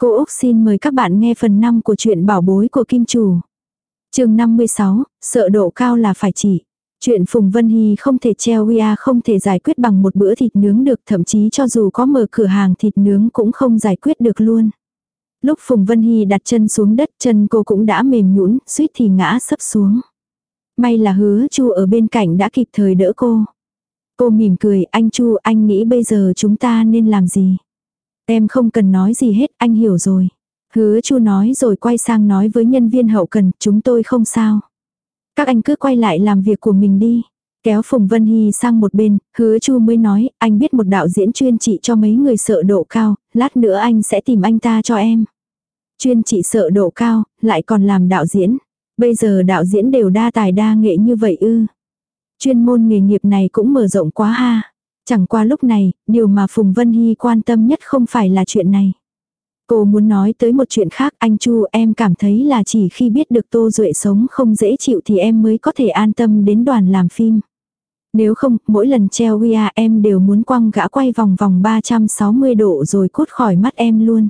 Cô Úc xin mời các bạn nghe phần 5 của truyện bảo bối của Kim Chủ. chương 56, sợ độ cao là phải chỉ. Chuyện Phùng Vân Hy không thể treo WIA không thể giải quyết bằng một bữa thịt nướng được thậm chí cho dù có mở cửa hàng thịt nướng cũng không giải quyết được luôn. Lúc Phùng Vân Hy đặt chân xuống đất chân cô cũng đã mềm nhũn suýt thì ngã sấp xuống. May là hứa chu ở bên cạnh đã kịp thời đỡ cô. Cô mỉm cười anh chu anh nghĩ bây giờ chúng ta nên làm gì? Em không cần nói gì hết, anh hiểu rồi. Hứa chu nói rồi quay sang nói với nhân viên hậu cần, chúng tôi không sao. Các anh cứ quay lại làm việc của mình đi. Kéo Phùng Vân Hy sang một bên, hứa chu mới nói, anh biết một đạo diễn chuyên trị cho mấy người sợ độ cao, lát nữa anh sẽ tìm anh ta cho em. Chuyên trị sợ độ cao, lại còn làm đạo diễn. Bây giờ đạo diễn đều đa tài đa nghệ như vậy ư. Chuyên môn nghề nghiệp này cũng mở rộng quá ha. Chẳng qua lúc này, điều mà Phùng Vân Hy quan tâm nhất không phải là chuyện này. Cô muốn nói tới một chuyện khác, anh Chu em cảm thấy là chỉ khi biết được Tô Duệ sống không dễ chịu thì em mới có thể an tâm đến đoàn làm phim. Nếu không, mỗi lần treo WIA em đều muốn quăng gã quay vòng vòng 360 độ rồi cút khỏi mắt em luôn.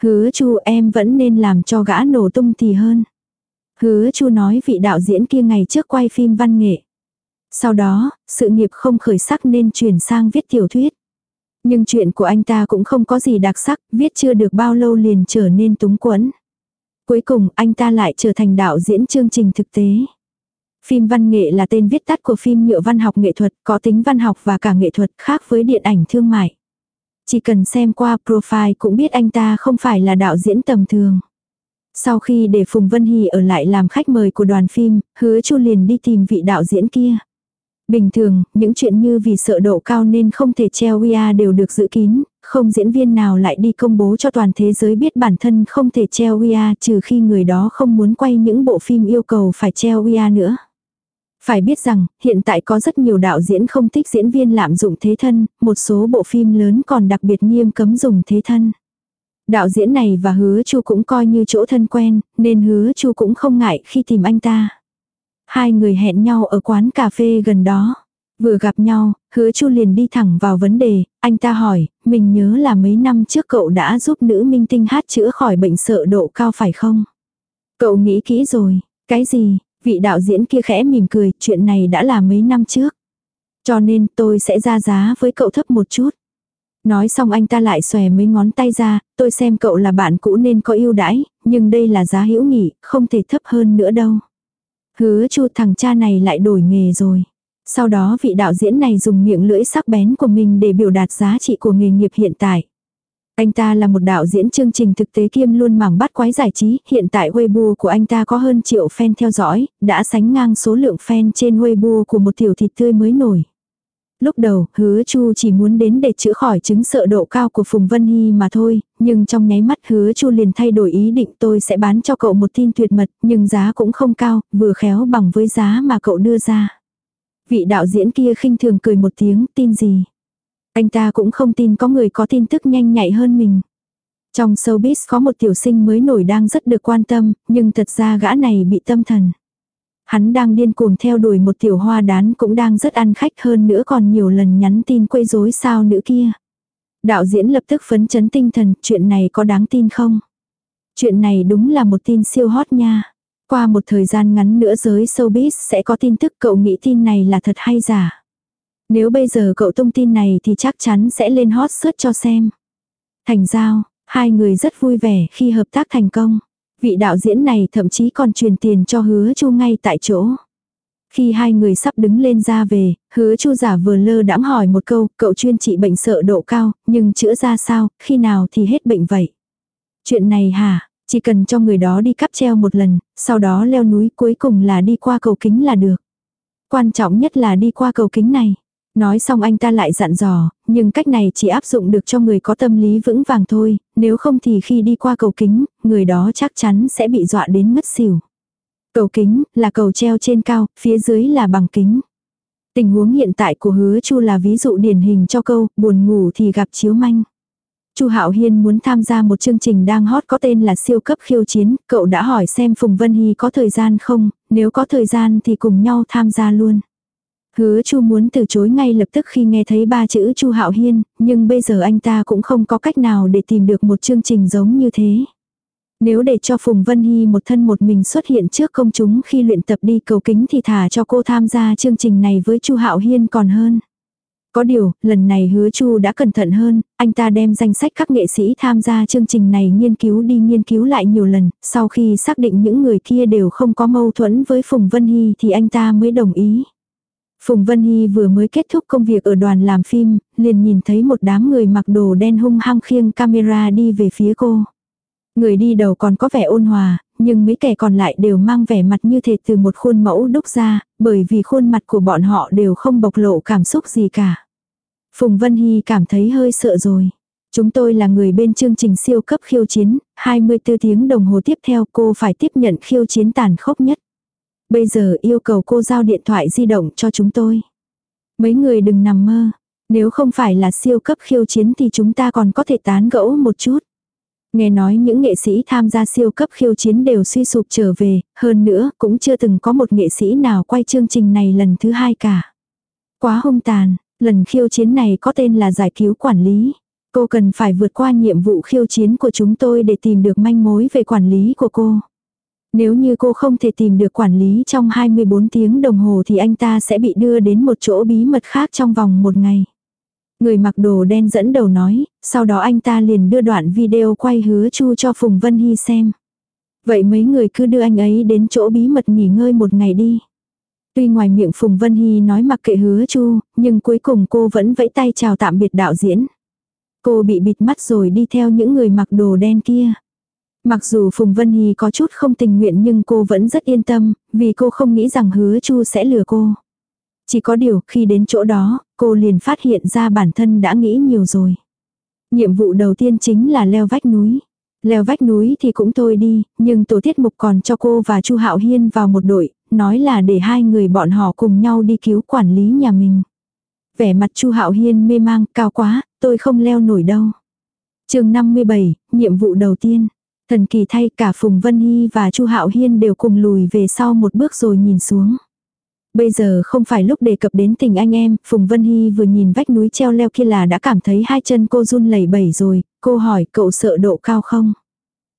Hứa Chu em vẫn nên làm cho gã nổ tung thì hơn. Hứa Chu nói vị đạo diễn kia ngày trước quay phim văn nghệ. Sau đó, sự nghiệp không khởi sắc nên chuyển sang viết tiểu thuyết. Nhưng chuyện của anh ta cũng không có gì đặc sắc, viết chưa được bao lâu liền trở nên túng quẫn. Cuối cùng anh ta lại trở thành đạo diễn chương trình thực tế. Phim văn nghệ là tên viết tắt của phim nhựa văn học nghệ thuật, có tính văn học và cả nghệ thuật khác với điện ảnh thương mại. Chỉ cần xem qua profile cũng biết anh ta không phải là đạo diễn tầm thường. Sau khi để Phùng Vân Hy ở lại làm khách mời của đoàn phim, hứa chu liền đi tìm vị đạo diễn kia. Bình thường, những chuyện như vì sợ độ cao nên không thể treo WIA đều được giữ kín, không diễn viên nào lại đi công bố cho toàn thế giới biết bản thân không thể treo WIA trừ khi người đó không muốn quay những bộ phim yêu cầu phải treo WIA nữa. Phải biết rằng, hiện tại có rất nhiều đạo diễn không thích diễn viên lạm dụng thế thân, một số bộ phim lớn còn đặc biệt nghiêm cấm dùng thế thân. Đạo diễn này và hứa chu cũng coi như chỗ thân quen, nên hứa chu cũng không ngại khi tìm anh ta. Hai người hẹn nhau ở quán cà phê gần đó. Vừa gặp nhau, hứa chu liền đi thẳng vào vấn đề, anh ta hỏi, mình nhớ là mấy năm trước cậu đã giúp nữ minh tinh hát chữa khỏi bệnh sợ độ cao phải không? Cậu nghĩ kỹ rồi, cái gì, vị đạo diễn kia khẽ mỉm cười, chuyện này đã là mấy năm trước. Cho nên tôi sẽ ra giá với cậu thấp một chút. Nói xong anh ta lại xòe mấy ngón tay ra, tôi xem cậu là bạn cũ nên có ưu đãi, nhưng đây là giá hữu nghị, không thể thấp hơn nữa đâu. Hứa chu thằng cha này lại đổi nghề rồi. Sau đó vị đạo diễn này dùng miệng lưỡi sắc bén của mình để biểu đạt giá trị của nghề nghiệp hiện tại. Anh ta là một đạo diễn chương trình thực tế kiêm luôn mảng bắt quái giải trí, hiện tại Weibo của anh ta có hơn triệu fan theo dõi, đã sánh ngang số lượng fan trên Weibo của một tiểu thịt tươi mới nổi. Lúc đầu, hứa chu chỉ muốn đến để chữa khỏi chứng sợ độ cao của Phùng Vân Hy mà thôi, nhưng trong nháy mắt hứa chu liền thay đổi ý định tôi sẽ bán cho cậu một tin tuyệt mật, nhưng giá cũng không cao, vừa khéo bằng với giá mà cậu đưa ra. Vị đạo diễn kia khinh thường cười một tiếng, tin gì? Anh ta cũng không tin có người có tin tức nhanh nhạy hơn mình. Trong showbiz có một tiểu sinh mới nổi đang rất được quan tâm, nhưng thật ra gã này bị tâm thần. Hắn đang điên cuồng theo đuổi một tiểu hoa đán cũng đang rất ăn khách hơn nữa còn nhiều lần nhắn tin quấy rối sao nữ kia. Đạo diễn lập tức phấn chấn tinh thần, chuyện này có đáng tin không? Chuyện này đúng là một tin siêu hot nha. Qua một thời gian ngắn nữa giới showbiz sẽ có tin tức cậu nghĩ tin này là thật hay giả. Nếu bây giờ cậu tung tin này thì chắc chắn sẽ lên hot search cho xem. Thành giao, hai người rất vui vẻ khi hợp tác thành công. Vị đạo diễn này thậm chí còn truyền tiền cho hứa chu ngay tại chỗ. Khi hai người sắp đứng lên ra về, hứa chu giả vừa lơ đãng hỏi một câu, cậu chuyên trị bệnh sợ độ cao, nhưng chữa ra sao, khi nào thì hết bệnh vậy? Chuyện này hả, chỉ cần cho người đó đi cắp treo một lần, sau đó leo núi cuối cùng là đi qua cầu kính là được. Quan trọng nhất là đi qua cầu kính này. Nói xong anh ta lại dặn dò, nhưng cách này chỉ áp dụng được cho người có tâm lý vững vàng thôi, nếu không thì khi đi qua cầu kính, người đó chắc chắn sẽ bị dọa đến ngất xỉu. Cầu kính là cầu treo trên cao, phía dưới là bằng kính. Tình huống hiện tại của hứa chu là ví dụ điển hình cho câu buồn ngủ thì gặp chiếu manh. Chu Hạo Hiên muốn tham gia một chương trình đang hot có tên là siêu cấp khiêu chiến, cậu đã hỏi xem Phùng Vân Hy có thời gian không, nếu có thời gian thì cùng nhau tham gia luôn. Hứa Chu muốn từ chối ngay lập tức khi nghe thấy ba chữ Chu Hạo Hiên, nhưng bây giờ anh ta cũng không có cách nào để tìm được một chương trình giống như thế. Nếu để cho Phùng Vân Hy một thân một mình xuất hiện trước công chúng khi luyện tập đi cầu kính thì thả cho cô tham gia chương trình này với Chu Hạo Hiên còn hơn. Có điều, lần này hứa Chu đã cẩn thận hơn, anh ta đem danh sách các nghệ sĩ tham gia chương trình này nghiên cứu đi nghiên cứu lại nhiều lần, sau khi xác định những người kia đều không có mâu thuẫn với Phùng Vân Hy thì anh ta mới đồng ý. Phùng Vân Hy vừa mới kết thúc công việc ở đoàn làm phim, liền nhìn thấy một đám người mặc đồ đen hung hăng khiêng camera đi về phía cô. Người đi đầu còn có vẻ ôn hòa, nhưng mấy kẻ còn lại đều mang vẻ mặt như thể từ một khuôn mẫu đúc ra, bởi vì khuôn mặt của bọn họ đều không bộc lộ cảm xúc gì cả. Phùng Vân Hy cảm thấy hơi sợ rồi. Chúng tôi là người bên chương trình siêu cấp khiêu chiến, 24 tiếng đồng hồ tiếp theo cô phải tiếp nhận khiêu chiến tàn khốc nhất. Bây giờ yêu cầu cô giao điện thoại di động cho chúng tôi. Mấy người đừng nằm mơ. Nếu không phải là siêu cấp khiêu chiến thì chúng ta còn có thể tán gẫu một chút. Nghe nói những nghệ sĩ tham gia siêu cấp khiêu chiến đều suy sụp trở về, hơn nữa cũng chưa từng có một nghệ sĩ nào quay chương trình này lần thứ hai cả. Quá hung tàn, lần khiêu chiến này có tên là giải cứu quản lý. Cô cần phải vượt qua nhiệm vụ khiêu chiến của chúng tôi để tìm được manh mối về quản lý của cô. Nếu như cô không thể tìm được quản lý trong 24 tiếng đồng hồ thì anh ta sẽ bị đưa đến một chỗ bí mật khác trong vòng một ngày. Người mặc đồ đen dẫn đầu nói, sau đó anh ta liền đưa đoạn video quay hứa chu cho Phùng Vân Hy xem. Vậy mấy người cứ đưa anh ấy đến chỗ bí mật nghỉ ngơi một ngày đi. Tuy ngoài miệng Phùng Vân Hy nói mặc kệ hứa chu, nhưng cuối cùng cô vẫn vẫy tay chào tạm biệt đạo diễn. Cô bị bịt mắt rồi đi theo những người mặc đồ đen kia. Mặc dù Phùng Vân Hy có chút không tình nguyện nhưng cô vẫn rất yên tâm, vì cô không nghĩ rằng hứa chu sẽ lừa cô. Chỉ có điều khi đến chỗ đó, cô liền phát hiện ra bản thân đã nghĩ nhiều rồi. Nhiệm vụ đầu tiên chính là leo vách núi. Leo vách núi thì cũng thôi đi, nhưng tổ tiết mục còn cho cô và Chu Hạo Hiên vào một đội, nói là để hai người bọn họ cùng nhau đi cứu quản lý nhà mình. Vẻ mặt Chu Hạo Hiên mê mang, cao quá, tôi không leo nổi đâu. chương 57, nhiệm vụ đầu tiên. Thần kỳ thay cả Phùng Vân Hy và Chu Hạo Hiên đều cùng lùi về sau một bước rồi nhìn xuống. Bây giờ không phải lúc đề cập đến tình anh em, Phùng Vân Hy vừa nhìn vách núi treo leo kia là đã cảm thấy hai chân cô run lẩy bẩy rồi, cô hỏi cậu sợ độ cao không?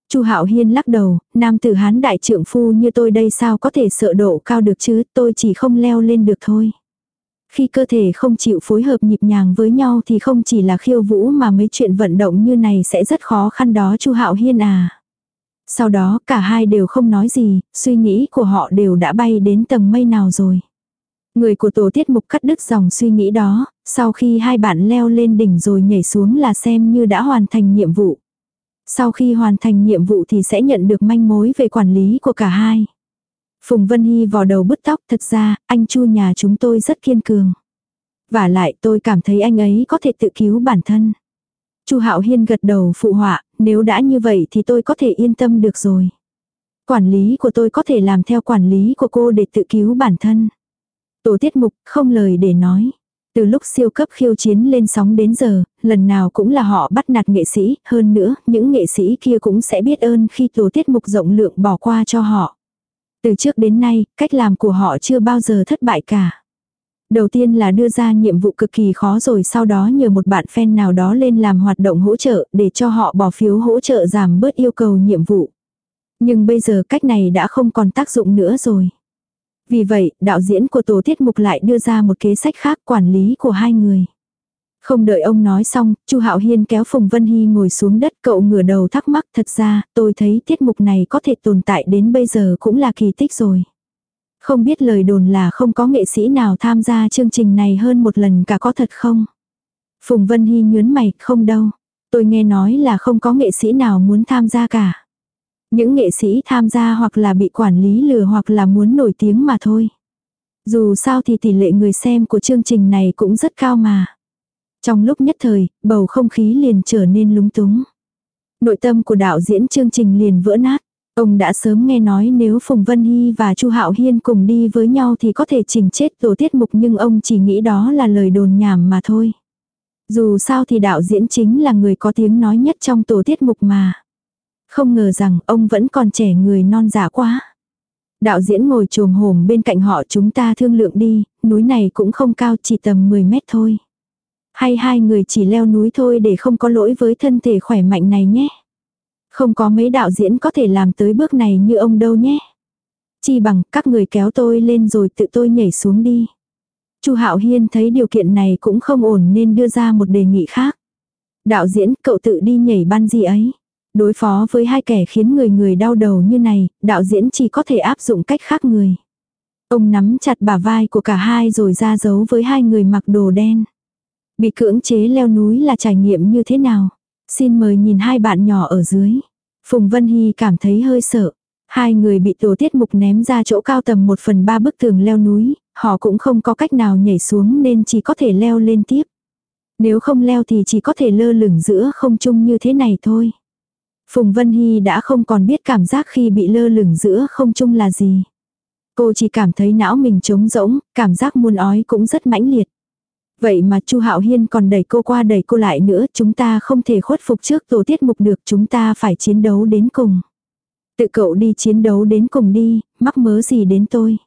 Chu Hạo Hiên lắc đầu, nam tử hán đại trượng phu như tôi đây sao có thể sợ độ cao được chứ, tôi chỉ không leo lên được thôi. Khi cơ thể không chịu phối hợp nhịp nhàng với nhau thì không chỉ là khiêu vũ mà mấy chuyện vận động như này sẽ rất khó khăn đó Chu Hạo Hiên à. Sau đó cả hai đều không nói gì, suy nghĩ của họ đều đã bay đến tầng mây nào rồi. Người của tổ tiết mục cắt đứt dòng suy nghĩ đó, sau khi hai bạn leo lên đỉnh rồi nhảy xuống là xem như đã hoàn thành nhiệm vụ. Sau khi hoàn thành nhiệm vụ thì sẽ nhận được manh mối về quản lý của cả hai. Phùng Vân Hy vò đầu bứt tóc thật ra, anh Chu nhà chúng tôi rất kiên cường. Và lại tôi cảm thấy anh ấy có thể tự cứu bản thân. Chu Hạo Hiên gật đầu phụ họa, nếu đã như vậy thì tôi có thể yên tâm được rồi. Quản lý của tôi có thể làm theo quản lý của cô để tự cứu bản thân. Tổ tiết mục không lời để nói. Từ lúc siêu cấp khiêu chiến lên sóng đến giờ, lần nào cũng là họ bắt nạt nghệ sĩ, hơn nữa, những nghệ sĩ kia cũng sẽ biết ơn khi tổ tiết mục rộng lượng bỏ qua cho họ. Từ trước đến nay, cách làm của họ chưa bao giờ thất bại cả. Đầu tiên là đưa ra nhiệm vụ cực kỳ khó rồi sau đó nhờ một bạn fan nào đó lên làm hoạt động hỗ trợ để cho họ bỏ phiếu hỗ trợ giảm bớt yêu cầu nhiệm vụ. Nhưng bây giờ cách này đã không còn tác dụng nữa rồi. Vì vậy, đạo diễn của tổ tiết mục lại đưa ra một kế sách khác quản lý của hai người. Không đợi ông nói xong, Chu Hạo Hiên kéo Phùng Vân Hy ngồi xuống đất cậu ngửa đầu thắc mắc thật ra, tôi thấy tiết mục này có thể tồn tại đến bây giờ cũng là kỳ tích rồi. Không biết lời đồn là không có nghệ sĩ nào tham gia chương trình này hơn một lần cả có thật không? Phùng Vân Hy nhớn mày, không đâu. Tôi nghe nói là không có nghệ sĩ nào muốn tham gia cả. Những nghệ sĩ tham gia hoặc là bị quản lý lừa hoặc là muốn nổi tiếng mà thôi. Dù sao thì tỷ lệ người xem của chương trình này cũng rất cao mà. Trong lúc nhất thời, bầu không khí liền trở nên lúng túng. Nội tâm của đạo diễn chương trình liền vỡ nát. Ông đã sớm nghe nói nếu Phùng Vân Hy và Chu Hạo Hiên cùng đi với nhau thì có thể chỉnh chết tổ tiết mục nhưng ông chỉ nghĩ đó là lời đồn nhảm mà thôi. Dù sao thì đạo diễn chính là người có tiếng nói nhất trong tổ tiết mục mà. Không ngờ rằng ông vẫn còn trẻ người non dạ quá. Đạo diễn ngồi trồm hổm bên cạnh họ chúng ta thương lượng đi, núi này cũng không cao chỉ tầm 10 mét thôi. Hay hai người chỉ leo núi thôi để không có lỗi với thân thể khỏe mạnh này nhé. Không có mấy đạo diễn có thể làm tới bước này như ông đâu nhé. Chi bằng các người kéo tôi lên rồi tự tôi nhảy xuống đi. Chu Hạo Hiên thấy điều kiện này cũng không ổn nên đưa ra một đề nghị khác. Đạo diễn, cậu tự đi nhảy ban gì ấy. Đối phó với hai kẻ khiến người người đau đầu như này, đạo diễn chỉ có thể áp dụng cách khác người. Ông nắm chặt bả vai của cả hai rồi ra dấu với hai người mặc đồ đen. Bị cưỡng chế leo núi là trải nghiệm như thế nào? Xin mời nhìn hai bạn nhỏ ở dưới. Phùng Vân Hy cảm thấy hơi sợ. Hai người bị tổ tiết mục ném ra chỗ cao tầm một phần ba bức tường leo núi, họ cũng không có cách nào nhảy xuống nên chỉ có thể leo lên tiếp. Nếu không leo thì chỉ có thể lơ lửng giữa không trung như thế này thôi. Phùng Vân Hy đã không còn biết cảm giác khi bị lơ lửng giữa không trung là gì. Cô chỉ cảm thấy não mình trống rỗng, cảm giác muôn ói cũng rất mãnh liệt. Vậy mà Chu Hạo Hiên còn đẩy cô qua đẩy cô lại nữa, chúng ta không thể khuất phục trước tổ tiết mục được, chúng ta phải chiến đấu đến cùng. Tự cậu đi chiến đấu đến cùng đi, mắc mớ gì đến tôi.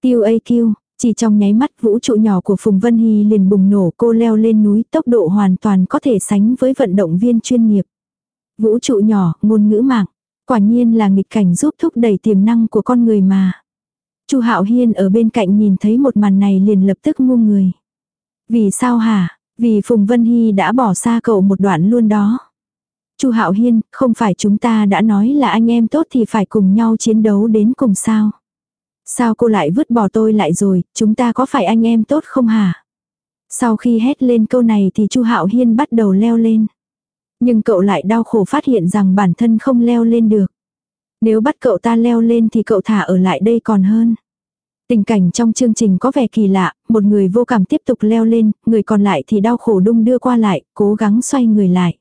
Tiêu AQ, chỉ trong nháy mắt vũ trụ nhỏ của Phùng Vân Hy liền bùng nổ cô leo lên núi tốc độ hoàn toàn có thể sánh với vận động viên chuyên nghiệp. Vũ trụ nhỏ, ngôn ngữ mạng, quả nhiên là nghịch cảnh giúp thúc đẩy tiềm năng của con người mà. Chu Hạo Hiên ở bên cạnh nhìn thấy một màn này liền lập tức ngu người. Vì sao hả? Vì Phùng Vân Hy đã bỏ xa cậu một đoạn luôn đó. Chu Hạo Hiên, không phải chúng ta đã nói là anh em tốt thì phải cùng nhau chiến đấu đến cùng sao? Sao cô lại vứt bỏ tôi lại rồi, chúng ta có phải anh em tốt không hả? Sau khi hét lên câu này thì Chu Hạo Hiên bắt đầu leo lên. Nhưng cậu lại đau khổ phát hiện rằng bản thân không leo lên được. Nếu bắt cậu ta leo lên thì cậu thả ở lại đây còn hơn. Tình cảnh trong chương trình có vẻ kỳ lạ, một người vô cảm tiếp tục leo lên, người còn lại thì đau khổ đung đưa qua lại, cố gắng xoay người lại.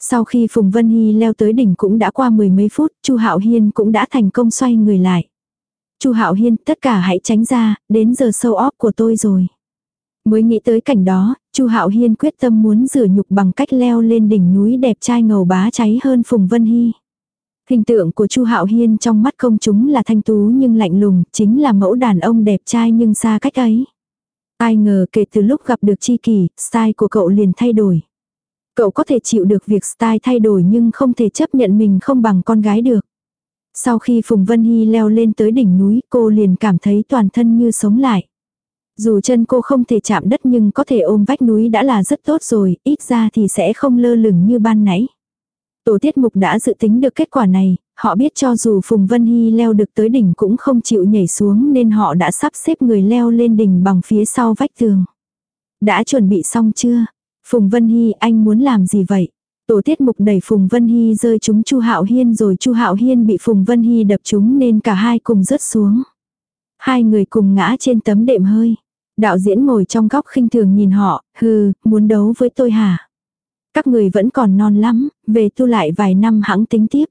Sau khi Phùng Vân Hy leo tới đỉnh cũng đã qua mười mấy phút, Chu Hạo Hiên cũng đã thành công xoay người lại. Chu Hạo Hiên, tất cả hãy tránh ra, đến giờ sâu óc của tôi rồi. Mới nghĩ tới cảnh đó, Chu Hạo Hiên quyết tâm muốn rửa nhục bằng cách leo lên đỉnh núi đẹp trai ngầu bá cháy hơn Phùng Vân Hy. Hình tượng của Chu Hạo Hiên trong mắt công chúng là thanh tú nhưng lạnh lùng, chính là mẫu đàn ông đẹp trai nhưng xa cách ấy. Ai ngờ kể từ lúc gặp được Chi Kỳ, style của cậu liền thay đổi. Cậu có thể chịu được việc style thay đổi nhưng không thể chấp nhận mình không bằng con gái được. Sau khi Phùng Vân Hy leo lên tới đỉnh núi cô liền cảm thấy toàn thân như sống lại. Dù chân cô không thể chạm đất nhưng có thể ôm vách núi đã là rất tốt rồi, ít ra thì sẽ không lơ lửng như ban nãy. Tổ tiết mục đã dự tính được kết quả này, họ biết cho dù Phùng Vân Hy leo được tới đỉnh cũng không chịu nhảy xuống nên họ đã sắp xếp người leo lên đỉnh bằng phía sau vách tường. Đã chuẩn bị xong chưa? Phùng Vân Hy anh muốn làm gì vậy? Tổ tiết mục đẩy Phùng Vân Hy rơi trúng Chu Hạo Hiên rồi Chu Hạo Hiên bị Phùng Vân Hy đập trúng nên cả hai cùng rớt xuống. Hai người cùng ngã trên tấm đệm hơi. Đạo diễn ngồi trong góc khinh thường nhìn họ, hừ, muốn đấu với tôi hả? Các người vẫn còn non lắm, về tu lại vài năm hãng tính tiếp.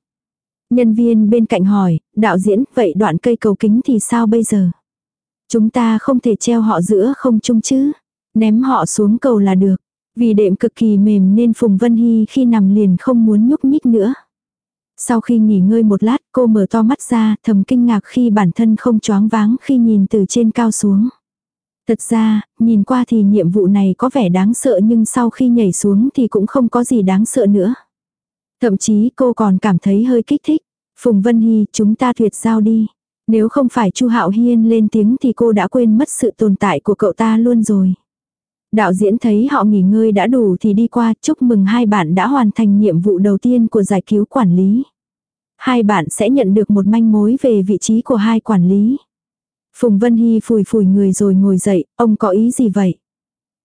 Nhân viên bên cạnh hỏi, đạo diễn, vậy đoạn cây cầu kính thì sao bây giờ? Chúng ta không thể treo họ giữa không chung chứ. Ném họ xuống cầu là được. Vì đệm cực kỳ mềm nên Phùng Vân Hy khi nằm liền không muốn nhúc nhích nữa. Sau khi nghỉ ngơi một lát cô mở to mắt ra thầm kinh ngạc khi bản thân không choáng váng khi nhìn từ trên cao xuống. Thật ra, nhìn qua thì nhiệm vụ này có vẻ đáng sợ nhưng sau khi nhảy xuống thì cũng không có gì đáng sợ nữa. Thậm chí cô còn cảm thấy hơi kích thích. Phùng Vân Hy, chúng ta tuyệt giao đi. Nếu không phải Chu Hạo Hiên lên tiếng thì cô đã quên mất sự tồn tại của cậu ta luôn rồi. Đạo diễn thấy họ nghỉ ngơi đã đủ thì đi qua chúc mừng hai bạn đã hoàn thành nhiệm vụ đầu tiên của giải cứu quản lý. Hai bạn sẽ nhận được một manh mối về vị trí của hai quản lý. Phùng Vân Hy phủi phủi người rồi ngồi dậy, ông có ý gì vậy?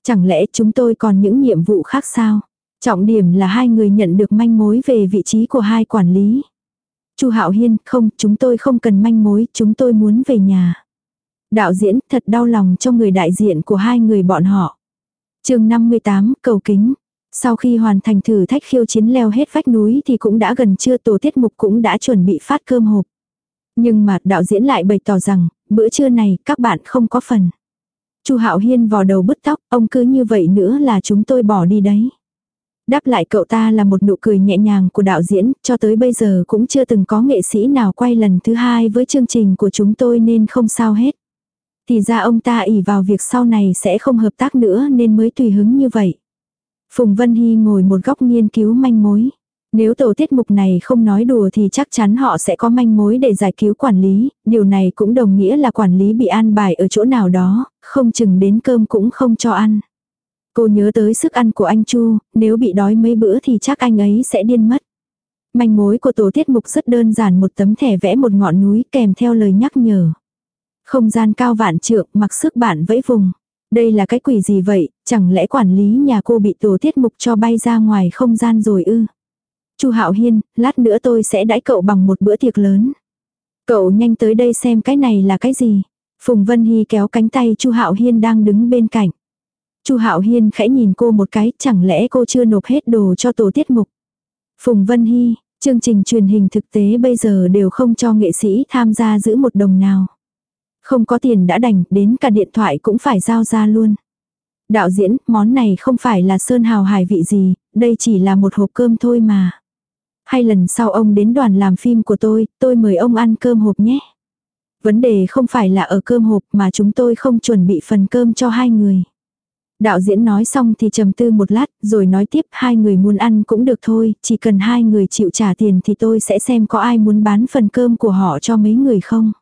Chẳng lẽ chúng tôi còn những nhiệm vụ khác sao? Trọng điểm là hai người nhận được manh mối về vị trí của hai quản lý. Chu Hạo Hiên, không, chúng tôi không cần manh mối, chúng tôi muốn về nhà. Đạo diễn thật đau lòng cho người đại diện của hai người bọn họ. chương 58, cầu kính. Sau khi hoàn thành thử thách khiêu chiến leo hết vách núi thì cũng đã gần trưa tổ tiết mục cũng đã chuẩn bị phát cơm hộp. Nhưng mà đạo diễn lại bày tỏ rằng, bữa trưa này các bạn không có phần. Chu Hạo Hiên vò đầu bứt tóc, ông cứ như vậy nữa là chúng tôi bỏ đi đấy. Đáp lại cậu ta là một nụ cười nhẹ nhàng của đạo diễn, cho tới bây giờ cũng chưa từng có nghệ sĩ nào quay lần thứ hai với chương trình của chúng tôi nên không sao hết. Thì ra ông ta ỉ vào việc sau này sẽ không hợp tác nữa nên mới tùy hứng như vậy. Phùng Vân Hy ngồi một góc nghiên cứu manh mối. Nếu tổ tiết mục này không nói đùa thì chắc chắn họ sẽ có manh mối để giải cứu quản lý, điều này cũng đồng nghĩa là quản lý bị an bài ở chỗ nào đó, không chừng đến cơm cũng không cho ăn. Cô nhớ tới sức ăn của anh Chu, nếu bị đói mấy bữa thì chắc anh ấy sẽ điên mất. Manh mối của tổ tiết mục rất đơn giản một tấm thẻ vẽ một ngọn núi kèm theo lời nhắc nhở. Không gian cao vạn trượng mặc sức bạn vẫy vùng. Đây là cái quỷ gì vậy, chẳng lẽ quản lý nhà cô bị tổ tiết mục cho bay ra ngoài không gian rồi ư? Chu Hạo Hiên, lát nữa tôi sẽ đãi cậu bằng một bữa tiệc lớn. Cậu nhanh tới đây xem cái này là cái gì. Phùng Vân Hy kéo cánh tay Chu Hạo Hiên đang đứng bên cạnh. Chu Hạo Hiên khẽ nhìn cô một cái, chẳng lẽ cô chưa nộp hết đồ cho tổ tiết mục. Phùng Vân Hy, chương trình truyền hình thực tế bây giờ đều không cho nghệ sĩ tham gia giữ một đồng nào. Không có tiền đã đành, đến cả điện thoại cũng phải giao ra luôn. Đạo diễn, món này không phải là sơn hào hải vị gì, đây chỉ là một hộp cơm thôi mà. Hay lần sau ông đến đoàn làm phim của tôi, tôi mời ông ăn cơm hộp nhé. Vấn đề không phải là ở cơm hộp mà chúng tôi không chuẩn bị phần cơm cho hai người. Đạo diễn nói xong thì trầm tư một lát, rồi nói tiếp hai người muốn ăn cũng được thôi, chỉ cần hai người chịu trả tiền thì tôi sẽ xem có ai muốn bán phần cơm của họ cho mấy người không.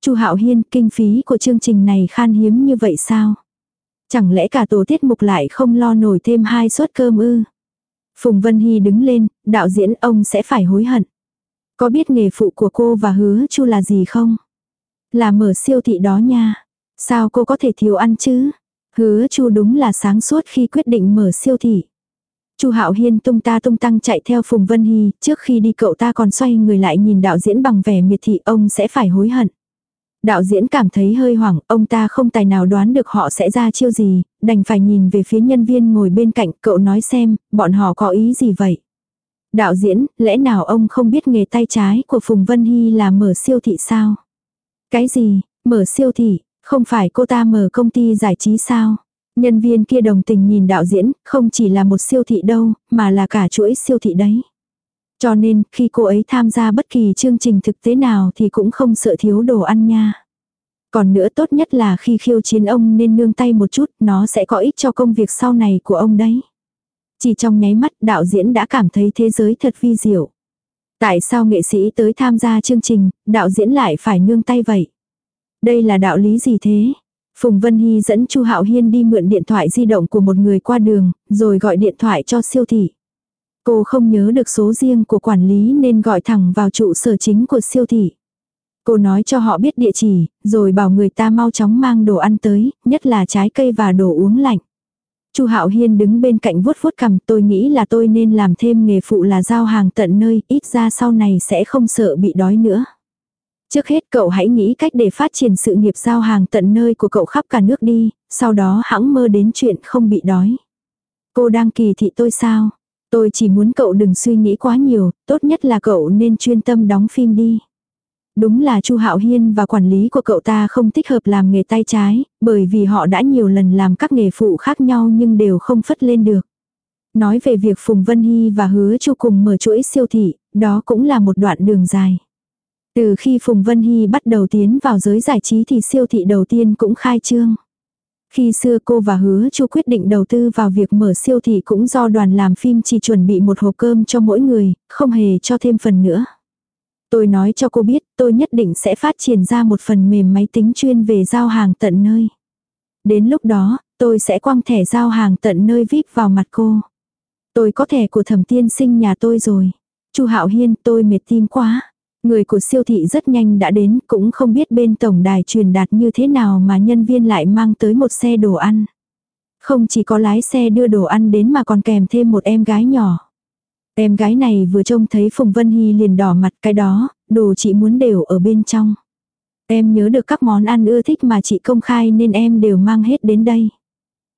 Chu Hạo Hiên, kinh phí của chương trình này khan hiếm như vậy sao? Chẳng lẽ cả tổ tiết mục lại không lo nổi thêm hai suất cơm ư? Phùng Vân Hy đứng lên, đạo diễn ông sẽ phải hối hận. Có biết nghề phụ của cô và hứa chu là gì không? Là mở siêu thị đó nha. Sao cô có thể thiếu ăn chứ? Hứa chu đúng là sáng suốt khi quyết định mở siêu thị. Chu Hạo Hiên tung ta tung tăng chạy theo Phùng Vân Hy, trước khi đi cậu ta còn xoay người lại nhìn đạo diễn bằng vẻ miệt thị ông sẽ phải hối hận. Đạo diễn cảm thấy hơi hoảng, ông ta không tài nào đoán được họ sẽ ra chiêu gì, đành phải nhìn về phía nhân viên ngồi bên cạnh, cậu nói xem, bọn họ có ý gì vậy. Đạo diễn, lẽ nào ông không biết nghề tay trái của Phùng Vân Hy là mở siêu thị sao? Cái gì, mở siêu thị, không phải cô ta mở công ty giải trí sao? Nhân viên kia đồng tình nhìn đạo diễn, không chỉ là một siêu thị đâu, mà là cả chuỗi siêu thị đấy. Cho nên, khi cô ấy tham gia bất kỳ chương trình thực tế nào thì cũng không sợ thiếu đồ ăn nha. Còn nữa tốt nhất là khi khiêu chiến ông nên nương tay một chút, nó sẽ có ích cho công việc sau này của ông đấy. Chỉ trong nháy mắt đạo diễn đã cảm thấy thế giới thật vi diệu. Tại sao nghệ sĩ tới tham gia chương trình, đạo diễn lại phải nương tay vậy? Đây là đạo lý gì thế? Phùng Vân Hy dẫn Chu Hạo Hiên đi mượn điện thoại di động của một người qua đường, rồi gọi điện thoại cho siêu thị. Cô không nhớ được số riêng của quản lý nên gọi thẳng vào trụ sở chính của siêu thị. Cô nói cho họ biết địa chỉ, rồi bảo người ta mau chóng mang đồ ăn tới, nhất là trái cây và đồ uống lạnh. Chu Hạo Hiên đứng bên cạnh vuốt vuốt cằm, tôi nghĩ là tôi nên làm thêm nghề phụ là giao hàng tận nơi, ít ra sau này sẽ không sợ bị đói nữa. Trước hết cậu hãy nghĩ cách để phát triển sự nghiệp giao hàng tận nơi của cậu khắp cả nước đi, sau đó hãng mơ đến chuyện không bị đói. Cô đang kỳ thị tôi sao? Tôi chỉ muốn cậu đừng suy nghĩ quá nhiều, tốt nhất là cậu nên chuyên tâm đóng phim đi. Đúng là Chu Hạo Hiên và quản lý của cậu ta không thích hợp làm nghề tay trái, bởi vì họ đã nhiều lần làm các nghề phụ khác nhau nhưng đều không phất lên được. Nói về việc Phùng Vân Hy và Hứa Chu cùng mở chuỗi siêu thị, đó cũng là một đoạn đường dài. Từ khi Phùng Vân Hy bắt đầu tiến vào giới giải trí thì siêu thị đầu tiên cũng khai trương. Khi xưa cô và hứa chu quyết định đầu tư vào việc mở siêu thị cũng do đoàn làm phim chỉ chuẩn bị một hộp cơm cho mỗi người, không hề cho thêm phần nữa. Tôi nói cho cô biết tôi nhất định sẽ phát triển ra một phần mềm máy tính chuyên về giao hàng tận nơi. Đến lúc đó, tôi sẽ quăng thẻ giao hàng tận nơi vip vào mặt cô. Tôi có thẻ của thẩm tiên sinh nhà tôi rồi. Chu Hạo Hiên tôi mệt tim quá. Người của siêu thị rất nhanh đã đến, cũng không biết bên tổng đài truyền đạt như thế nào mà nhân viên lại mang tới một xe đồ ăn. Không chỉ có lái xe đưa đồ ăn đến mà còn kèm thêm một em gái nhỏ. Em gái này vừa trông thấy Phùng Vân Hy liền đỏ mặt cái đó, đồ chị muốn đều ở bên trong. Em nhớ được các món ăn ưa thích mà chị công khai nên em đều mang hết đến đây.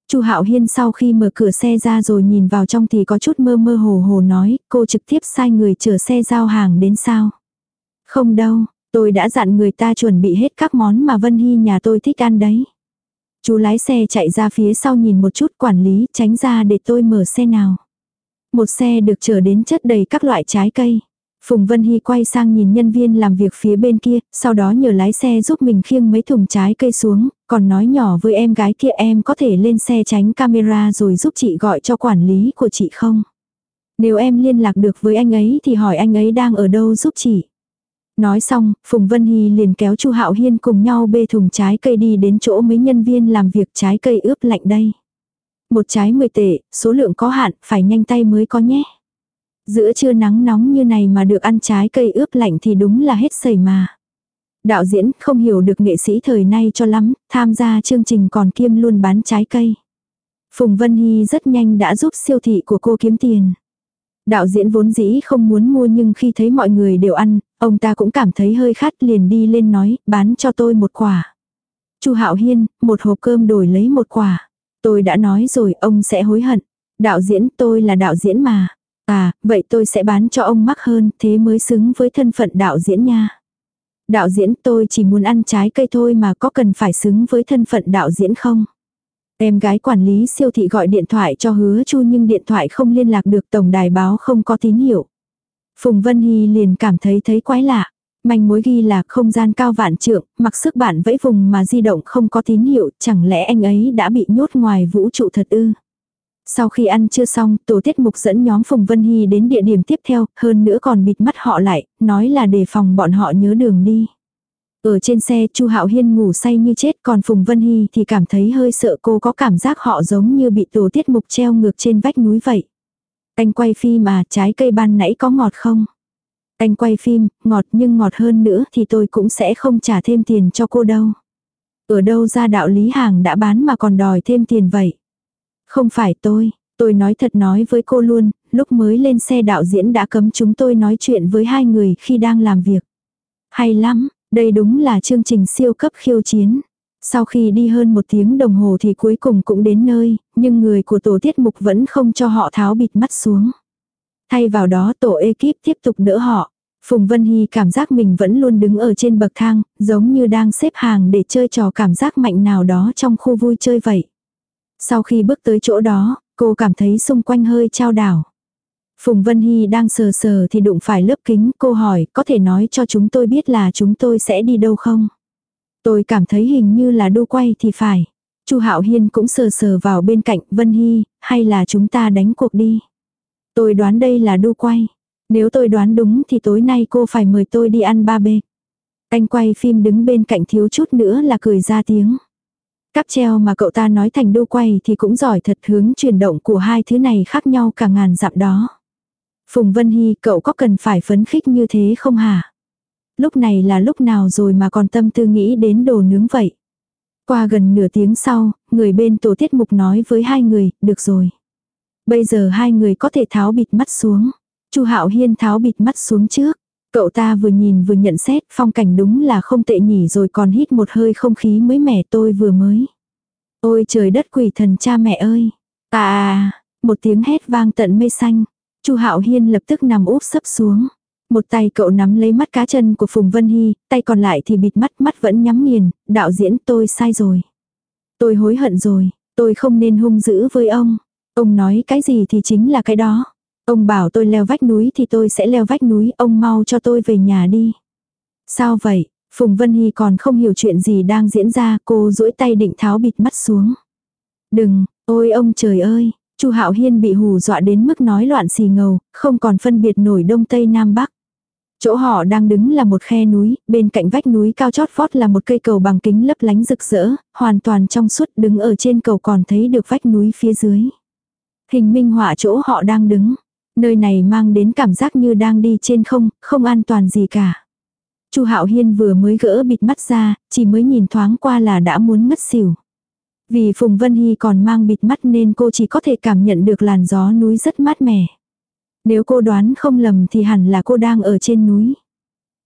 Chu Hạo Hiên sau khi mở cửa xe ra rồi nhìn vào trong thì có chút mơ mơ hồ hồ nói, cô trực tiếp sai người chở xe giao hàng đến sao. Không đâu, tôi đã dặn người ta chuẩn bị hết các món mà Vân Hy nhà tôi thích ăn đấy. Chú lái xe chạy ra phía sau nhìn một chút quản lý tránh ra để tôi mở xe nào. Một xe được chở đến chất đầy các loại trái cây. Phùng Vân Hy quay sang nhìn nhân viên làm việc phía bên kia, sau đó nhờ lái xe giúp mình khiêng mấy thùng trái cây xuống, còn nói nhỏ với em gái kia em có thể lên xe tránh camera rồi giúp chị gọi cho quản lý của chị không? Nếu em liên lạc được với anh ấy thì hỏi anh ấy đang ở đâu giúp chị. Nói xong, Phùng Vân Hy liền kéo Chu Hạo Hiên cùng nhau bê thùng trái cây đi đến chỗ mấy nhân viên làm việc trái cây ướp lạnh đây. Một trái 10 tệ, số lượng có hạn, phải nhanh tay mới có nhé. Giữa trưa nắng nóng như này mà được ăn trái cây ướp lạnh thì đúng là hết sẩy mà. Đạo diễn không hiểu được nghệ sĩ thời nay cho lắm, tham gia chương trình còn kiêm luôn bán trái cây. Phùng Vân Hy rất nhanh đã giúp siêu thị của cô kiếm tiền. Đạo diễn vốn dĩ không muốn mua nhưng khi thấy mọi người đều ăn, ông ta cũng cảm thấy hơi khát liền đi lên nói, bán cho tôi một quả. Chu Hạo Hiên, một hộp cơm đổi lấy một quả. Tôi đã nói rồi, ông sẽ hối hận. Đạo diễn, tôi là đạo diễn mà. À, vậy tôi sẽ bán cho ông mắc hơn, thế mới xứng với thân phận đạo diễn nha. Đạo diễn tôi chỉ muốn ăn trái cây thôi mà có cần phải xứng với thân phận đạo diễn không? Em gái quản lý siêu thị gọi điện thoại cho hứa chu nhưng điện thoại không liên lạc được tổng đài báo không có tín hiệu. Phùng Vân Hy liền cảm thấy thấy quái lạ. Manh mối ghi là không gian cao vạn trượng, mặc sức bạn vẫy vùng mà di động không có tín hiệu, chẳng lẽ anh ấy đã bị nhốt ngoài vũ trụ thật ư? Sau khi ăn chưa xong, tổ tiết mục dẫn nhóm Phùng Vân Hy đến địa điểm tiếp theo, hơn nữa còn bịt mắt họ lại, nói là để phòng bọn họ nhớ đường đi. Ở trên xe Chu Hạo Hiên ngủ say như chết còn Phùng Vân Hy thì cảm thấy hơi sợ cô có cảm giác họ giống như bị tổ tiết mục treo ngược trên vách núi vậy. Anh quay phim mà trái cây ban nãy có ngọt không? Anh quay phim, ngọt nhưng ngọt hơn nữa thì tôi cũng sẽ không trả thêm tiền cho cô đâu. Ở đâu ra đạo lý hàng đã bán mà còn đòi thêm tiền vậy? Không phải tôi, tôi nói thật nói với cô luôn, lúc mới lên xe đạo diễn đã cấm chúng tôi nói chuyện với hai người khi đang làm việc. Hay lắm, đây đúng là chương trình siêu cấp khiêu chiến. Sau khi đi hơn một tiếng đồng hồ thì cuối cùng cũng đến nơi, nhưng người của tổ tiết mục vẫn không cho họ tháo bịt mắt xuống. Thay vào đó tổ ekip tiếp tục đỡ họ. Phùng Vân Hy cảm giác mình vẫn luôn đứng ở trên bậc thang, giống như đang xếp hàng để chơi trò cảm giác mạnh nào đó trong khu vui chơi vậy. Sau khi bước tới chỗ đó, cô cảm thấy xung quanh hơi trao đảo. Phùng Vân Hy đang sờ sờ thì đụng phải lớp kính, cô hỏi có thể nói cho chúng tôi biết là chúng tôi sẽ đi đâu không? Tôi cảm thấy hình như là đu quay thì phải. Chu Hạo Hiên cũng sờ sờ vào bên cạnh Vân Hy, hay là chúng ta đánh cuộc đi. Tôi đoán đây là đu quay. Nếu tôi đoán đúng thì tối nay cô phải mời tôi đi ăn ba bê. Anh quay phim đứng bên cạnh thiếu chút nữa là cười ra tiếng. Cáp treo mà cậu ta nói thành đu quay thì cũng giỏi thật hướng chuyển động của hai thứ này khác nhau cả ngàn dặm đó. Phùng Vân Hy cậu có cần phải phấn khích như thế không hả? Lúc này là lúc nào rồi mà còn tâm tư nghĩ đến đồ nướng vậy? Qua gần nửa tiếng sau, người bên tổ tiết mục nói với hai người, được rồi. Bây giờ hai người có thể tháo bịt mắt xuống. Chu Hạo Hiên tháo bịt mắt xuống trước. Cậu ta vừa nhìn vừa nhận xét phong cảnh đúng là không tệ nhỉ rồi còn hít một hơi không khí mới mẻ tôi vừa mới. Ôi trời đất quỷ thần cha mẹ ơi. À, à, à một tiếng hét vang tận mây xanh. Chu Hạo Hiên lập tức nằm úp sấp xuống. Một tay cậu nắm lấy mắt cá chân của Phùng Vân Hy, tay còn lại thì bịt mắt, mắt vẫn nhắm nghiền, đạo diễn tôi sai rồi. Tôi hối hận rồi, tôi không nên hung dữ với ông. Ông nói cái gì thì chính là cái đó. Ông bảo tôi leo vách núi thì tôi sẽ leo vách núi, ông mau cho tôi về nhà đi. Sao vậy? Phùng Vân Hy còn không hiểu chuyện gì đang diễn ra, cô duỗi tay định tháo bịt mắt xuống. Đừng, ôi ông trời ơi, Chu Hạo Hiên bị hù dọa đến mức nói loạn xì ngầu, không còn phân biệt nổi đông tây nam bắc. Chỗ họ đang đứng là một khe núi, bên cạnh vách núi cao chót vót là một cây cầu bằng kính lấp lánh rực rỡ, hoàn toàn trong suốt đứng ở trên cầu còn thấy được vách núi phía dưới. Hình minh họa chỗ họ đang đứng. Nơi này mang đến cảm giác như đang đi trên không, không an toàn gì cả. Chu Hạo Hiên vừa mới gỡ bịt mắt ra, chỉ mới nhìn thoáng qua là đã muốn ngất xỉu. Vì Phùng Vân Hy còn mang bịt mắt nên cô chỉ có thể cảm nhận được làn gió núi rất mát mẻ. Nếu cô đoán không lầm thì hẳn là cô đang ở trên núi.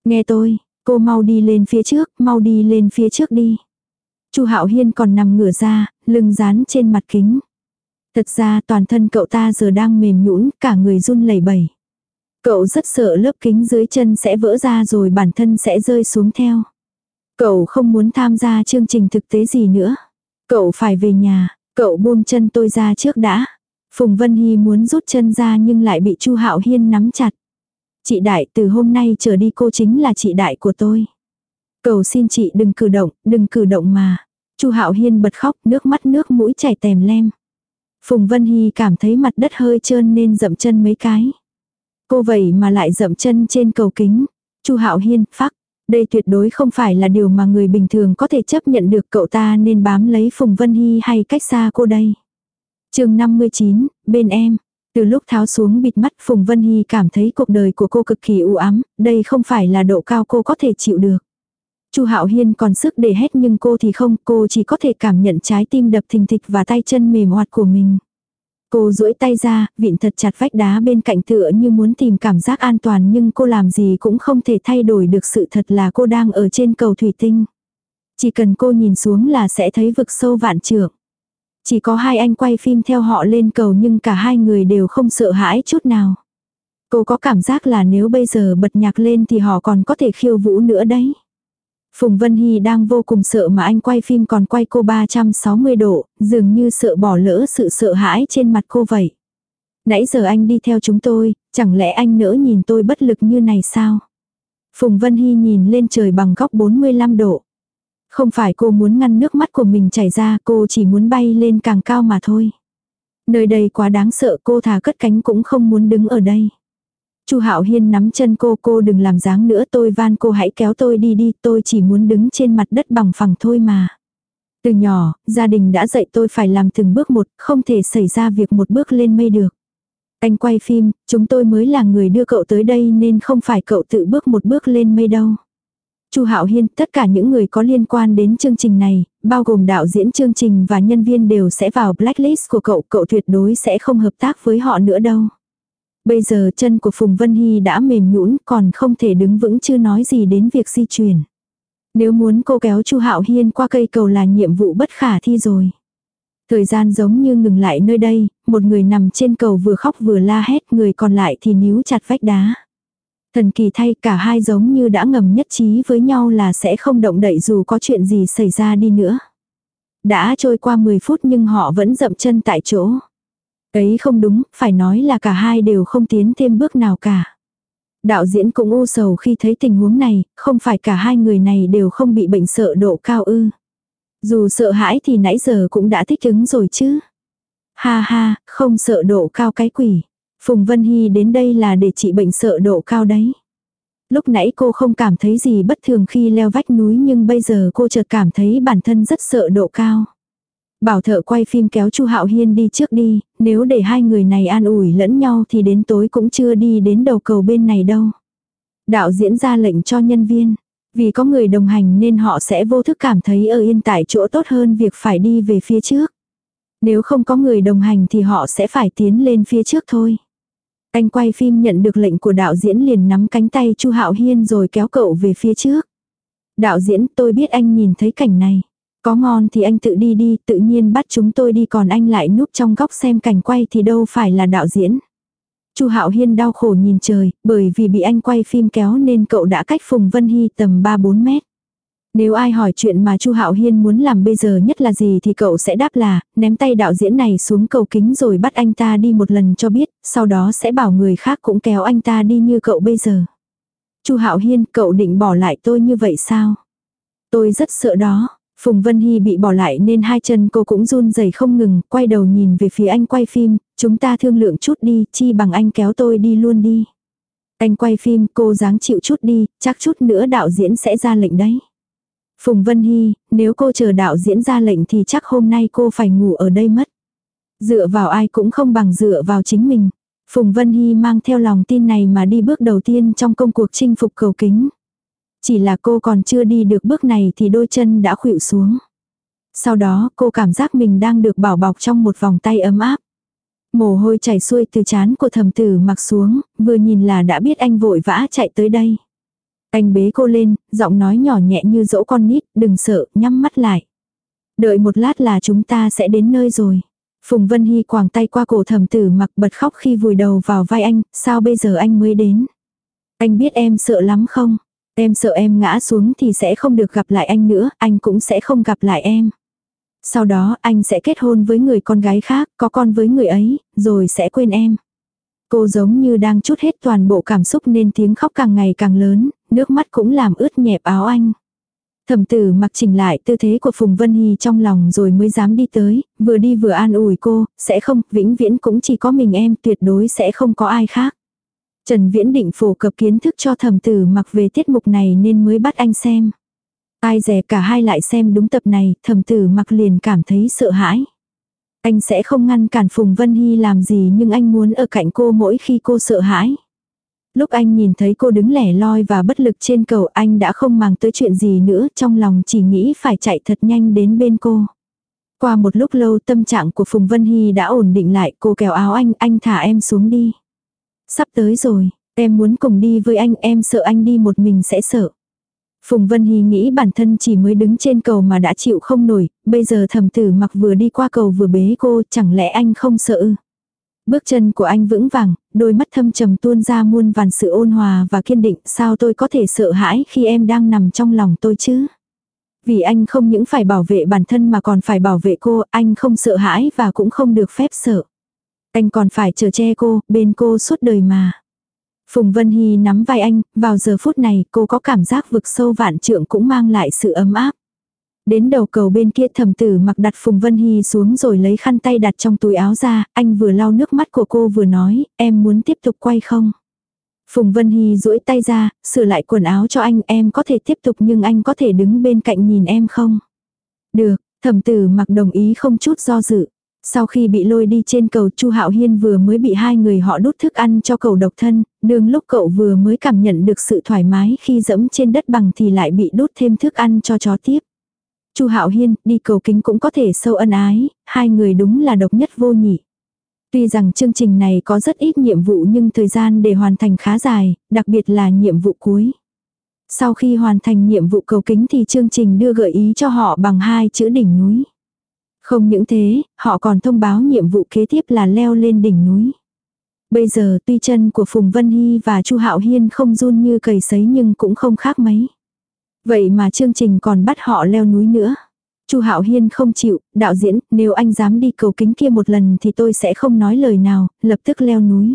Nghe tôi, cô mau đi lên phía trước, mau đi lên phía trước đi. Chu Hạo Hiên còn nằm ngửa ra, lưng dán trên mặt kính. Thật ra toàn thân cậu ta giờ đang mềm nhũn, cả người run lẩy bẩy. Cậu rất sợ lớp kính dưới chân sẽ vỡ ra rồi bản thân sẽ rơi xuống theo. Cậu không muốn tham gia chương trình thực tế gì nữa. Cậu phải về nhà, cậu buông chân tôi ra trước đã. Phùng Vân Hy muốn rút chân ra nhưng lại bị Chu Hạo Hiên nắm chặt. Chị đại từ hôm nay trở đi cô chính là chị đại của tôi. Cầu xin chị đừng cử động, đừng cử động mà. Chu Hạo Hiên bật khóc, nước mắt nước mũi chảy tèm lem. Phùng Vân Hy cảm thấy mặt đất hơi trơn nên dậm chân mấy cái. Cô vậy mà lại dậm chân trên cầu kính. Chu Hạo Hiên, phắc, đây tuyệt đối không phải là điều mà người bình thường có thể chấp nhận được cậu ta nên bám lấy Phùng Vân Hy hay cách xa cô đây chương 59, bên em. Từ lúc tháo xuống bịt mắt Phùng Vân Hy cảm thấy cuộc đời của cô cực kỳ u ám, đây không phải là độ cao cô có thể chịu được. Chu Hạo Hiên còn sức để hét nhưng cô thì không, cô chỉ có thể cảm nhận trái tim đập thình thịch và tay chân mềm hoạt của mình. Cô duỗi tay ra, vịn thật chặt vách đá bên cạnh tựa như muốn tìm cảm giác an toàn nhưng cô làm gì cũng không thể thay đổi được sự thật là cô đang ở trên cầu thủy tinh. Chỉ cần cô nhìn xuống là sẽ thấy vực sâu vạn trượng. Chỉ có hai anh quay phim theo họ lên cầu nhưng cả hai người đều không sợ hãi chút nào. Cô có cảm giác là nếu bây giờ bật nhạc lên thì họ còn có thể khiêu vũ nữa đấy. Phùng Vân Hy đang vô cùng sợ mà anh quay phim còn quay cô 360 độ, dường như sợ bỏ lỡ sự sợ hãi trên mặt cô vậy. Nãy giờ anh đi theo chúng tôi, chẳng lẽ anh nỡ nhìn tôi bất lực như này sao? Phùng Vân Hy nhìn lên trời bằng góc 45 độ. Không phải cô muốn ngăn nước mắt của mình chảy ra, cô chỉ muốn bay lên càng cao mà thôi. Nơi đây quá đáng sợ cô thà cất cánh cũng không muốn đứng ở đây. Chu Hạo Hiên nắm chân cô, cô đừng làm dáng nữa, tôi van cô hãy kéo tôi đi đi, tôi chỉ muốn đứng trên mặt đất bằng phẳng thôi mà. Từ nhỏ, gia đình đã dạy tôi phải làm từng bước một, không thể xảy ra việc một bước lên mây được. Anh quay phim, chúng tôi mới là người đưa cậu tới đây nên không phải cậu tự bước một bước lên mây đâu. Chu Hạo Hiên, tất cả những người có liên quan đến chương trình này, bao gồm đạo diễn chương trình và nhân viên đều sẽ vào blacklist của cậu, cậu tuyệt đối sẽ không hợp tác với họ nữa đâu. Bây giờ chân của Phùng Vân Hy đã mềm nhũn còn không thể đứng vững chưa nói gì đến việc di chuyển. Nếu muốn cô kéo Chu Hạo Hiên qua cây cầu là nhiệm vụ bất khả thi rồi. Thời gian giống như ngừng lại nơi đây, một người nằm trên cầu vừa khóc vừa la hét, người còn lại thì níu chặt vách đá. Thần kỳ thay cả hai giống như đã ngầm nhất trí với nhau là sẽ không động đậy dù có chuyện gì xảy ra đi nữa. Đã trôi qua 10 phút nhưng họ vẫn dậm chân tại chỗ. Ấy không đúng, phải nói là cả hai đều không tiến thêm bước nào cả. Đạo diễn cũng u sầu khi thấy tình huống này, không phải cả hai người này đều không bị bệnh sợ độ cao ư. Dù sợ hãi thì nãy giờ cũng đã thích ứng rồi chứ. Ha ha, không sợ độ cao cái quỷ. Phùng Vân Hy đến đây là để trị bệnh sợ độ cao đấy. Lúc nãy cô không cảm thấy gì bất thường khi leo vách núi nhưng bây giờ cô chợt cảm thấy bản thân rất sợ độ cao. Bảo thợ quay phim kéo Chu Hạo Hiên đi trước đi, nếu để hai người này an ủi lẫn nhau thì đến tối cũng chưa đi đến đầu cầu bên này đâu. Đạo diễn ra lệnh cho nhân viên, vì có người đồng hành nên họ sẽ vô thức cảm thấy ở yên tại chỗ tốt hơn việc phải đi về phía trước. Nếu không có người đồng hành thì họ sẽ phải tiến lên phía trước thôi. Anh quay phim nhận được lệnh của đạo diễn liền nắm cánh tay Chu Hạo Hiên rồi kéo cậu về phía trước. Đạo diễn tôi biết anh nhìn thấy cảnh này. Có ngon thì anh tự đi đi, tự nhiên bắt chúng tôi đi còn anh lại núp trong góc xem cảnh quay thì đâu phải là đạo diễn. Chu Hạo Hiên đau khổ nhìn trời, bởi vì bị anh quay phim kéo nên cậu đã cách Phùng Vân Hy tầm 3-4 mét. Nếu ai hỏi chuyện mà Chu Hạo Hiên muốn làm bây giờ nhất là gì thì cậu sẽ đáp là, ném tay đạo diễn này xuống cầu kính rồi bắt anh ta đi một lần cho biết, sau đó sẽ bảo người khác cũng kéo anh ta đi như cậu bây giờ. Chu Hạo Hiên, cậu định bỏ lại tôi như vậy sao? Tôi rất sợ đó. Phùng Vân Hy bị bỏ lại nên hai chân cô cũng run rẩy không ngừng, quay đầu nhìn về phía anh quay phim, chúng ta thương lượng chút đi, chi bằng anh kéo tôi đi luôn đi. Anh quay phim, cô dáng chịu chút đi, chắc chút nữa đạo diễn sẽ ra lệnh đấy. Phùng Vân Hy, nếu cô chờ đạo diễn ra lệnh thì chắc hôm nay cô phải ngủ ở đây mất. Dựa vào ai cũng không bằng dựa vào chính mình. Phùng Vân Hy mang theo lòng tin này mà đi bước đầu tiên trong công cuộc chinh phục cầu kính. Chỉ là cô còn chưa đi được bước này thì đôi chân đã khuỵu xuống. Sau đó cô cảm giác mình đang được bảo bọc trong một vòng tay ấm áp. Mồ hôi chảy xuôi từ chán của thầm tử mặc xuống, vừa nhìn là đã biết anh vội vã chạy tới đây. Anh bế cô lên, giọng nói nhỏ nhẹ như dỗ con nít, đừng sợ, nhắm mắt lại. Đợi một lát là chúng ta sẽ đến nơi rồi. Phùng Vân Hy quàng tay qua cổ thầm tử mặc bật khóc khi vùi đầu vào vai anh, sao bây giờ anh mới đến? Anh biết em sợ lắm không? Em sợ em ngã xuống thì sẽ không được gặp lại anh nữa, anh cũng sẽ không gặp lại em. Sau đó anh sẽ kết hôn với người con gái khác, có con với người ấy, rồi sẽ quên em. Cô giống như đang chút hết toàn bộ cảm xúc nên tiếng khóc càng ngày càng lớn, nước mắt cũng làm ướt nhẹp áo anh. Thẩm tử mặc chỉnh lại tư thế của Phùng Vân Hy trong lòng rồi mới dám đi tới, vừa đi vừa an ủi cô, sẽ không, vĩnh viễn cũng chỉ có mình em, tuyệt đối sẽ không có ai khác. Trần Viễn định phổ cập kiến thức cho thẩm tử mặc về tiết mục này nên mới bắt anh xem. Ai dè cả hai lại xem đúng tập này, thẩm tử mặc liền cảm thấy sợ hãi. Anh sẽ không ngăn cản Phùng Vân Hy làm gì nhưng anh muốn ở cạnh cô mỗi khi cô sợ hãi. Lúc anh nhìn thấy cô đứng lẻ loi và bất lực trên cầu anh đã không mang tới chuyện gì nữa trong lòng chỉ nghĩ phải chạy thật nhanh đến bên cô. Qua một lúc lâu tâm trạng của Phùng Vân Hy đã ổn định lại cô kéo áo anh, anh thả em xuống đi. Sắp tới rồi, em muốn cùng đi với anh, em sợ anh đi một mình sẽ sợ. Phùng Vân Hy nghĩ bản thân chỉ mới đứng trên cầu mà đã chịu không nổi, bây giờ thầm tử mặc vừa đi qua cầu vừa bế cô, chẳng lẽ anh không sợ? Bước chân của anh vững vàng, đôi mắt thâm trầm tuôn ra muôn vàn sự ôn hòa và kiên định, sao tôi có thể sợ hãi khi em đang nằm trong lòng tôi chứ? Vì anh không những phải bảo vệ bản thân mà còn phải bảo vệ cô, anh không sợ hãi và cũng không được phép sợ. Anh còn phải chờ che cô, bên cô suốt đời mà. Phùng Vân Hy nắm vai anh, vào giờ phút này cô có cảm giác vực sâu vạn trượng cũng mang lại sự ấm áp. Đến đầu cầu bên kia thẩm tử mặc đặt Phùng Vân Hy xuống rồi lấy khăn tay đặt trong túi áo ra, anh vừa lau nước mắt của cô vừa nói, em muốn tiếp tục quay không? Phùng Vân Hy duỗi tay ra, sửa lại quần áo cho anh, em có thể tiếp tục nhưng anh có thể đứng bên cạnh nhìn em không? Được, thẩm tử mặc đồng ý không chút do dự. Sau khi bị lôi đi trên cầu Chu Hạo Hiên vừa mới bị hai người họ đút thức ăn cho cậu độc thân, đường lúc cậu vừa mới cảm nhận được sự thoải mái khi dẫm trên đất bằng thì lại bị đút thêm thức ăn cho chó tiếp. Chu Hạo Hiên, đi cầu kính cũng có thể sâu ân ái, hai người đúng là độc nhất vô nhị. Tuy rằng chương trình này có rất ít nhiệm vụ nhưng thời gian để hoàn thành khá dài, đặc biệt là nhiệm vụ cuối. Sau khi hoàn thành nhiệm vụ cầu kính thì chương trình đưa gợi ý cho họ bằng hai chữ đỉnh núi. Không những thế, họ còn thông báo nhiệm vụ kế tiếp là leo lên đỉnh núi. Bây giờ tuy chân của Phùng Vân Hy và Chu Hạo Hiên không run như cầy sấy nhưng cũng không khác mấy. Vậy mà chương trình còn bắt họ leo núi nữa. Chu Hạo Hiên không chịu, đạo diễn, nếu anh dám đi cầu kính kia một lần thì tôi sẽ không nói lời nào, lập tức leo núi.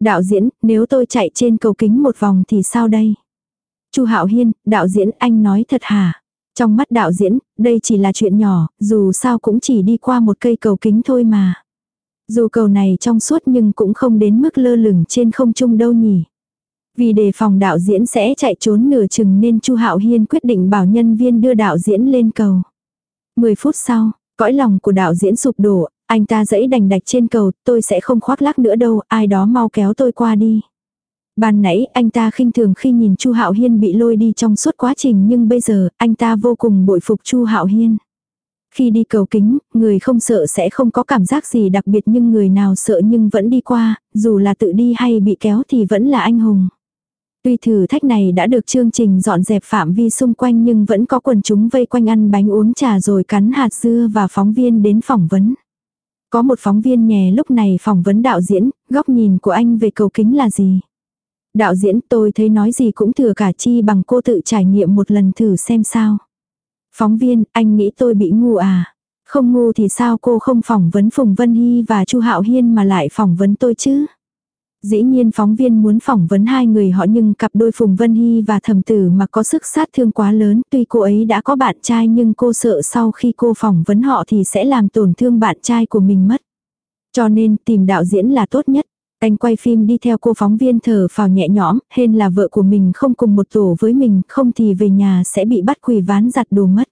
Đạo diễn, nếu tôi chạy trên cầu kính một vòng thì sao đây? Chu Hạo Hiên, đạo diễn anh nói thật hả? Trong mắt đạo diễn, đây chỉ là chuyện nhỏ, dù sao cũng chỉ đi qua một cây cầu kính thôi mà. Dù cầu này trong suốt nhưng cũng không đến mức lơ lửng trên không trung đâu nhỉ. Vì đề phòng đạo diễn sẽ chạy trốn nửa chừng nên Chu Hạo Hiên quyết định bảo nhân viên đưa đạo diễn lên cầu. 10 phút sau, cõi lòng của đạo diễn sụp đổ, anh ta dẫy đành đạch trên cầu, tôi sẽ không khoác lác nữa đâu, ai đó mau kéo tôi qua đi. Ban nãy anh ta khinh thường khi nhìn Chu Hạo Hiên bị lôi đi trong suốt quá trình nhưng bây giờ anh ta vô cùng bội phục Chu Hạo Hiên. Khi đi cầu kính, người không sợ sẽ không có cảm giác gì đặc biệt nhưng người nào sợ nhưng vẫn đi qua, dù là tự đi hay bị kéo thì vẫn là anh hùng. Tuy thử thách này đã được chương trình dọn dẹp phạm vi xung quanh nhưng vẫn có quần chúng vây quanh ăn bánh uống trà rồi cắn hạt dưa và phóng viên đến phỏng vấn. Có một phóng viên nhè lúc này phỏng vấn đạo diễn, góc nhìn của anh về cầu kính là gì? Đạo diễn tôi thấy nói gì cũng thừa cả chi bằng cô tự trải nghiệm một lần thử xem sao. Phóng viên, anh nghĩ tôi bị ngu à? Không ngu thì sao cô không phỏng vấn Phùng Vân Hy và Chu Hạo Hiên mà lại phỏng vấn tôi chứ? Dĩ nhiên phóng viên muốn phỏng vấn hai người họ nhưng cặp đôi Phùng Vân Hy và Thẩm tử mà có sức sát thương quá lớn. Tuy cô ấy đã có bạn trai nhưng cô sợ sau khi cô phỏng vấn họ thì sẽ làm tổn thương bạn trai của mình mất. Cho nên tìm đạo diễn là tốt nhất. Anh quay phim đi theo cô phóng viên thở phào nhẹ nhõm, hên là vợ của mình không cùng một tổ với mình, không thì về nhà sẽ bị bắt quỳ ván giặt đồ mất.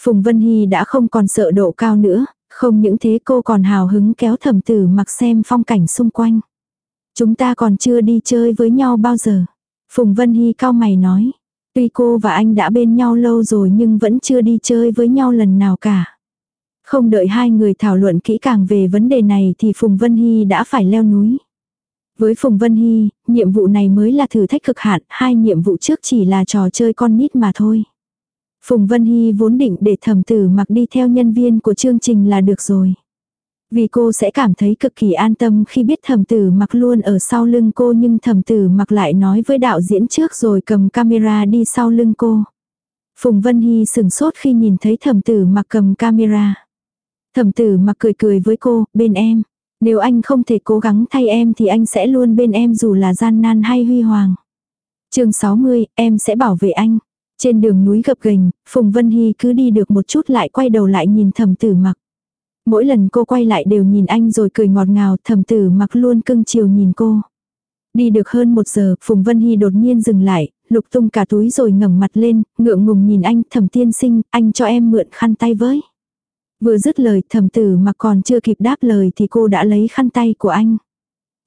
Phùng Vân Hy đã không còn sợ độ cao nữa, không những thế cô còn hào hứng kéo thẩm tử mặc xem phong cảnh xung quanh. Chúng ta còn chưa đi chơi với nhau bao giờ. Phùng Vân Hy cao mày nói. Tuy cô và anh đã bên nhau lâu rồi nhưng vẫn chưa đi chơi với nhau lần nào cả. Không đợi hai người thảo luận kỹ càng về vấn đề này thì Phùng Vân Hy đã phải leo núi. Với Phùng Vân Hy, nhiệm vụ này mới là thử thách cực hạn, hai nhiệm vụ trước chỉ là trò chơi con nít mà thôi. Phùng Vân Hy vốn định để thẩm tử mặc đi theo nhân viên của chương trình là được rồi. Vì cô sẽ cảm thấy cực kỳ an tâm khi biết thẩm tử mặc luôn ở sau lưng cô nhưng thẩm tử mặc lại nói với đạo diễn trước rồi cầm camera đi sau lưng cô. Phùng Vân Hy sừng sốt khi nhìn thấy thẩm tử mặc cầm camera. Thẩm tử mặc cười cười với cô, bên em. Nếu anh không thể cố gắng thay em thì anh sẽ luôn bên em dù là gian nan hay huy hoàng. chương 60, em sẽ bảo vệ anh. Trên đường núi gập ghềnh, Phùng Vân Hy cứ đi được một chút lại quay đầu lại nhìn thẩm tử mặc. Mỗi lần cô quay lại đều nhìn anh rồi cười ngọt ngào, thầm tử mặc luôn cưng chiều nhìn cô. Đi được hơn một giờ, Phùng Vân Hy đột nhiên dừng lại, lục tung cả túi rồi ngẩng mặt lên, ngượng ngùng nhìn anh, thầm tiên sinh, anh cho em mượn khăn tay với. Vừa dứt lời thầm tử mà còn chưa kịp đáp lời thì cô đã lấy khăn tay của anh.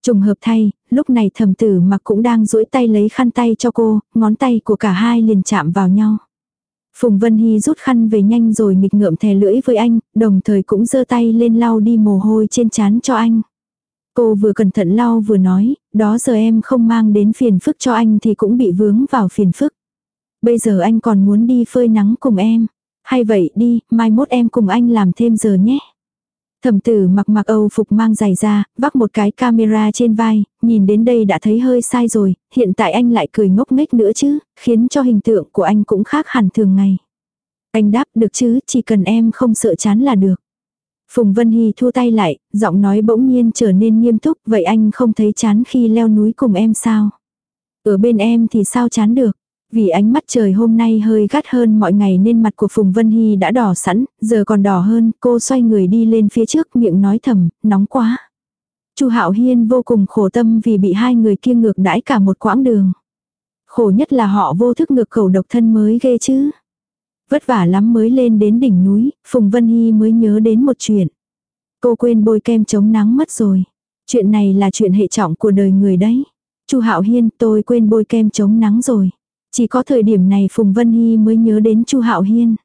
Trùng hợp thay, lúc này thầm tử mặc cũng đang duỗi tay lấy khăn tay cho cô, ngón tay của cả hai liền chạm vào nhau. Phùng Vân Hy rút khăn về nhanh rồi nghịch ngợm thè lưỡi với anh, đồng thời cũng giơ tay lên lau đi mồ hôi trên trán cho anh. Cô vừa cẩn thận lau vừa nói, đó giờ em không mang đến phiền phức cho anh thì cũng bị vướng vào phiền phức. Bây giờ anh còn muốn đi phơi nắng cùng em. Hay vậy đi, mai mốt em cùng anh làm thêm giờ nhé. Thẩm tử mặc mặc âu phục mang giày ra, vác một cái camera trên vai, nhìn đến đây đã thấy hơi sai rồi, hiện tại anh lại cười ngốc nghếch nữa chứ, khiến cho hình tượng của anh cũng khác hẳn thường ngày. Anh đáp được chứ, chỉ cần em không sợ chán là được. Phùng Vân Hy thu tay lại, giọng nói bỗng nhiên trở nên nghiêm túc, vậy anh không thấy chán khi leo núi cùng em sao? Ở bên em thì sao chán được? Vì ánh mắt trời hôm nay hơi gắt hơn mọi ngày nên mặt của Phùng Vân Hy đã đỏ sẵn, giờ còn đỏ hơn, cô xoay người đi lên phía trước miệng nói thầm, nóng quá. Chu Hạo Hiên vô cùng khổ tâm vì bị hai người kia ngược đãi cả một quãng đường. Khổ nhất là họ vô thức ngược khẩu độc thân mới ghê chứ. Vất vả lắm mới lên đến đỉnh núi, Phùng Vân Hy mới nhớ đến một chuyện. Cô quên bôi kem chống nắng mất rồi. Chuyện này là chuyện hệ trọng của đời người đấy. Chu Hạo Hiên, tôi quên bôi kem chống nắng rồi. Chỉ có thời điểm này Phùng Vân Hy mới nhớ đến Chu Hạo Hiên.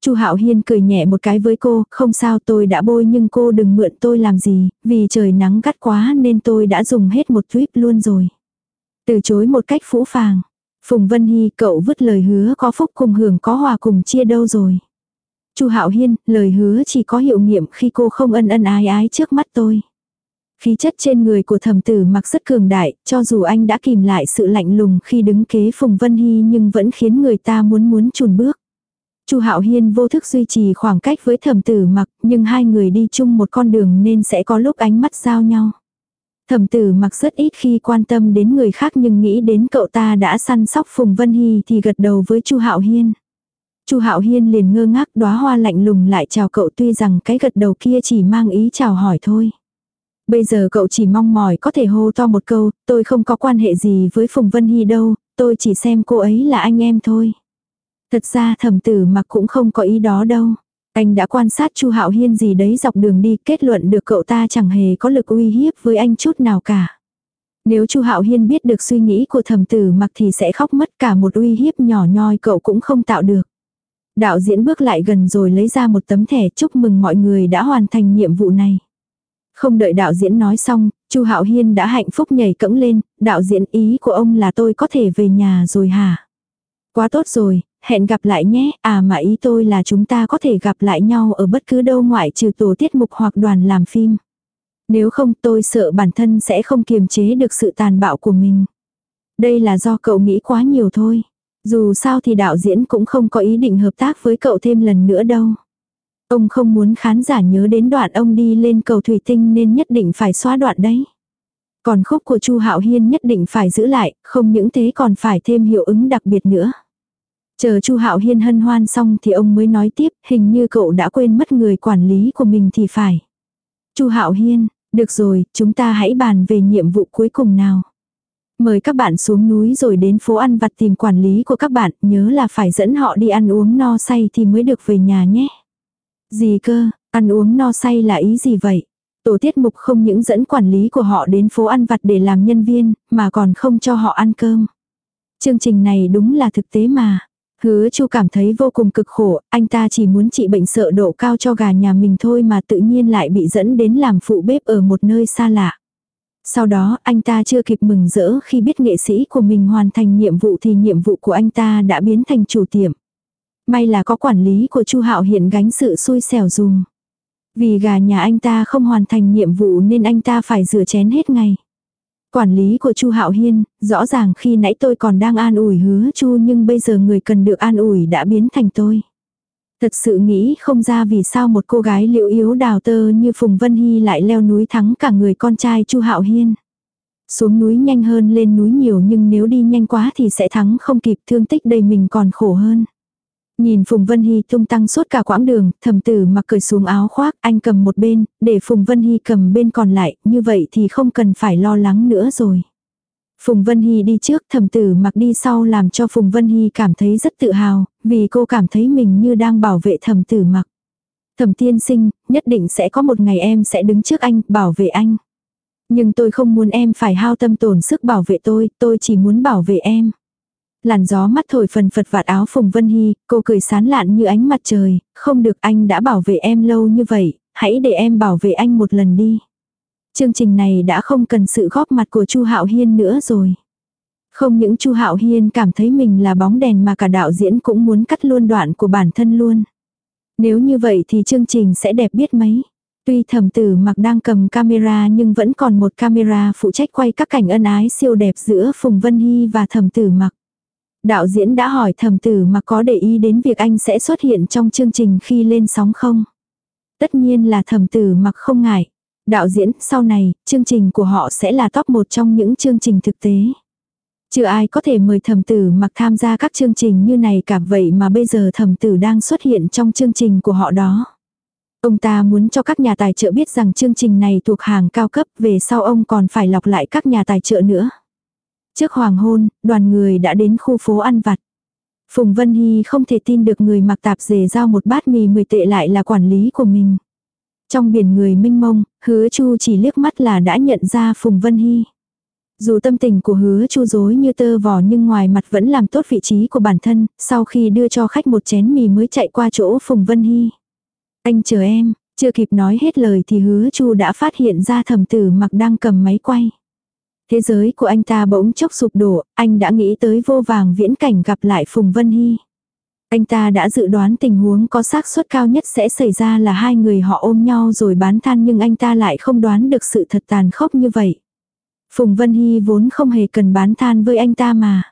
Chu Hạo Hiên cười nhẹ một cái với cô, không sao tôi đã bôi nhưng cô đừng mượn tôi làm gì, vì trời nắng gắt quá nên tôi đã dùng hết một tuyếp luôn rồi. Từ chối một cách phũ phàng. Phùng Vân Hy cậu vứt lời hứa có phúc cùng hưởng có hòa cùng chia đâu rồi. Chu Hạo Hiên, lời hứa chỉ có hiệu nghiệm khi cô không ân ân ái ái trước mắt tôi. Khí chất trên người của thẩm tử mặc rất cường đại, cho dù anh đã kìm lại sự lạnh lùng khi đứng kế Phùng Vân Hy nhưng vẫn khiến người ta muốn muốn chùn bước. Chu Hạo Hiên vô thức duy trì khoảng cách với thẩm tử mặc, nhưng hai người đi chung một con đường nên sẽ có lúc ánh mắt giao nhau. Thẩm tử mặc rất ít khi quan tâm đến người khác nhưng nghĩ đến cậu ta đã săn sóc Phùng Vân Hy thì gật đầu với Chu Hạo Hiên. Chu Hạo Hiên liền ngơ ngác đóa hoa lạnh lùng lại chào cậu tuy rằng cái gật đầu kia chỉ mang ý chào hỏi thôi. Bây giờ cậu chỉ mong mỏi có thể hô to một câu, tôi không có quan hệ gì với Phùng Vân Hy đâu, tôi chỉ xem cô ấy là anh em thôi. Thật ra thẩm tử mặc cũng không có ý đó đâu. Anh đã quan sát Chu Hạo Hiên gì đấy dọc đường đi kết luận được cậu ta chẳng hề có lực uy hiếp với anh chút nào cả. Nếu Chu Hạo Hiên biết được suy nghĩ của thẩm tử mặc thì sẽ khóc mất cả một uy hiếp nhỏ nhoi cậu cũng không tạo được. Đạo diễn bước lại gần rồi lấy ra một tấm thẻ chúc mừng mọi người đã hoàn thành nhiệm vụ này. Không đợi đạo diễn nói xong, Chu Hạo Hiên đã hạnh phúc nhảy cẫng lên, đạo diễn ý của ông là tôi có thể về nhà rồi hả? Quá tốt rồi, hẹn gặp lại nhé, à mà ý tôi là chúng ta có thể gặp lại nhau ở bất cứ đâu ngoại trừ tổ tiết mục hoặc đoàn làm phim. Nếu không tôi sợ bản thân sẽ không kiềm chế được sự tàn bạo của mình. Đây là do cậu nghĩ quá nhiều thôi. Dù sao thì đạo diễn cũng không có ý định hợp tác với cậu thêm lần nữa đâu. Ông không muốn khán giả nhớ đến đoạn ông đi lên cầu thủy tinh nên nhất định phải xóa đoạn đấy. Còn khúc của Chu Hạo Hiên nhất định phải giữ lại, không những thế còn phải thêm hiệu ứng đặc biệt nữa. Chờ Chu Hạo Hiên hân hoan xong thì ông mới nói tiếp, hình như cậu đã quên mất người quản lý của mình thì phải. Chu Hạo Hiên, được rồi, chúng ta hãy bàn về nhiệm vụ cuối cùng nào. Mời các bạn xuống núi rồi đến phố ăn vặt tìm quản lý của các bạn, nhớ là phải dẫn họ đi ăn uống no say thì mới được về nhà nhé. Gì cơ, ăn uống no say là ý gì vậy? Tổ tiết mục không những dẫn quản lý của họ đến phố ăn vặt để làm nhân viên, mà còn không cho họ ăn cơm. Chương trình này đúng là thực tế mà. Hứa chu cảm thấy vô cùng cực khổ, anh ta chỉ muốn trị bệnh sợ độ cao cho gà nhà mình thôi mà tự nhiên lại bị dẫn đến làm phụ bếp ở một nơi xa lạ. Sau đó anh ta chưa kịp mừng rỡ khi biết nghệ sĩ của mình hoàn thành nhiệm vụ thì nhiệm vụ của anh ta đã biến thành chủ tiệm. May là có quản lý của Chu Hạo hiện gánh sự xui xẻo dùng. Vì gà nhà anh ta không hoàn thành nhiệm vụ nên anh ta phải rửa chén hết ngày. Quản lý của Chu Hạo Hiên, rõ ràng khi nãy tôi còn đang an ủi hứa Chu nhưng bây giờ người cần được an ủi đã biến thành tôi. Thật sự nghĩ không ra vì sao một cô gái liệu yếu đào tơ như Phùng Vân Hy lại leo núi thắng cả người con trai Chu Hạo Hiên. Xuống núi nhanh hơn lên núi nhiều nhưng nếu đi nhanh quá thì sẽ thắng không kịp thương tích đầy mình còn khổ hơn. Nhìn Phùng Vân Hy tung tăng suốt cả quãng đường, thầm tử mặc cởi xuống áo khoác, anh cầm một bên, để Phùng Vân Hy cầm bên còn lại, như vậy thì không cần phải lo lắng nữa rồi. Phùng Vân Hy đi trước, thầm tử mặc đi sau làm cho Phùng Vân Hy cảm thấy rất tự hào, vì cô cảm thấy mình như đang bảo vệ thầm tử mặc. Thầm tiên sinh, nhất định sẽ có một ngày em sẽ đứng trước anh, bảo vệ anh. Nhưng tôi không muốn em phải hao tâm tổn sức bảo vệ tôi, tôi chỉ muốn bảo vệ em. Làn gió mắt thổi phần phật vạt áo Phùng Vân Hy, cô cười sán lạn như ánh mặt trời, không được anh đã bảo vệ em lâu như vậy, hãy để em bảo vệ anh một lần đi. Chương trình này đã không cần sự góp mặt của Chu Hạo Hiên nữa rồi. Không những Chu Hạo Hiên cảm thấy mình là bóng đèn mà cả đạo diễn cũng muốn cắt luôn đoạn của bản thân luôn. Nếu như vậy thì chương trình sẽ đẹp biết mấy. Tuy thẩm tử mặc đang cầm camera nhưng vẫn còn một camera phụ trách quay các cảnh ân ái siêu đẹp giữa Phùng Vân Hy và thẩm tử mặc. Đạo diễn đã hỏi thẩm tử mà có để ý đến việc anh sẽ xuất hiện trong chương trình khi lên sóng không? Tất nhiên là thẩm tử mặc không ngại. Đạo diễn, sau này, chương trình của họ sẽ là top một trong những chương trình thực tế. Chưa ai có thể mời thẩm tử mặc tham gia các chương trình như này cả vậy mà bây giờ thẩm tử đang xuất hiện trong chương trình của họ đó. Ông ta muốn cho các nhà tài trợ biết rằng chương trình này thuộc hàng cao cấp về sau ông còn phải lọc lại các nhà tài trợ nữa. Trước hoàng hôn, đoàn người đã đến khu phố ăn vặt. Phùng Vân Hy không thể tin được người mặc tạp dề giao một bát mì 10 tệ lại là quản lý của mình. Trong biển người minh mông, hứa chu chỉ liếc mắt là đã nhận ra Phùng Vân Hy. Dù tâm tình của hứa chu dối như tơ vò nhưng ngoài mặt vẫn làm tốt vị trí của bản thân, sau khi đưa cho khách một chén mì mới chạy qua chỗ Phùng Vân Hy. Anh chờ em, chưa kịp nói hết lời thì hứa chu đã phát hiện ra thầm tử mặc đang cầm máy quay. Thế giới của anh ta bỗng chốc sụp đổ, anh đã nghĩ tới vô vàng viễn cảnh gặp lại Phùng Vân Hy. Anh ta đã dự đoán tình huống có xác suất cao nhất sẽ xảy ra là hai người họ ôm nhau rồi bán than nhưng anh ta lại không đoán được sự thật tàn khốc như vậy. Phùng Vân Hy vốn không hề cần bán than với anh ta mà.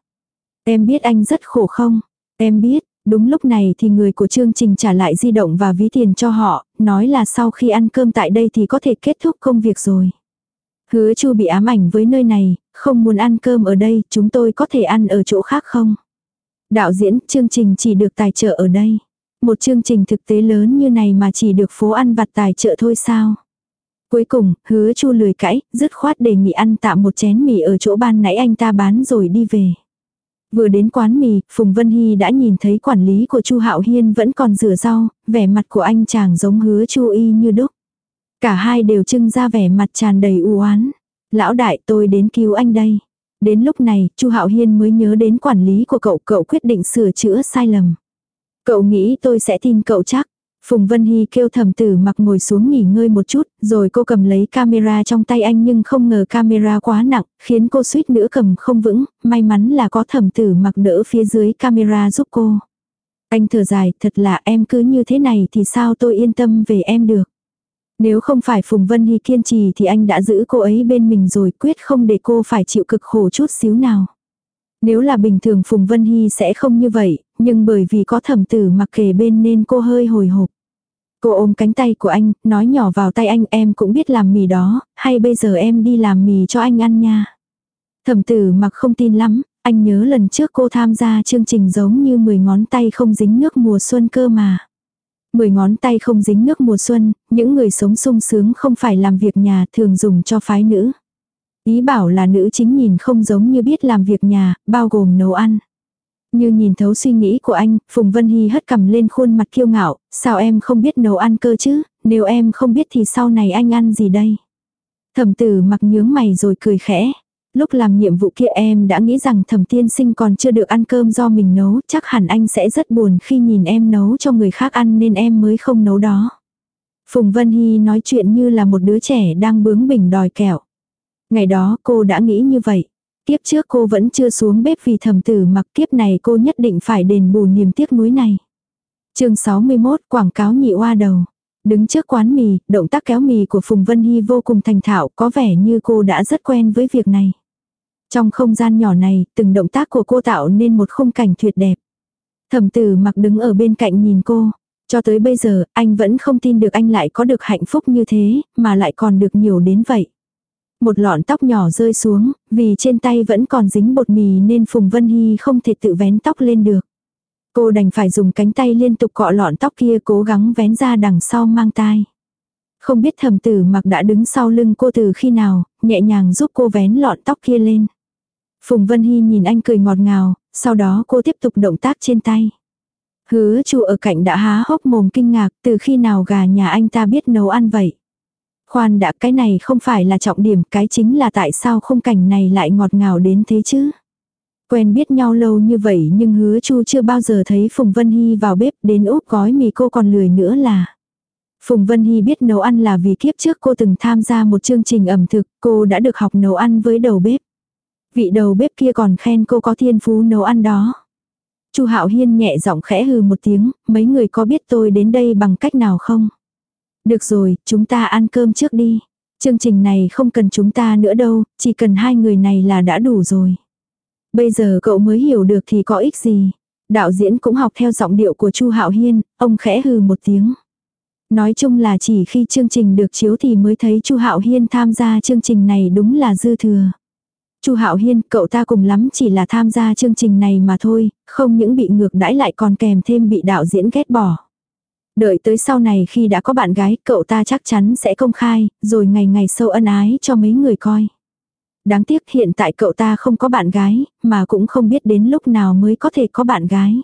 Em biết anh rất khổ không? Em biết, đúng lúc này thì người của chương trình trả lại di động và ví tiền cho họ, nói là sau khi ăn cơm tại đây thì có thể kết thúc công việc rồi. Hứa chu bị ám ảnh với nơi này, không muốn ăn cơm ở đây, chúng tôi có thể ăn ở chỗ khác không? Đạo diễn, chương trình chỉ được tài trợ ở đây. Một chương trình thực tế lớn như này mà chỉ được phố ăn vặt tài trợ thôi sao? Cuối cùng, hứa chu lười cãi, dứt khoát đề nghị ăn tạm một chén mì ở chỗ ban nãy anh ta bán rồi đi về. Vừa đến quán mì, Phùng Vân Hy đã nhìn thấy quản lý của Chu Hạo Hiên vẫn còn rửa rau, vẻ mặt của anh chàng giống hứa Chu y như đúc. Cả hai đều trưng ra vẻ mặt tràn đầy u oán. Lão đại tôi đến cứu anh đây. Đến lúc này, Chu Hạo Hiên mới nhớ đến quản lý của cậu, cậu quyết định sửa chữa sai lầm. Cậu nghĩ tôi sẽ tin cậu chắc. Phùng Vân Hy kêu thầm tử mặc ngồi xuống nghỉ ngơi một chút, rồi cô cầm lấy camera trong tay anh nhưng không ngờ camera quá nặng, khiến cô suýt nữa cầm không vững, may mắn là có thầm tử mặc đỡ phía dưới camera giúp cô. Anh thở dài, thật là em cứ như thế này thì sao tôi yên tâm về em được. Nếu không phải Phùng Vân Hy kiên trì thì anh đã giữ cô ấy bên mình rồi quyết không để cô phải chịu cực khổ chút xíu nào. Nếu là bình thường Phùng Vân Hy sẽ không như vậy, nhưng bởi vì có thẩm tử mặc kề bên nên cô hơi hồi hộp. Cô ôm cánh tay của anh, nói nhỏ vào tay anh em cũng biết làm mì đó, hay bây giờ em đi làm mì cho anh ăn nha. Thẩm tử mặc không tin lắm, anh nhớ lần trước cô tham gia chương trình giống như 10 ngón tay không dính nước mùa xuân cơ mà. Mười ngón tay không dính nước mùa xuân, những người sống sung sướng không phải làm việc nhà thường dùng cho phái nữ. Ý bảo là nữ chính nhìn không giống như biết làm việc nhà, bao gồm nấu ăn. Như nhìn thấu suy nghĩ của anh, Phùng Vân Hy hất cầm lên khuôn mặt kiêu ngạo, sao em không biết nấu ăn cơ chứ, nếu em không biết thì sau này anh ăn gì đây. Thẩm tử mặc nhướng mày rồi cười khẽ, Lúc làm nhiệm vụ kia em đã nghĩ rằng thẩm tiên sinh còn chưa được ăn cơm do mình nấu, chắc hẳn anh sẽ rất buồn khi nhìn em nấu cho người khác ăn nên em mới không nấu đó. Phùng Vân Hy nói chuyện như là một đứa trẻ đang bướng bỉnh đòi kẹo. Ngày đó cô đã nghĩ như vậy. Kiếp trước cô vẫn chưa xuống bếp vì thầm tử mặc kiếp này cô nhất định phải đền bù niềm tiếc nuối này. chương 61 quảng cáo nhị oa đầu. Đứng trước quán mì, động tác kéo mì của Phùng Vân Hy vô cùng thành thạo, có vẻ như cô đã rất quen với việc này. Trong không gian nhỏ này, từng động tác của cô tạo nên một khung cảnh tuyệt đẹp. Thẩm tử mặc đứng ở bên cạnh nhìn cô. Cho tới bây giờ, anh vẫn không tin được anh lại có được hạnh phúc như thế, mà lại còn được nhiều đến vậy. Một lọn tóc nhỏ rơi xuống, vì trên tay vẫn còn dính bột mì nên Phùng Vân Hy không thể tự vén tóc lên được. Cô đành phải dùng cánh tay liên tục cọ lọn tóc kia cố gắng vén ra đằng sau mang tai. Không biết thầm tử mặc đã đứng sau lưng cô từ khi nào, nhẹ nhàng giúp cô vén lọn tóc kia lên. Phùng Vân Hy nhìn anh cười ngọt ngào, sau đó cô tiếp tục động tác trên tay. Hứa chu ở cạnh đã há hốc mồm kinh ngạc từ khi nào gà nhà anh ta biết nấu ăn vậy. Khoan đã cái này không phải là trọng điểm cái chính là tại sao khung cảnh này lại ngọt ngào đến thế chứ. Quen biết nhau lâu như vậy nhưng hứa chu chưa bao giờ thấy Phùng Vân Hy vào bếp đến úp gói mì cô còn lười nữa là. Phùng Vân Hy biết nấu ăn là vì kiếp trước cô từng tham gia một chương trình ẩm thực, cô đã được học nấu ăn với đầu bếp. Vị đầu bếp kia còn khen cô có thiên phú nấu ăn đó. Chu Hạo Hiên nhẹ giọng khẽ hừ một tiếng, mấy người có biết tôi đến đây bằng cách nào không? Được rồi, chúng ta ăn cơm trước đi. Chương trình này không cần chúng ta nữa đâu, chỉ cần hai người này là đã đủ rồi. Bây giờ cậu mới hiểu được thì có ích gì. Đạo diễn cũng học theo giọng điệu của Chu Hạo Hiên, ông khẽ hừ một tiếng. Nói chung là chỉ khi chương trình được chiếu thì mới thấy Chu Hạo Hiên tham gia chương trình này đúng là dư thừa. Chu Hạo Hiên, cậu ta cùng lắm chỉ là tham gia chương trình này mà thôi, không những bị ngược đãi lại còn kèm thêm bị đạo diễn ghét bỏ. Đợi tới sau này khi đã có bạn gái, cậu ta chắc chắn sẽ công khai, rồi ngày ngày sâu ân ái cho mấy người coi. Đáng tiếc hiện tại cậu ta không có bạn gái, mà cũng không biết đến lúc nào mới có thể có bạn gái.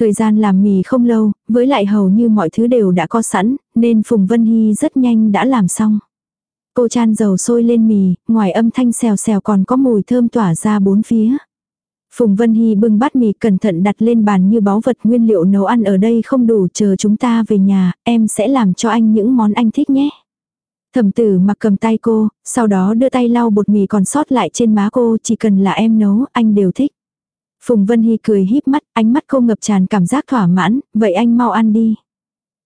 Thời gian làm mì không lâu, với lại hầu như mọi thứ đều đã có sẵn, nên Phùng Vân Hy rất nhanh đã làm xong. Cô chan dầu sôi lên mì, ngoài âm thanh xèo xèo còn có mùi thơm tỏa ra bốn phía. Phùng Vân Hy bưng bát mì cẩn thận đặt lên bàn như báu vật nguyên liệu nấu ăn ở đây không đủ chờ chúng ta về nhà, em sẽ làm cho anh những món anh thích nhé. Thẩm tử mặc cầm tay cô, sau đó đưa tay lau bột mì còn sót lại trên má cô, chỉ cần là em nấu, anh đều thích. Phùng Vân Hy cười híp mắt, ánh mắt cô ngập tràn cảm giác thỏa mãn, vậy anh mau ăn đi.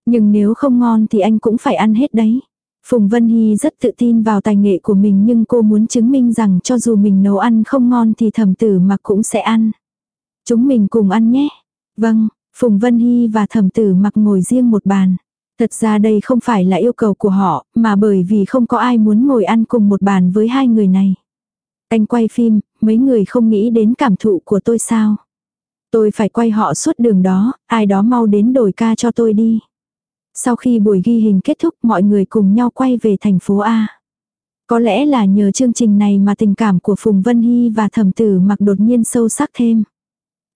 Nhưng nếu không ngon thì anh cũng phải ăn hết đấy. Phùng Vân Hy rất tự tin vào tài nghệ của mình nhưng cô muốn chứng minh rằng cho dù mình nấu ăn không ngon thì thẩm tử mặc cũng sẽ ăn. Chúng mình cùng ăn nhé. Vâng, Phùng Vân Hy và thẩm tử mặc ngồi riêng một bàn. Thật ra đây không phải là yêu cầu của họ, mà bởi vì không có ai muốn ngồi ăn cùng một bàn với hai người này. Anh quay phim, mấy người không nghĩ đến cảm thụ của tôi sao. Tôi phải quay họ suốt đường đó, ai đó mau đến đổi ca cho tôi đi. Sau khi buổi ghi hình kết thúc mọi người cùng nhau quay về thành phố A. Có lẽ là nhờ chương trình này mà tình cảm của Phùng Vân Hy và thẩm tử mặc đột nhiên sâu sắc thêm.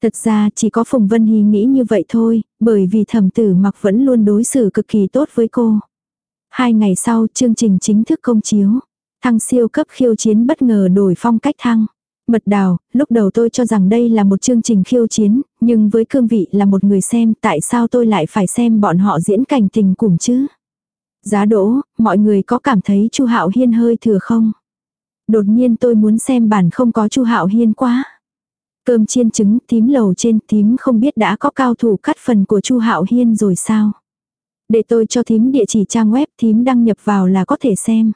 Thật ra chỉ có Phùng Vân Hy nghĩ như vậy thôi, bởi vì thẩm tử mặc vẫn luôn đối xử cực kỳ tốt với cô. Hai ngày sau chương trình chính thức công chiếu. Thăng siêu cấp khiêu chiến bất ngờ đổi phong cách thăng. Mật đào, lúc đầu tôi cho rằng đây là một chương trình khiêu chiến, nhưng với cương vị là một người xem tại sao tôi lại phải xem bọn họ diễn cảnh tình cùng chứ? Giá đỗ, mọi người có cảm thấy Chu Hạo Hiên hơi thừa không? Đột nhiên tôi muốn xem bản không có Chu Hạo Hiên quá. Cơm chiên trứng, tím lầu trên, tím không biết đã có cao thủ cắt phần của Chu Hạo Hiên rồi sao? Để tôi cho thím địa chỉ trang web thím đăng nhập vào là có thể xem.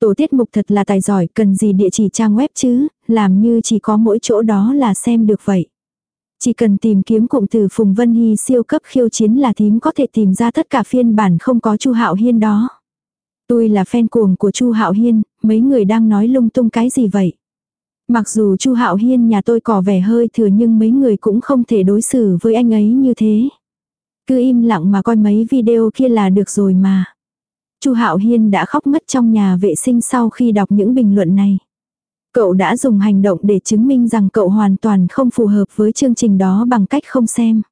Tổ tiết mục thật là tài giỏi, cần gì địa chỉ trang web chứ, làm như chỉ có mỗi chỗ đó là xem được vậy. Chỉ cần tìm kiếm cụm từ Phùng Vân Hy siêu cấp khiêu chiến là thím có thể tìm ra tất cả phiên bản không có Chu Hạo Hiên đó. Tôi là fan cuồng của Chu Hạo Hiên, mấy người đang nói lung tung cái gì vậy? Mặc dù Chu Hạo Hiên nhà tôi có vẻ hơi thừa nhưng mấy người cũng không thể đối xử với anh ấy như thế. Cứ im lặng mà coi mấy video kia là được rồi mà. Chu Hạo Hiên đã khóc mất trong nhà vệ sinh sau khi đọc những bình luận này. Cậu đã dùng hành động để chứng minh rằng cậu hoàn toàn không phù hợp với chương trình đó bằng cách không xem.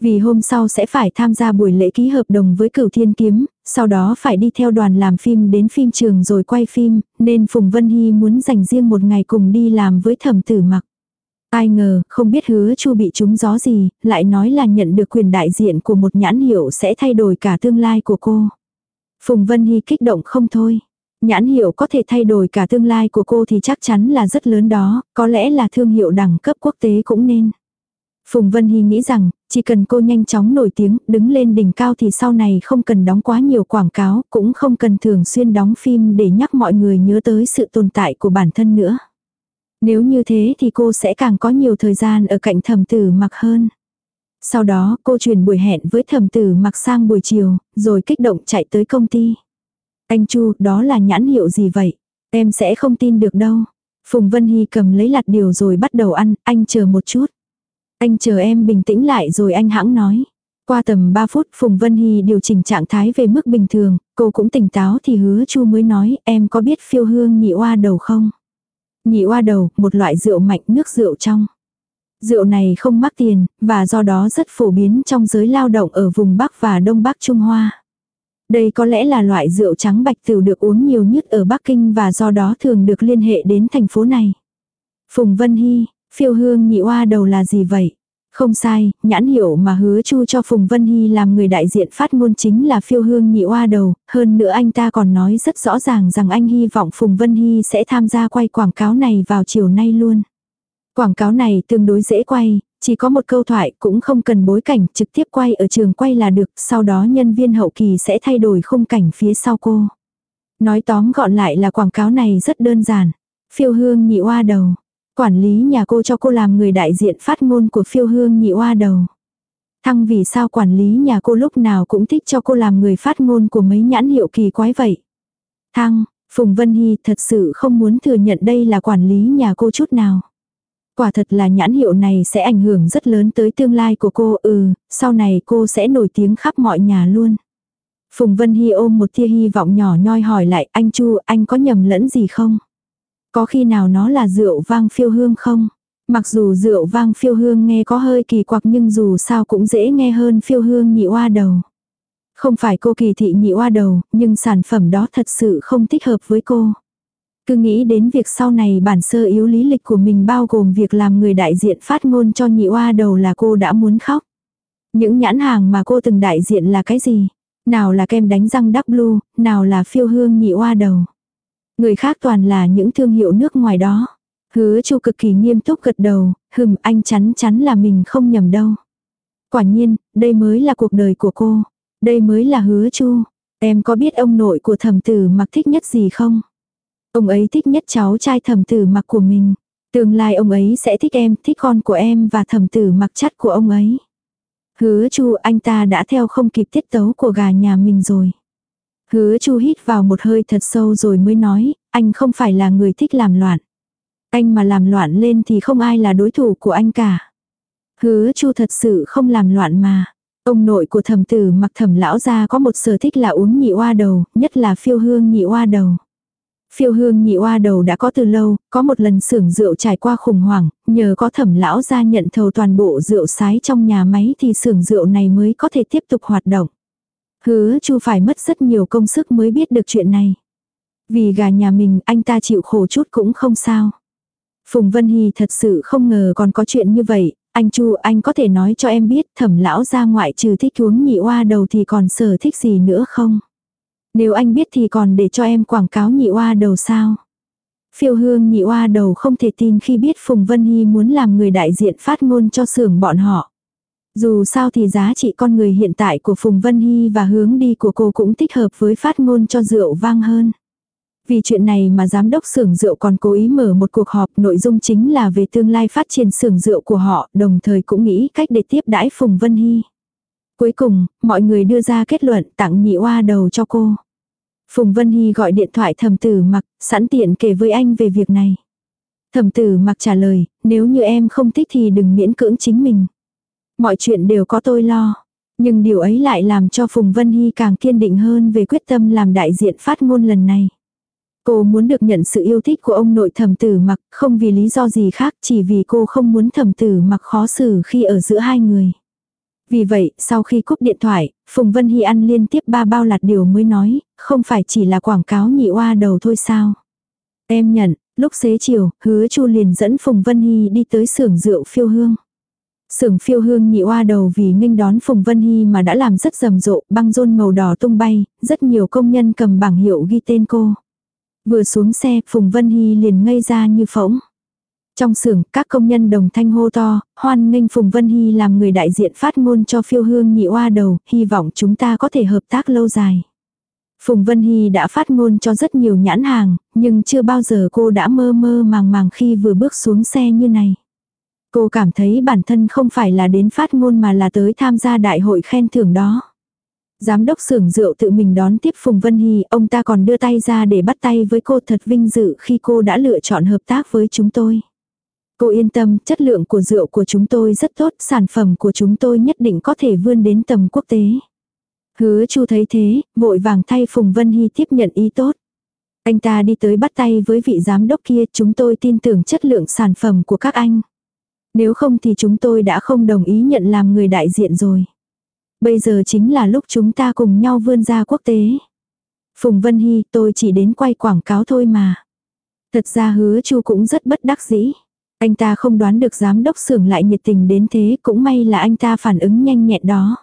Vì hôm sau sẽ phải tham gia buổi lễ ký hợp đồng với cửu thiên kiếm, sau đó phải đi theo đoàn làm phim đến phim trường rồi quay phim, nên Phùng Vân Hy muốn dành riêng một ngày cùng đi làm với thẩm tử mặc. Ai ngờ, không biết hứa chu bị trúng gió gì, lại nói là nhận được quyền đại diện của một nhãn hiệu sẽ thay đổi cả tương lai của cô. Phùng Vân Hy kích động không thôi. Nhãn hiệu có thể thay đổi cả tương lai của cô thì chắc chắn là rất lớn đó, có lẽ là thương hiệu đẳng cấp quốc tế cũng nên. Phùng Vân Hy nghĩ rằng, chỉ cần cô nhanh chóng nổi tiếng, đứng lên đỉnh cao thì sau này không cần đóng quá nhiều quảng cáo, cũng không cần thường xuyên đóng phim để nhắc mọi người nhớ tới sự tồn tại của bản thân nữa. Nếu như thế thì cô sẽ càng có nhiều thời gian ở cạnh thầm tử mặc hơn. Sau đó cô truyền buổi hẹn với thầm tử mặc sang buổi chiều, rồi kích động chạy tới công ty. Anh Chu, đó là nhãn hiệu gì vậy? Em sẽ không tin được đâu. Phùng Vân Hy cầm lấy lạt điều rồi bắt đầu ăn, anh chờ một chút. Anh chờ em bình tĩnh lại rồi anh hãng nói. Qua tầm 3 phút Phùng Vân Hy điều chỉnh trạng thái về mức bình thường, cô cũng tỉnh táo thì hứa chu mới nói em có biết phiêu hương nhị oa đầu không? Nhị oa đầu, một loại rượu mạnh nước rượu trong. Rượu này không mắc tiền, và do đó rất phổ biến trong giới lao động ở vùng Bắc và Đông Bắc Trung Hoa. Đây có lẽ là loại rượu trắng bạch tử được uống nhiều nhất ở Bắc Kinh và do đó thường được liên hệ đến thành phố này. Phùng Vân Hy, phiêu hương nhị oa đầu là gì vậy? Không sai, nhãn hiệu mà hứa chu cho Phùng Vân Hy làm người đại diện phát ngôn chính là phiêu hương nhị oa đầu, hơn nữa anh ta còn nói rất rõ ràng rằng anh hy vọng Phùng Vân Hy sẽ tham gia quay quảng cáo này vào chiều nay luôn. Quảng cáo này tương đối dễ quay, chỉ có một câu thoại cũng không cần bối cảnh trực tiếp quay ở trường quay là được, sau đó nhân viên hậu kỳ sẽ thay đổi khung cảnh phía sau cô. Nói tóm gọn lại là quảng cáo này rất đơn giản. Phiêu hương nhị oa đầu. Quản lý nhà cô cho cô làm người đại diện phát ngôn của phiêu hương nhị oa đầu. Thăng vì sao quản lý nhà cô lúc nào cũng thích cho cô làm người phát ngôn của mấy nhãn hiệu kỳ quái vậy. Thăng, Phùng Vân Hy thật sự không muốn thừa nhận đây là quản lý nhà cô chút nào. Quả thật là nhãn hiệu này sẽ ảnh hưởng rất lớn tới tương lai của cô, ừ, sau này cô sẽ nổi tiếng khắp mọi nhà luôn. Phùng Vân Hy ôm một tia hy vọng nhỏ nhoi hỏi lại anh Chu, anh có nhầm lẫn gì không? Có khi nào nó là rượu vang phiêu hương không? Mặc dù rượu vang phiêu hương nghe có hơi kỳ quặc nhưng dù sao cũng dễ nghe hơn phiêu hương nhị oa đầu. Không phải cô kỳ thị nhị oa đầu, nhưng sản phẩm đó thật sự không thích hợp với cô. Cứ nghĩ đến việc sau này bản sơ yếu lý lịch của mình bao gồm việc làm người đại diện phát ngôn cho nhị oa đầu là cô đã muốn khóc. Những nhãn hàng mà cô từng đại diện là cái gì? Nào là kem đánh răng đắp blue, nào là phiêu hương nhị oa đầu. Người khác toàn là những thương hiệu nước ngoài đó. Hứa chu cực kỳ nghiêm túc gật đầu, hừm anh chắn chắn là mình không nhầm đâu. Quả nhiên, đây mới là cuộc đời của cô. Đây mới là hứa chu. Em có biết ông nội của thẩm tử mặc thích nhất gì không? Ông ấy thích nhất cháu trai thẩm tử mặc của mình. Tương lai ông ấy sẽ thích em, thích con của em và thẩm tử mặc chất của ông ấy. Hứa chu anh ta đã theo không kịp tiết tấu của gà nhà mình rồi. Hứa chu hít vào một hơi thật sâu rồi mới nói, anh không phải là người thích làm loạn. Anh mà làm loạn lên thì không ai là đối thủ của anh cả. Hứa chu thật sự không làm loạn mà. Ông nội của thẩm tử mặc thẩm lão ra có một sở thích là uống nhị oa đầu, nhất là phiêu hương nhị oa đầu. Phiêu hương nhị oa đầu đã có từ lâu, có một lần xưởng rượu trải qua khủng hoảng, nhờ có thẩm lão gia nhận thầu toàn bộ rượu sái trong nhà máy thì xưởng rượu này mới có thể tiếp tục hoạt động. Hứa chu phải mất rất nhiều công sức mới biết được chuyện này. Vì gà nhà mình anh ta chịu khổ chút cũng không sao. Phùng Vân Hy thật sự không ngờ còn có chuyện như vậy, anh Chu anh có thể nói cho em biết thẩm lão ra ngoại trừ thích uống nhị oa đầu thì còn sở thích gì nữa không? Nếu anh biết thì còn để cho em quảng cáo nhị oa đầu sao? Phiêu hương nhị oa đầu không thể tin khi biết Phùng Vân Hy muốn làm người đại diện phát ngôn cho xưởng bọn họ. Dù sao thì giá trị con người hiện tại của Phùng Vân Hy và hướng đi của cô cũng thích hợp với phát ngôn cho rượu vang hơn. Vì chuyện này mà giám đốc xưởng rượu còn cố ý mở một cuộc họp nội dung chính là về tương lai phát triển xưởng rượu của họ, đồng thời cũng nghĩ cách để tiếp đãi Phùng Vân Hy. Cuối cùng, mọi người đưa ra kết luận tặng nhị oa đầu cho cô. Phùng Vân Hy gọi điện thoại thầm tử mặc, sẵn tiện kể với anh về việc này. Thầm tử mặc trả lời, nếu như em không thích thì đừng miễn cưỡng chính mình. Mọi chuyện đều có tôi lo. Nhưng điều ấy lại làm cho Phùng Vân Hy càng kiên định hơn về quyết tâm làm đại diện phát ngôn lần này. Cô muốn được nhận sự yêu thích của ông nội thẩm tử mặc, không vì lý do gì khác, chỉ vì cô không muốn thẩm tử mặc khó xử khi ở giữa hai người. Vì vậy, sau khi cúp điện thoại, Phùng Vân Hy ăn liên tiếp ba bao lạt điều mới nói, không phải chỉ là quảng cáo nhị oa đầu thôi sao. Em nhận, lúc xế chiều, hứa chu liền dẫn Phùng Vân Hy đi tới xưởng rượu phiêu hương. Sưởng phiêu hương nhị oa đầu vì nghênh đón Phùng Vân Hy mà đã làm rất rầm rộ, băng rôn màu đỏ tung bay, rất nhiều công nhân cầm bảng hiệu ghi tên cô. Vừa xuống xe, Phùng Vân Hy liền ngây ra như phỗng. Trong xưởng, các công nhân đồng thanh hô to, hoan nghênh Phùng Vân Hy làm người đại diện phát ngôn cho phiêu hương nhị oa đầu, hy vọng chúng ta có thể hợp tác lâu dài. Phùng Vân Hy đã phát ngôn cho rất nhiều nhãn hàng, nhưng chưa bao giờ cô đã mơ mơ màng màng khi vừa bước xuống xe như này. Cô cảm thấy bản thân không phải là đến phát ngôn mà là tới tham gia đại hội khen thưởng đó. Giám đốc xưởng rượu tự mình đón tiếp Phùng Vân Hy, ông ta còn đưa tay ra để bắt tay với cô thật vinh dự khi cô đã lựa chọn hợp tác với chúng tôi. Cô yên tâm, chất lượng của rượu của chúng tôi rất tốt, sản phẩm của chúng tôi nhất định có thể vươn đến tầm quốc tế. Hứa Chu thấy thế, vội vàng thay Phùng Vân Hy tiếp nhận ý tốt. Anh ta đi tới bắt tay với vị giám đốc kia, chúng tôi tin tưởng chất lượng sản phẩm của các anh. Nếu không thì chúng tôi đã không đồng ý nhận làm người đại diện rồi. Bây giờ chính là lúc chúng ta cùng nhau vươn ra quốc tế. Phùng Vân Hy, tôi chỉ đến quay quảng cáo thôi mà. Thật ra hứa chu cũng rất bất đắc dĩ. Anh ta không đoán được giám đốc xưởng lại nhiệt tình đến thế, cũng may là anh ta phản ứng nhanh nhẹn đó.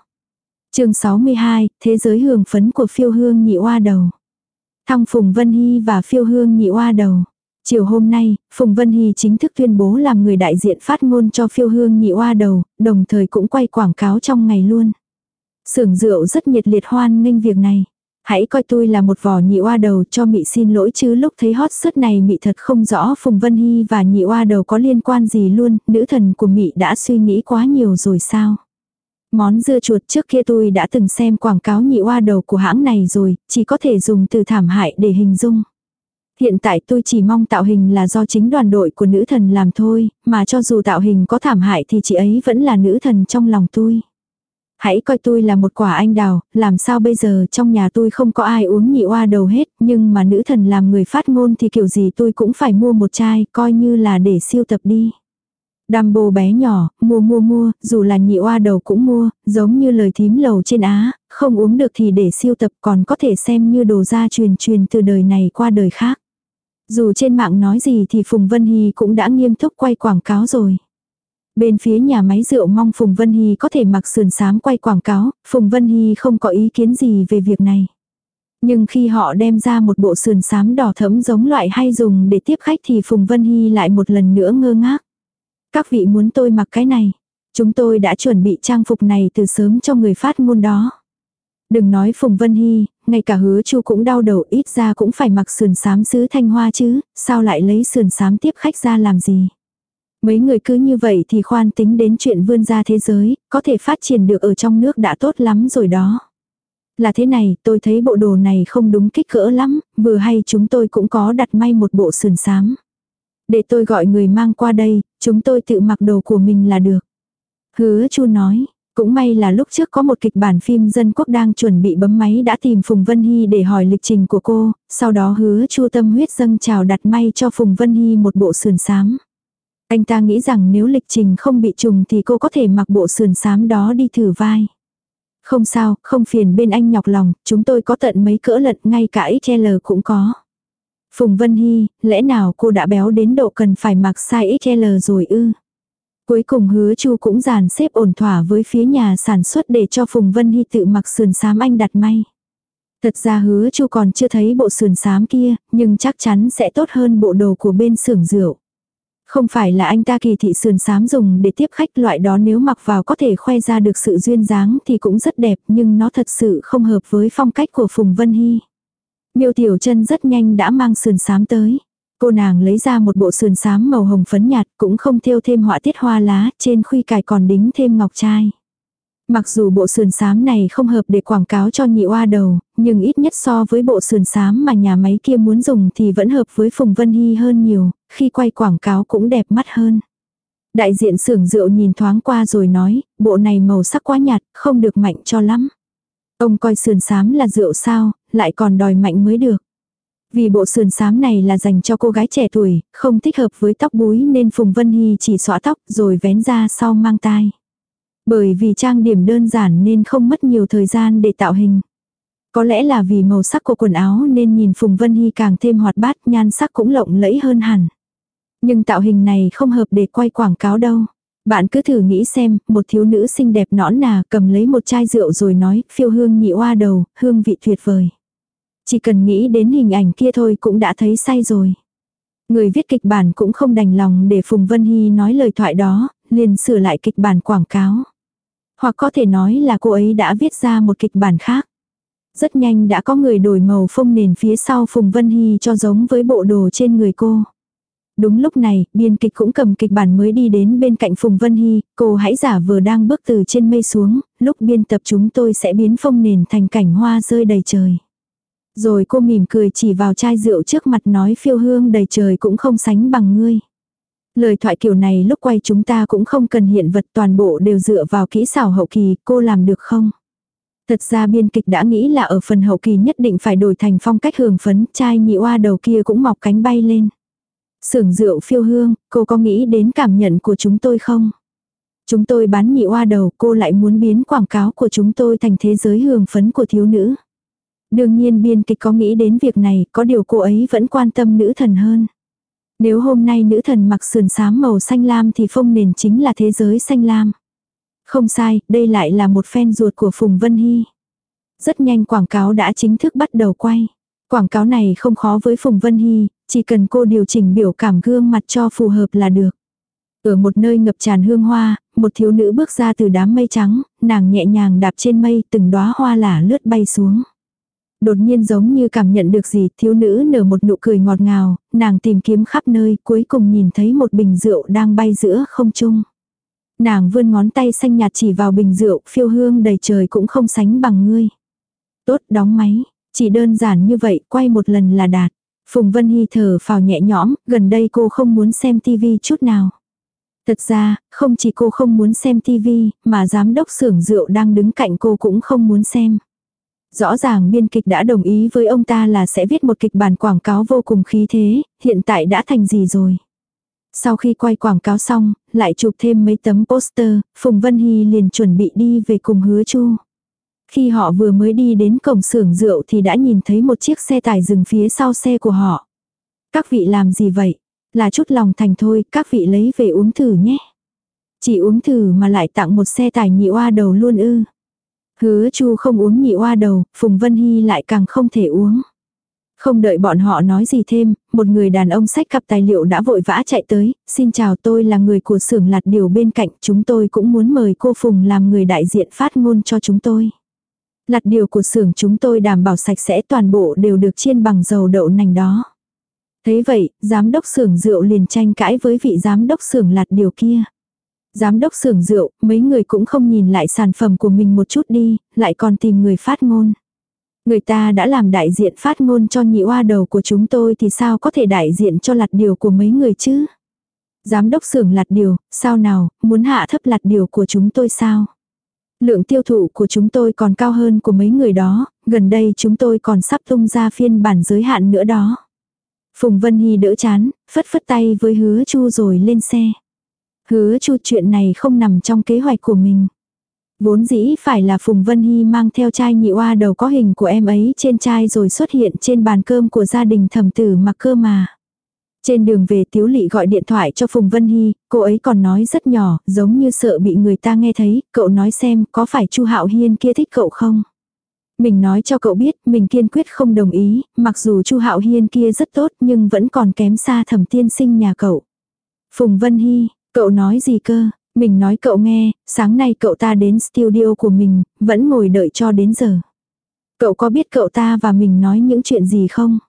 chương 62, Thế giới hưởng phấn của phiêu hương nhị oa đầu. Thăng Phùng Vân Hy và phiêu hương nhị oa đầu. Chiều hôm nay, Phùng Vân Hy chính thức tuyên bố làm người đại diện phát ngôn cho phiêu hương nhị oa đầu, đồng thời cũng quay quảng cáo trong ngày luôn. Sưởng rượu rất nhiệt liệt hoan nghênh việc này. Hãy coi tôi là một vỏ nhị oa đầu cho mị xin lỗi chứ lúc thấy hot search này mị thật không rõ Phùng Vân Hy và nhị oa đầu có liên quan gì luôn, nữ thần của mị đã suy nghĩ quá nhiều rồi sao. Món dưa chuột trước kia tôi đã từng xem quảng cáo nhị oa đầu của hãng này rồi, chỉ có thể dùng từ thảm hại để hình dung. Hiện tại tôi chỉ mong tạo hình là do chính đoàn đội của nữ thần làm thôi, mà cho dù tạo hình có thảm hại thì chị ấy vẫn là nữ thần trong lòng tôi. Hãy coi tôi là một quả anh đào, làm sao bây giờ trong nhà tôi không có ai uống nhị oa đầu hết, nhưng mà nữ thần làm người phát ngôn thì kiểu gì tôi cũng phải mua một chai, coi như là để siêu tập đi. Dumbo bé nhỏ, mua mua mua, dù là nhị oa đầu cũng mua, giống như lời thím lầu trên Á, không uống được thì để siêu tập còn có thể xem như đồ gia truyền truyền từ đời này qua đời khác. Dù trên mạng nói gì thì Phùng Vân Hy cũng đã nghiêm túc quay quảng cáo rồi. Bên phía nhà máy rượu mong Phùng Vân Hy có thể mặc sườn sám quay quảng cáo, Phùng Vân Hy không có ý kiến gì về việc này. Nhưng khi họ đem ra một bộ sườn sám đỏ thẫm giống loại hay dùng để tiếp khách thì Phùng Vân Hy lại một lần nữa ngơ ngác. Các vị muốn tôi mặc cái này. Chúng tôi đã chuẩn bị trang phục này từ sớm cho người phát ngôn đó. Đừng nói Phùng Vân Hy, ngay cả hứa chu cũng đau đầu ít ra cũng phải mặc sườn sám sứ thanh hoa chứ, sao lại lấy sườn sám tiếp khách ra làm gì. Mấy người cứ như vậy thì khoan tính đến chuyện vươn ra thế giới, có thể phát triển được ở trong nước đã tốt lắm rồi đó. Là thế này, tôi thấy bộ đồ này không đúng kích cỡ lắm, vừa hay chúng tôi cũng có đặt may một bộ sườn sám. Để tôi gọi người mang qua đây, chúng tôi tự mặc đồ của mình là được. Hứa chu nói, cũng may là lúc trước có một kịch bản phim dân quốc đang chuẩn bị bấm máy đã tìm Phùng Vân Hy để hỏi lịch trình của cô, sau đó hứa chu tâm huyết dâng chào đặt may cho Phùng Vân Hy một bộ sườn sám. Anh ta nghĩ rằng nếu lịch trình không bị trùng thì cô có thể mặc bộ sườn xám đó đi thử vai. Không sao, không phiền bên anh nhọc lòng, chúng tôi có tận mấy cỡ lận, ngay cả XL cũng có. Phùng Vân Hy, lẽ nào cô đã béo đến độ cần phải mặc size XL rồi ư? Cuối cùng hứa chu cũng dàn xếp ổn thỏa với phía nhà sản xuất để cho Phùng Vân Hy tự mặc sườn xám anh đặt may. Thật ra hứa chu còn chưa thấy bộ sườn xám kia, nhưng chắc chắn sẽ tốt hơn bộ đồ của bên xưởng rượu. Không phải là anh ta kỳ thị sườn sám dùng để tiếp khách loại đó nếu mặc vào có thể khoe ra được sự duyên dáng thì cũng rất đẹp nhưng nó thật sự không hợp với phong cách của Phùng Vân Hy. Miêu Tiểu chân rất nhanh đã mang sườn sám tới. Cô nàng lấy ra một bộ sườn sám màu hồng phấn nhạt cũng không thêu thêm họa tiết hoa lá, trên khuy cài còn đính thêm ngọc trai. Mặc dù bộ sườn xám này không hợp để quảng cáo cho nhị oa đầu, nhưng ít nhất so với bộ sườn xám mà nhà máy kia muốn dùng thì vẫn hợp với Phùng Vân Hy hơn nhiều, khi quay quảng cáo cũng đẹp mắt hơn. Đại diện xưởng rượu nhìn thoáng qua rồi nói, bộ này màu sắc quá nhạt, không được mạnh cho lắm. Ông coi sườn xám là rượu sao, lại còn đòi mạnh mới được. Vì bộ sườn xám này là dành cho cô gái trẻ tuổi, không thích hợp với tóc búi nên Phùng Vân Hy chỉ xõa tóc rồi vén ra sau mang tai. Bởi vì trang điểm đơn giản nên không mất nhiều thời gian để tạo hình. Có lẽ là vì màu sắc của quần áo nên nhìn Phùng Vân Hy càng thêm hoạt bát nhan sắc cũng lộng lẫy hơn hẳn. Nhưng tạo hình này không hợp để quay quảng cáo đâu. Bạn cứ thử nghĩ xem, một thiếu nữ xinh đẹp nõn nà cầm lấy một chai rượu rồi nói, phiêu hương nhị oa đầu, hương vị tuyệt vời. Chỉ cần nghĩ đến hình ảnh kia thôi cũng đã thấy say rồi. Người viết kịch bản cũng không đành lòng để Phùng Vân Hy nói lời thoại đó, liền sửa lại kịch bản quảng cáo. Hoặc có thể nói là cô ấy đã viết ra một kịch bản khác. Rất nhanh đã có người đổi màu phông nền phía sau Phùng Vân Hy cho giống với bộ đồ trên người cô. Đúng lúc này, biên kịch cũng cầm kịch bản mới đi đến bên cạnh Phùng Vân Hy, cô hãy giả vừa đang bước từ trên mây xuống, lúc biên tập chúng tôi sẽ biến phông nền thành cảnh hoa rơi đầy trời. Rồi cô mỉm cười chỉ vào chai rượu trước mặt nói phiêu hương đầy trời cũng không sánh bằng ngươi. Lời thoại kiểu này lúc quay chúng ta cũng không cần hiện vật toàn bộ đều dựa vào kỹ xảo hậu kỳ, cô làm được không? Thật ra biên kịch đã nghĩ là ở phần hậu kỳ nhất định phải đổi thành phong cách hưởng phấn, trai nhị oa đầu kia cũng mọc cánh bay lên. Sưởng rượu phiêu hương, cô có nghĩ đến cảm nhận của chúng tôi không? Chúng tôi bán nhị oa đầu, cô lại muốn biến quảng cáo của chúng tôi thành thế giới hưởng phấn của thiếu nữ. Đương nhiên biên kịch có nghĩ đến việc này, có điều cô ấy vẫn quan tâm nữ thần hơn. Nếu hôm nay nữ thần mặc sườn xám màu xanh lam thì phong nền chính là thế giới xanh lam. Không sai, đây lại là một fan ruột của Phùng Vân Hy. Rất nhanh quảng cáo đã chính thức bắt đầu quay. Quảng cáo này không khó với Phùng Vân Hy, chỉ cần cô điều chỉnh biểu cảm gương mặt cho phù hợp là được. Ở một nơi ngập tràn hương hoa, một thiếu nữ bước ra từ đám mây trắng, nàng nhẹ nhàng đạp trên mây từng đóa hoa lả lướt bay xuống. Đột nhiên giống như cảm nhận được gì, thiếu nữ nở một nụ cười ngọt ngào, nàng tìm kiếm khắp nơi, cuối cùng nhìn thấy một bình rượu đang bay giữa không trung. Nàng vươn ngón tay xanh nhạt chỉ vào bình rượu, phiêu hương đầy trời cũng không sánh bằng ngươi. Tốt, đóng máy, chỉ đơn giản như vậy, quay một lần là đạt. Phùng Vân Hy thở phào nhẹ nhõm, gần đây cô không muốn xem tivi chút nào. Thật ra, không chỉ cô không muốn xem tivi, mà giám đốc xưởng rượu đang đứng cạnh cô cũng không muốn xem. Rõ ràng biên kịch đã đồng ý với ông ta là sẽ viết một kịch bản quảng cáo vô cùng khí thế, hiện tại đã thành gì rồi. Sau khi quay quảng cáo xong, lại chụp thêm mấy tấm poster, Phùng Vân Hy liền chuẩn bị đi về cùng hứa chu. Khi họ vừa mới đi đến cổng xưởng rượu thì đã nhìn thấy một chiếc xe tải dừng phía sau xe của họ. Các vị làm gì vậy? Là chút lòng thành thôi, các vị lấy về uống thử nhé. Chỉ uống thử mà lại tặng một xe tải nhị oa đầu luôn ư. Hứa chu không uống nhị oa đầu, Phùng Vân Hy lại càng không thể uống. Không đợi bọn họ nói gì thêm, một người đàn ông sách cặp tài liệu đã vội vã chạy tới, xin chào tôi là người của xưởng lạt điều bên cạnh, chúng tôi cũng muốn mời cô Phùng làm người đại diện phát ngôn cho chúng tôi. Lạt điều của xưởng chúng tôi đảm bảo sạch sẽ toàn bộ đều được chiên bằng dầu đậu nành đó. Thế vậy, giám đốc xưởng rượu liền tranh cãi với vị giám đốc xưởng lạt điều kia. Giám đốc xưởng rượu, mấy người cũng không nhìn lại sản phẩm của mình một chút đi, lại còn tìm người phát ngôn. Người ta đã làm đại diện phát ngôn cho nhị oa đầu của chúng tôi thì sao có thể đại diện cho lạt điều của mấy người chứ? Giám đốc xưởng lạt điều, sao nào, muốn hạ thấp lạt điều của chúng tôi sao? Lượng tiêu thụ của chúng tôi còn cao hơn của mấy người đó, gần đây chúng tôi còn sắp tung ra phiên bản giới hạn nữa đó. Phùng Vân Hy đỡ chán, phất phất tay với hứa chu rồi lên xe. Hứa chu chuyện này không nằm trong kế hoạch của mình. Vốn dĩ phải là Phùng Vân Hy mang theo chai nhị oa đầu có hình của em ấy trên chai rồi xuất hiện trên bàn cơm của gia đình thẩm tử mặc cơ mà. Trên đường về Tiếu Lị gọi điện thoại cho Phùng Vân Hy, cô ấy còn nói rất nhỏ, giống như sợ bị người ta nghe thấy, cậu nói xem có phải Chu Hạo Hiên kia thích cậu không? Mình nói cho cậu biết, mình kiên quyết không đồng ý, mặc dù Chu Hạo Hiên kia rất tốt nhưng vẫn còn kém xa thẩm tiên sinh nhà cậu. Phùng Vân Hy, cậu nói gì cơ? Mình nói cậu nghe, sáng nay cậu ta đến studio của mình, vẫn ngồi đợi cho đến giờ. Cậu có biết cậu ta và mình nói những chuyện gì không?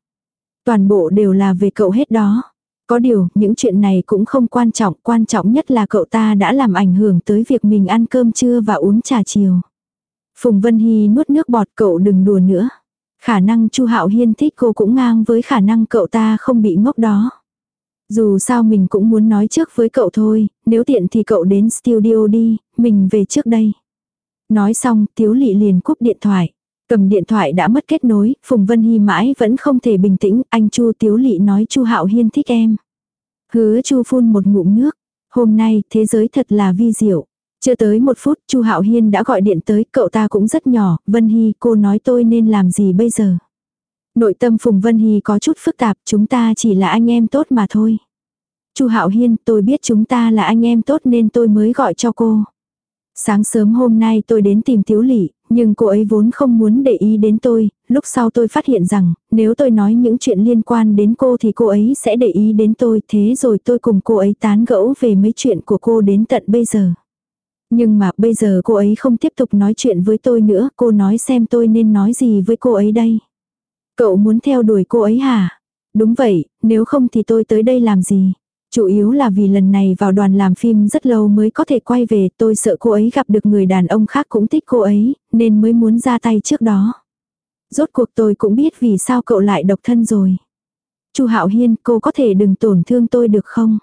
Toàn bộ đều là về cậu hết đó. Có điều, những chuyện này cũng không quan trọng, quan trọng nhất là cậu ta đã làm ảnh hưởng tới việc mình ăn cơm trưa và uống trà chiều. Phùng Vân Hy nuốt nước bọt cậu đừng đùa nữa. Khả năng Chu Hạo Hiên thích cô cũng ngang với khả năng cậu ta không bị ngốc đó. Dù sao mình cũng muốn nói trước với cậu thôi, nếu tiện thì cậu đến studio đi, mình về trước đây. Nói xong, Tiếu Lị liền cúp điện thoại. Cầm điện thoại đã mất kết nối, Phùng Vân Hy mãi vẫn không thể bình tĩnh, anh Chu Tiếu Lị nói Chu Hạo Hiên thích em. Hứa Chu phun một ngụm nước, hôm nay thế giới thật là vi diệu. Chưa tới một phút Chu Hạo Hiên đã gọi điện tới, cậu ta cũng rất nhỏ, Vân Hy cô nói tôi nên làm gì bây giờ. Nội tâm Phùng Vân Hy có chút phức tạp, chúng ta chỉ là anh em tốt mà thôi. Chu Hạo Hiên, tôi biết chúng ta là anh em tốt nên tôi mới gọi cho cô. Sáng sớm hôm nay tôi đến tìm Tiếu Lỷ, nhưng cô ấy vốn không muốn để ý đến tôi, lúc sau tôi phát hiện rằng, nếu tôi nói những chuyện liên quan đến cô thì cô ấy sẽ để ý đến tôi, thế rồi tôi cùng cô ấy tán gẫu về mấy chuyện của cô đến tận bây giờ. Nhưng mà bây giờ cô ấy không tiếp tục nói chuyện với tôi nữa, cô nói xem tôi nên nói gì với cô ấy đây. Cậu muốn theo đuổi cô ấy hả? Đúng vậy, nếu không thì tôi tới đây làm gì? Chủ yếu là vì lần này vào đoàn làm phim rất lâu mới có thể quay về, tôi sợ cô ấy gặp được người đàn ông khác cũng thích cô ấy, nên mới muốn ra tay trước đó. Rốt cuộc tôi cũng biết vì sao cậu lại độc thân rồi. Chu Hạo Hiên, cô có thể đừng tổn thương tôi được không?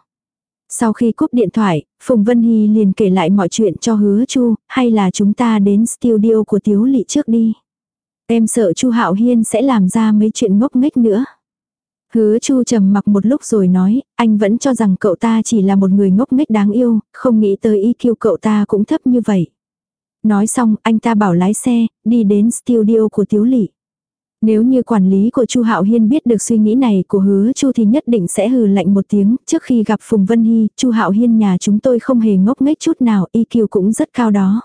Sau khi cúp điện thoại, Phùng Vân Hy liền kể lại mọi chuyện cho hứa Chu, hay là chúng ta đến studio của Tiếu Lị trước đi. Em sợ Chu Hạo Hiên sẽ làm ra mấy chuyện ngốc nghếch nữa. Hứa Chu trầm mặc một lúc rồi nói, anh vẫn cho rằng cậu ta chỉ là một người ngốc nghếch đáng yêu, không nghĩ tới IQ cậu ta cũng thấp như vậy. Nói xong, anh ta bảo lái xe, đi đến studio của Tiếu Lị. Nếu như quản lý của Chu Hạo Hiên biết được suy nghĩ này của Hứa Chu thì nhất định sẽ hừ lạnh một tiếng, trước khi gặp Phùng Vân Hy, Chu Hạo Hiên nhà chúng tôi không hề ngốc nghếch chút nào, IQ cũng rất cao đó.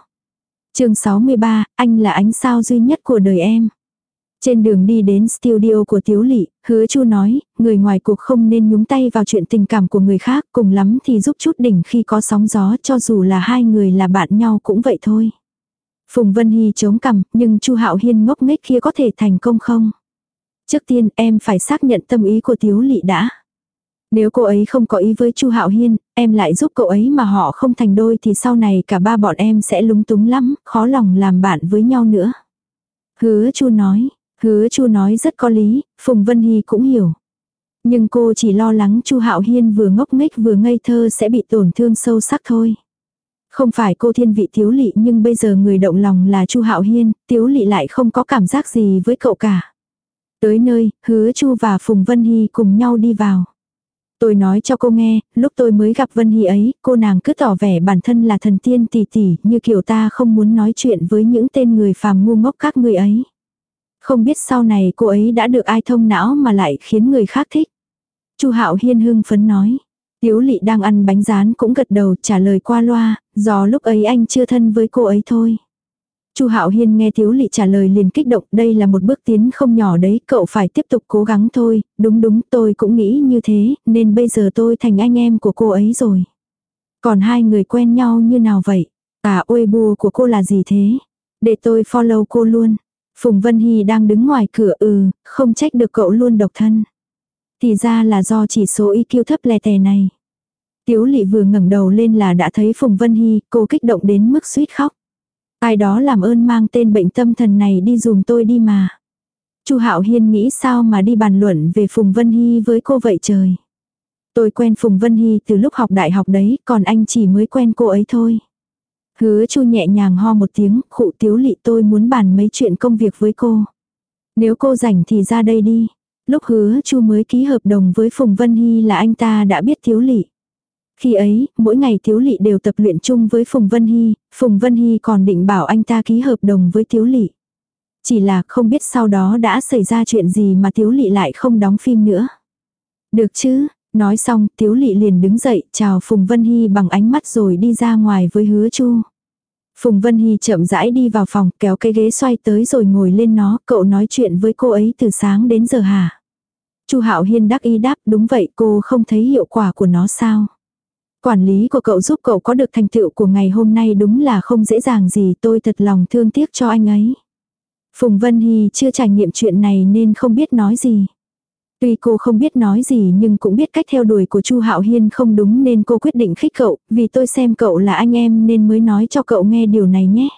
Chương 63, anh là ánh sao duy nhất của đời em. Trên đường đi đến studio của Tiếu Lị, hứa chu nói, người ngoài cuộc không nên nhúng tay vào chuyện tình cảm của người khác, cùng lắm thì giúp chút đỉnh khi có sóng gió cho dù là hai người là bạn nhau cũng vậy thôi. Phùng Vân Hy chống cằm, nhưng chu Hạo Hiên ngốc nghếch kia có thể thành công không? Trước tiên em phải xác nhận tâm ý của Tiếu Lị đã. Nếu cô ấy không có ý với Chu Hạo Hiên, em lại giúp cậu ấy mà họ không thành đôi thì sau này cả ba bọn em sẽ lúng túng lắm, khó lòng làm bạn với nhau nữa. Hứa Chu nói, Hứa Chu nói rất có lý, Phùng Vân Hy cũng hiểu. Nhưng cô chỉ lo lắng Chu Hạo Hiên vừa ngốc nghếch vừa ngây thơ sẽ bị tổn thương sâu sắc thôi. Không phải cô thiên vị Tiếu Lị nhưng bây giờ người động lòng là Chu Hạo Hiên, Tiếu Lị lại không có cảm giác gì với cậu cả. Tới nơi, Hứa Chu và Phùng Vân Hy cùng nhau đi vào. Tôi nói cho cô nghe, lúc tôi mới gặp Vân Hy ấy, cô nàng cứ tỏ vẻ bản thân là thần tiên tỷ tỷ, như kiểu ta không muốn nói chuyện với những tên người phàm ngu ngốc các người ấy. Không biết sau này cô ấy đã được ai thông não mà lại khiến người khác thích. Chu Hạo Hiên hưng phấn nói. Tiếu Lị đang ăn bánh rán cũng gật đầu trả lời qua loa, do lúc ấy anh chưa thân với cô ấy thôi. Chu Hạo Hiên nghe thiếu Lị trả lời liền kích động, đây là một bước tiến không nhỏ đấy, cậu phải tiếp tục cố gắng thôi, đúng đúng, tôi cũng nghĩ như thế, nên bây giờ tôi thành anh em của cô ấy rồi. Còn hai người quen nhau như nào vậy? À, tả ôi bùa của cô là gì thế? Để tôi follow cô luôn. Phùng Vân Hy đang đứng ngoài cửa ừ, không trách được cậu luôn độc thân. Thì ra là do chỉ số IQ thấp lè tè này. Tiếu lị vừa ngẩng đầu lên là đã thấy Phùng Vân Hy, cô kích động đến mức suýt khóc. Ai đó làm ơn mang tên bệnh tâm thần này đi dùm tôi đi mà. Chu Hạo Hiên nghĩ sao mà đi bàn luận về Phùng Vân Hy với cô vậy trời. Tôi quen Phùng Vân Hy từ lúc học đại học đấy, còn anh chỉ mới quen cô ấy thôi. Hứa chu nhẹ nhàng ho một tiếng, khụ tiếu lị tôi muốn bàn mấy chuyện công việc với cô. Nếu cô rảnh thì ra đây đi. Lúc hứa chu mới ký hợp đồng với Phùng Vân Hy là anh ta đã biết tiếu lị. Khi ấy, mỗi ngày Tiếu Lị đều tập luyện chung với Phùng Vân Hy, Phùng Vân Hy còn định bảo anh ta ký hợp đồng với Tiếu Lị. Chỉ là không biết sau đó đã xảy ra chuyện gì mà Tiếu Lị lại không đóng phim nữa. Được chứ, nói xong Tiếu Lị liền đứng dậy chào Phùng Vân Hy bằng ánh mắt rồi đi ra ngoài với hứa chu. Phùng Vân Hy chậm rãi đi vào phòng kéo cái ghế xoay tới rồi ngồi lên nó, cậu nói chuyện với cô ấy từ sáng đến giờ hả? Chu Hạo Hiên đắc ý đáp đúng vậy cô không thấy hiệu quả của nó sao? Quản lý của cậu giúp cậu có được thành tựu của ngày hôm nay đúng là không dễ dàng gì tôi thật lòng thương tiếc cho anh ấy. Phùng Vân Hy chưa trải nghiệm chuyện này nên không biết nói gì. Tuy cô không biết nói gì nhưng cũng biết cách theo đuổi của Chu Hạo Hiên không đúng nên cô quyết định khích cậu, vì tôi xem cậu là anh em nên mới nói cho cậu nghe điều này nhé.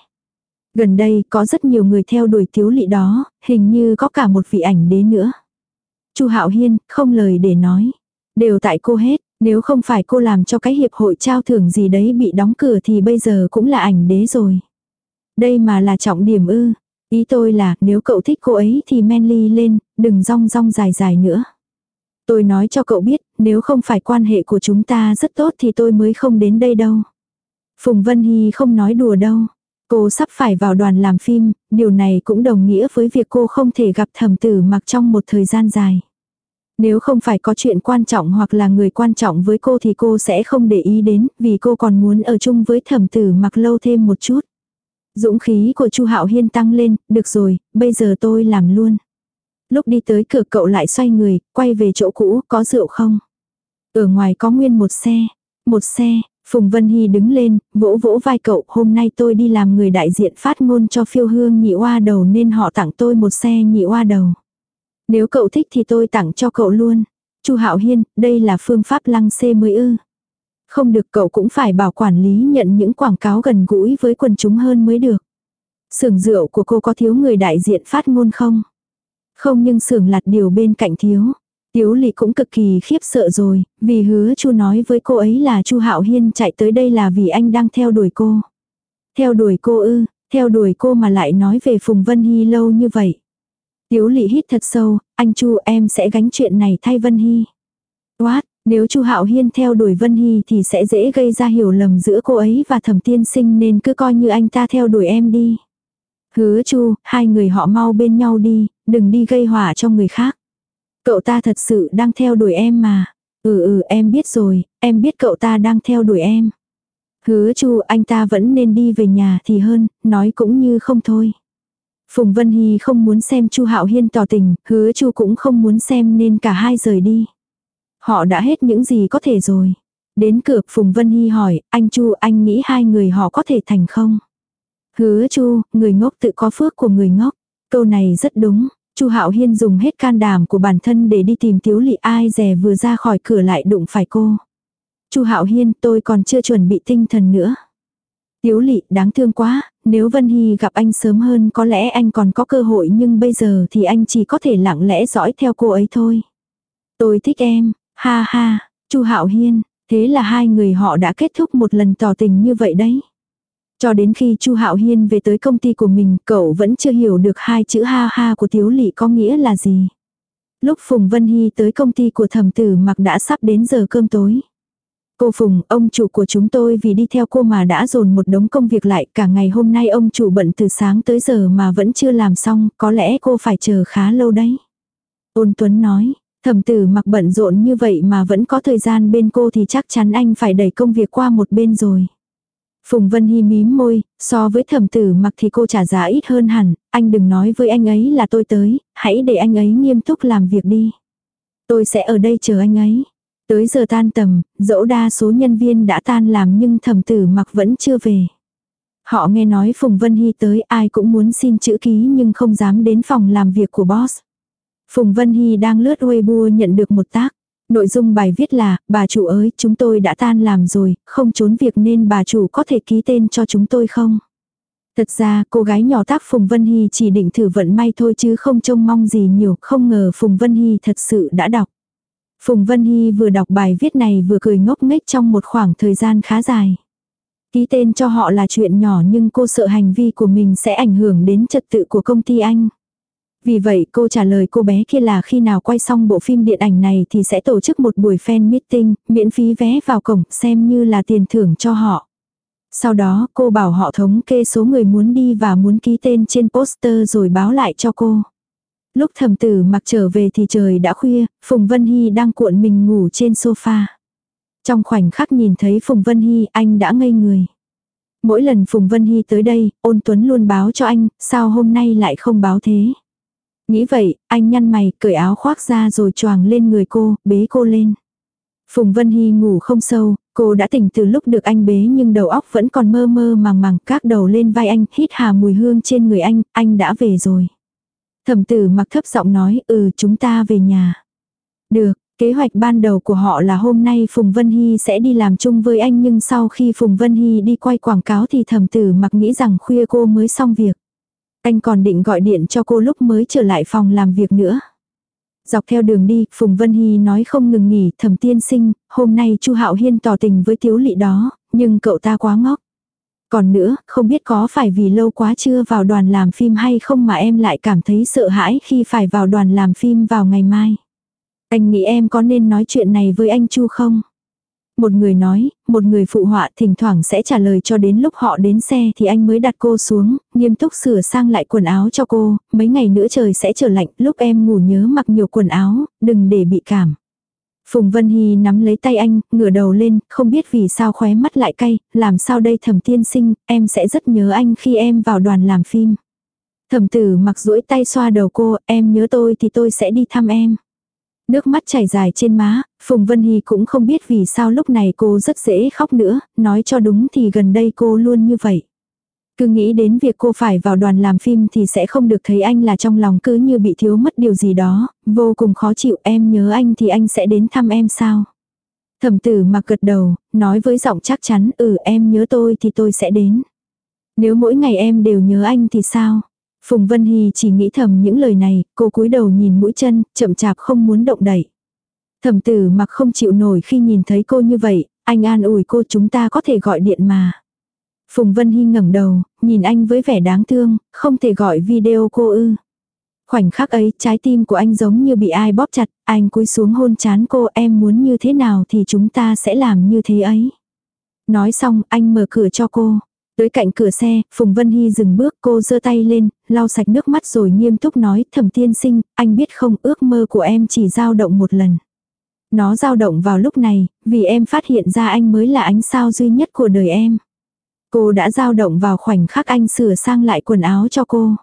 Gần đây có rất nhiều người theo đuổi thiếu lị đó, hình như có cả một vị ảnh đế nữa. Chu Hạo Hiên không lời để nói, đều tại cô hết, nếu không phải cô làm cho cái hiệp hội trao thưởng gì đấy bị đóng cửa thì bây giờ cũng là ảnh đế rồi. Đây mà là trọng điểm ư. Ý tôi là nếu cậu thích cô ấy thì men ly lên, đừng rong rong dài dài nữa. Tôi nói cho cậu biết, nếu không phải quan hệ của chúng ta rất tốt thì tôi mới không đến đây đâu. Phùng Vân Hy không nói đùa đâu. Cô sắp phải vào đoàn làm phim, điều này cũng đồng nghĩa với việc cô không thể gặp thẩm tử mặc trong một thời gian dài. Nếu không phải có chuyện quan trọng hoặc là người quan trọng với cô thì cô sẽ không để ý đến, vì cô còn muốn ở chung với thẩm tử mặc lâu thêm một chút. Dũng khí của Chu Hạo Hiên tăng lên, được rồi, bây giờ tôi làm luôn. Lúc đi tới cửa cậu lại xoay người, quay về chỗ cũ, có rượu không? Ở ngoài có nguyên một xe. Một xe, Phùng Vân Hy đứng lên, vỗ vỗ vai cậu, hôm nay tôi đi làm người đại diện phát ngôn cho phiêu hương nhị oa đầu nên họ tặng tôi một xe nhị oa đầu. Nếu cậu thích thì tôi tặng cho cậu luôn. Chu Hạo Hiên, đây là phương pháp lăng xê mới ư. Không được cậu cũng phải bảo quản lý nhận những quảng cáo gần gũi với quần chúng hơn mới được. Sưởng rượu của cô có thiếu người đại diện phát ngôn không? Không nhưng sưởng lạt điều bên cạnh thiếu. Tiếu lị cũng cực kỳ khiếp sợ rồi, vì hứa chu nói với cô ấy là chu Hạo Hiên chạy tới đây là vì anh đang theo đuổi cô. Theo đuổi cô ư, theo đuổi cô mà lại nói về Phùng Vân Hy lâu như vậy. Tiếu lị hít thật sâu, anh chu em sẽ gánh chuyện này thay Vân Hy. What, nếu chu Hạo Hiên theo đuổi Vân Hy thì sẽ dễ gây ra hiểu lầm giữa cô ấy và thẩm tiên sinh nên cứ coi như anh ta theo đuổi em đi. Hứa chu, hai người họ mau bên nhau đi, đừng đi gây hỏa cho người khác. Cậu ta thật sự đang theo đuổi em mà. Ừ ừ em biết rồi, em biết cậu ta đang theo đuổi em. Hứa chu anh ta vẫn nên đi về nhà thì hơn, nói cũng như không thôi. Phùng Vân Hy không muốn xem Chu Hạo Hiên tỏ tình, hứa Chu cũng không muốn xem nên cả hai rời đi. Họ đã hết những gì có thể rồi. Đến cửa Phùng Vân Hy hỏi, anh Chu anh nghĩ hai người họ có thể thành không? Hứa Chu, người ngốc tự có phước của người ngốc. Câu này rất đúng. Chu Hạo Hiên dùng hết can đảm của bản thân để đi tìm Tiếu Lị ai dè vừa ra khỏi cửa lại đụng phải cô. Chu Hạo Hiên, tôi còn chưa chuẩn bị tinh thần nữa. Tiếu Lị, đáng thương quá, nếu Vân Hy gặp anh sớm hơn có lẽ anh còn có cơ hội nhưng bây giờ thì anh chỉ có thể lặng lẽ dõi theo cô ấy thôi. Tôi thích em, ha ha, Chu Hạo Hiên, thế là hai người họ đã kết thúc một lần tỏ tình như vậy đấy. Cho đến khi Chu Hạo Hiên về tới công ty của mình, cậu vẫn chưa hiểu được hai chữ ha ha của Tiếu Lị có nghĩa là gì. Lúc Phùng Vân Hy tới công ty của thẩm tử mặc đã sắp đến giờ cơm tối. Cô Phùng, ông chủ của chúng tôi vì đi theo cô mà đã dồn một đống công việc lại, cả ngày hôm nay ông chủ bận từ sáng tới giờ mà vẫn chưa làm xong, có lẽ cô phải chờ khá lâu đấy. Ôn Tuấn nói, thẩm tử mặc bận rộn như vậy mà vẫn có thời gian bên cô thì chắc chắn anh phải đẩy công việc qua một bên rồi. Phùng Vân Hy mím môi, so với thẩm tử mặc thì cô trả giá ít hơn hẳn, anh đừng nói với anh ấy là tôi tới, hãy để anh ấy nghiêm túc làm việc đi. Tôi sẽ ở đây chờ anh ấy. Tới giờ tan tầm, dẫu đa số nhân viên đã tan làm nhưng thẩm tử mặc vẫn chưa về. Họ nghe nói Phùng Vân Hy tới ai cũng muốn xin chữ ký nhưng không dám đến phòng làm việc của boss. Phùng Vân Hy đang lướt Weibo nhận được một tác. Nội dung bài viết là, bà chủ ơi, chúng tôi đã tan làm rồi, không trốn việc nên bà chủ có thể ký tên cho chúng tôi không? Thật ra, cô gái nhỏ tác Phùng Vân Hy chỉ định thử vận may thôi chứ không trông mong gì nhiều, không ngờ Phùng Vân Hy thật sự đã đọc. Phùng Vân Hy vừa đọc bài viết này vừa cười ngốc nghếch trong một khoảng thời gian khá dài. Ký tên cho họ là chuyện nhỏ nhưng cô sợ hành vi của mình sẽ ảnh hưởng đến trật tự của công ty anh. Vì vậy cô trả lời cô bé kia là khi nào quay xong bộ phim điện ảnh này thì sẽ tổ chức một buổi fan meeting, miễn phí vé vào cổng xem như là tiền thưởng cho họ. Sau đó cô bảo họ thống kê số người muốn đi và muốn ký tên trên poster rồi báo lại cho cô. Lúc thầm tử mặc trở về thì trời đã khuya, Phùng Vân Hy đang cuộn mình ngủ trên sofa. Trong khoảnh khắc nhìn thấy Phùng Vân Hy anh đã ngây người. Mỗi lần Phùng Vân Hy tới đây, ôn Tuấn luôn báo cho anh, sao hôm nay lại không báo thế. Nghĩ vậy, anh nhăn mày, cởi áo khoác ra rồi choàng lên người cô, bế cô lên. Phùng Vân Hy ngủ không sâu, cô đã tỉnh từ lúc được anh bế nhưng đầu óc vẫn còn mơ mơ màng màng các đầu lên vai anh, hít hà mùi hương trên người anh, anh đã về rồi. Thẩm tử mặc thấp giọng nói, ừ chúng ta về nhà. Được, kế hoạch ban đầu của họ là hôm nay Phùng Vân Hy sẽ đi làm chung với anh nhưng sau khi Phùng Vân Hy đi quay quảng cáo thì thẩm tử mặc nghĩ rằng khuya cô mới xong việc. Anh còn định gọi điện cho cô lúc mới trở lại phòng làm việc nữa. Dọc theo đường đi, Phùng Vân Hy nói không ngừng nghỉ, thẩm tiên sinh, hôm nay Chu Hạo Hiên tỏ tình với tiếu lị đó, nhưng cậu ta quá ngốc. Còn nữa, không biết có phải vì lâu quá chưa vào đoàn làm phim hay không mà em lại cảm thấy sợ hãi khi phải vào đoàn làm phim vào ngày mai. Anh nghĩ em có nên nói chuyện này với anh Chu không? Một người nói, một người phụ họa thỉnh thoảng sẽ trả lời cho đến lúc họ đến xe thì anh mới đặt cô xuống, nghiêm túc sửa sang lại quần áo cho cô, mấy ngày nữa trời sẽ trở lạnh, lúc em ngủ nhớ mặc nhiều quần áo, đừng để bị cảm. Phùng Vân Hy nắm lấy tay anh, ngửa đầu lên, không biết vì sao khóe mắt lại cay, làm sao đây thẩm tiên sinh, em sẽ rất nhớ anh khi em vào đoàn làm phim. Thẩm tử mặc duỗi tay xoa đầu cô, em nhớ tôi thì tôi sẽ đi thăm em. Nước mắt chảy dài trên má, Phùng Vân Hy cũng không biết vì sao lúc này cô rất dễ khóc nữa, nói cho đúng thì gần đây cô luôn như vậy. Cứ nghĩ đến việc cô phải vào đoàn làm phim thì sẽ không được thấy anh là trong lòng cứ như bị thiếu mất điều gì đó, vô cùng khó chịu em nhớ anh thì anh sẽ đến thăm em sao. Thẩm tử mặc gật đầu, nói với giọng chắc chắn ừ em nhớ tôi thì tôi sẽ đến. Nếu mỗi ngày em đều nhớ anh thì sao? Phùng Vân Hy chỉ nghĩ thầm những lời này, cô cúi đầu nhìn mũi chân, chậm chạp không muốn động đậy. Thẩm tử mặc không chịu nổi khi nhìn thấy cô như vậy, anh an ủi cô chúng ta có thể gọi điện mà. Phùng Vân Hy ngẩng đầu, nhìn anh với vẻ đáng thương, không thể gọi video cô ư. Khoảnh khắc ấy, trái tim của anh giống như bị ai bóp chặt, anh cúi xuống hôn chán cô em muốn như thế nào thì chúng ta sẽ làm như thế ấy. Nói xong, anh mở cửa cho cô. Tới cạnh cửa xe, Phùng Vân Hy dừng bước cô giơ tay lên, lau sạch nước mắt rồi nghiêm túc nói thẩm tiên sinh, anh biết không ước mơ của em chỉ dao động một lần. Nó dao động vào lúc này, vì em phát hiện ra anh mới là ánh sao duy nhất của đời em. Cô đã dao động vào khoảnh khắc anh sửa sang lại quần áo cho cô.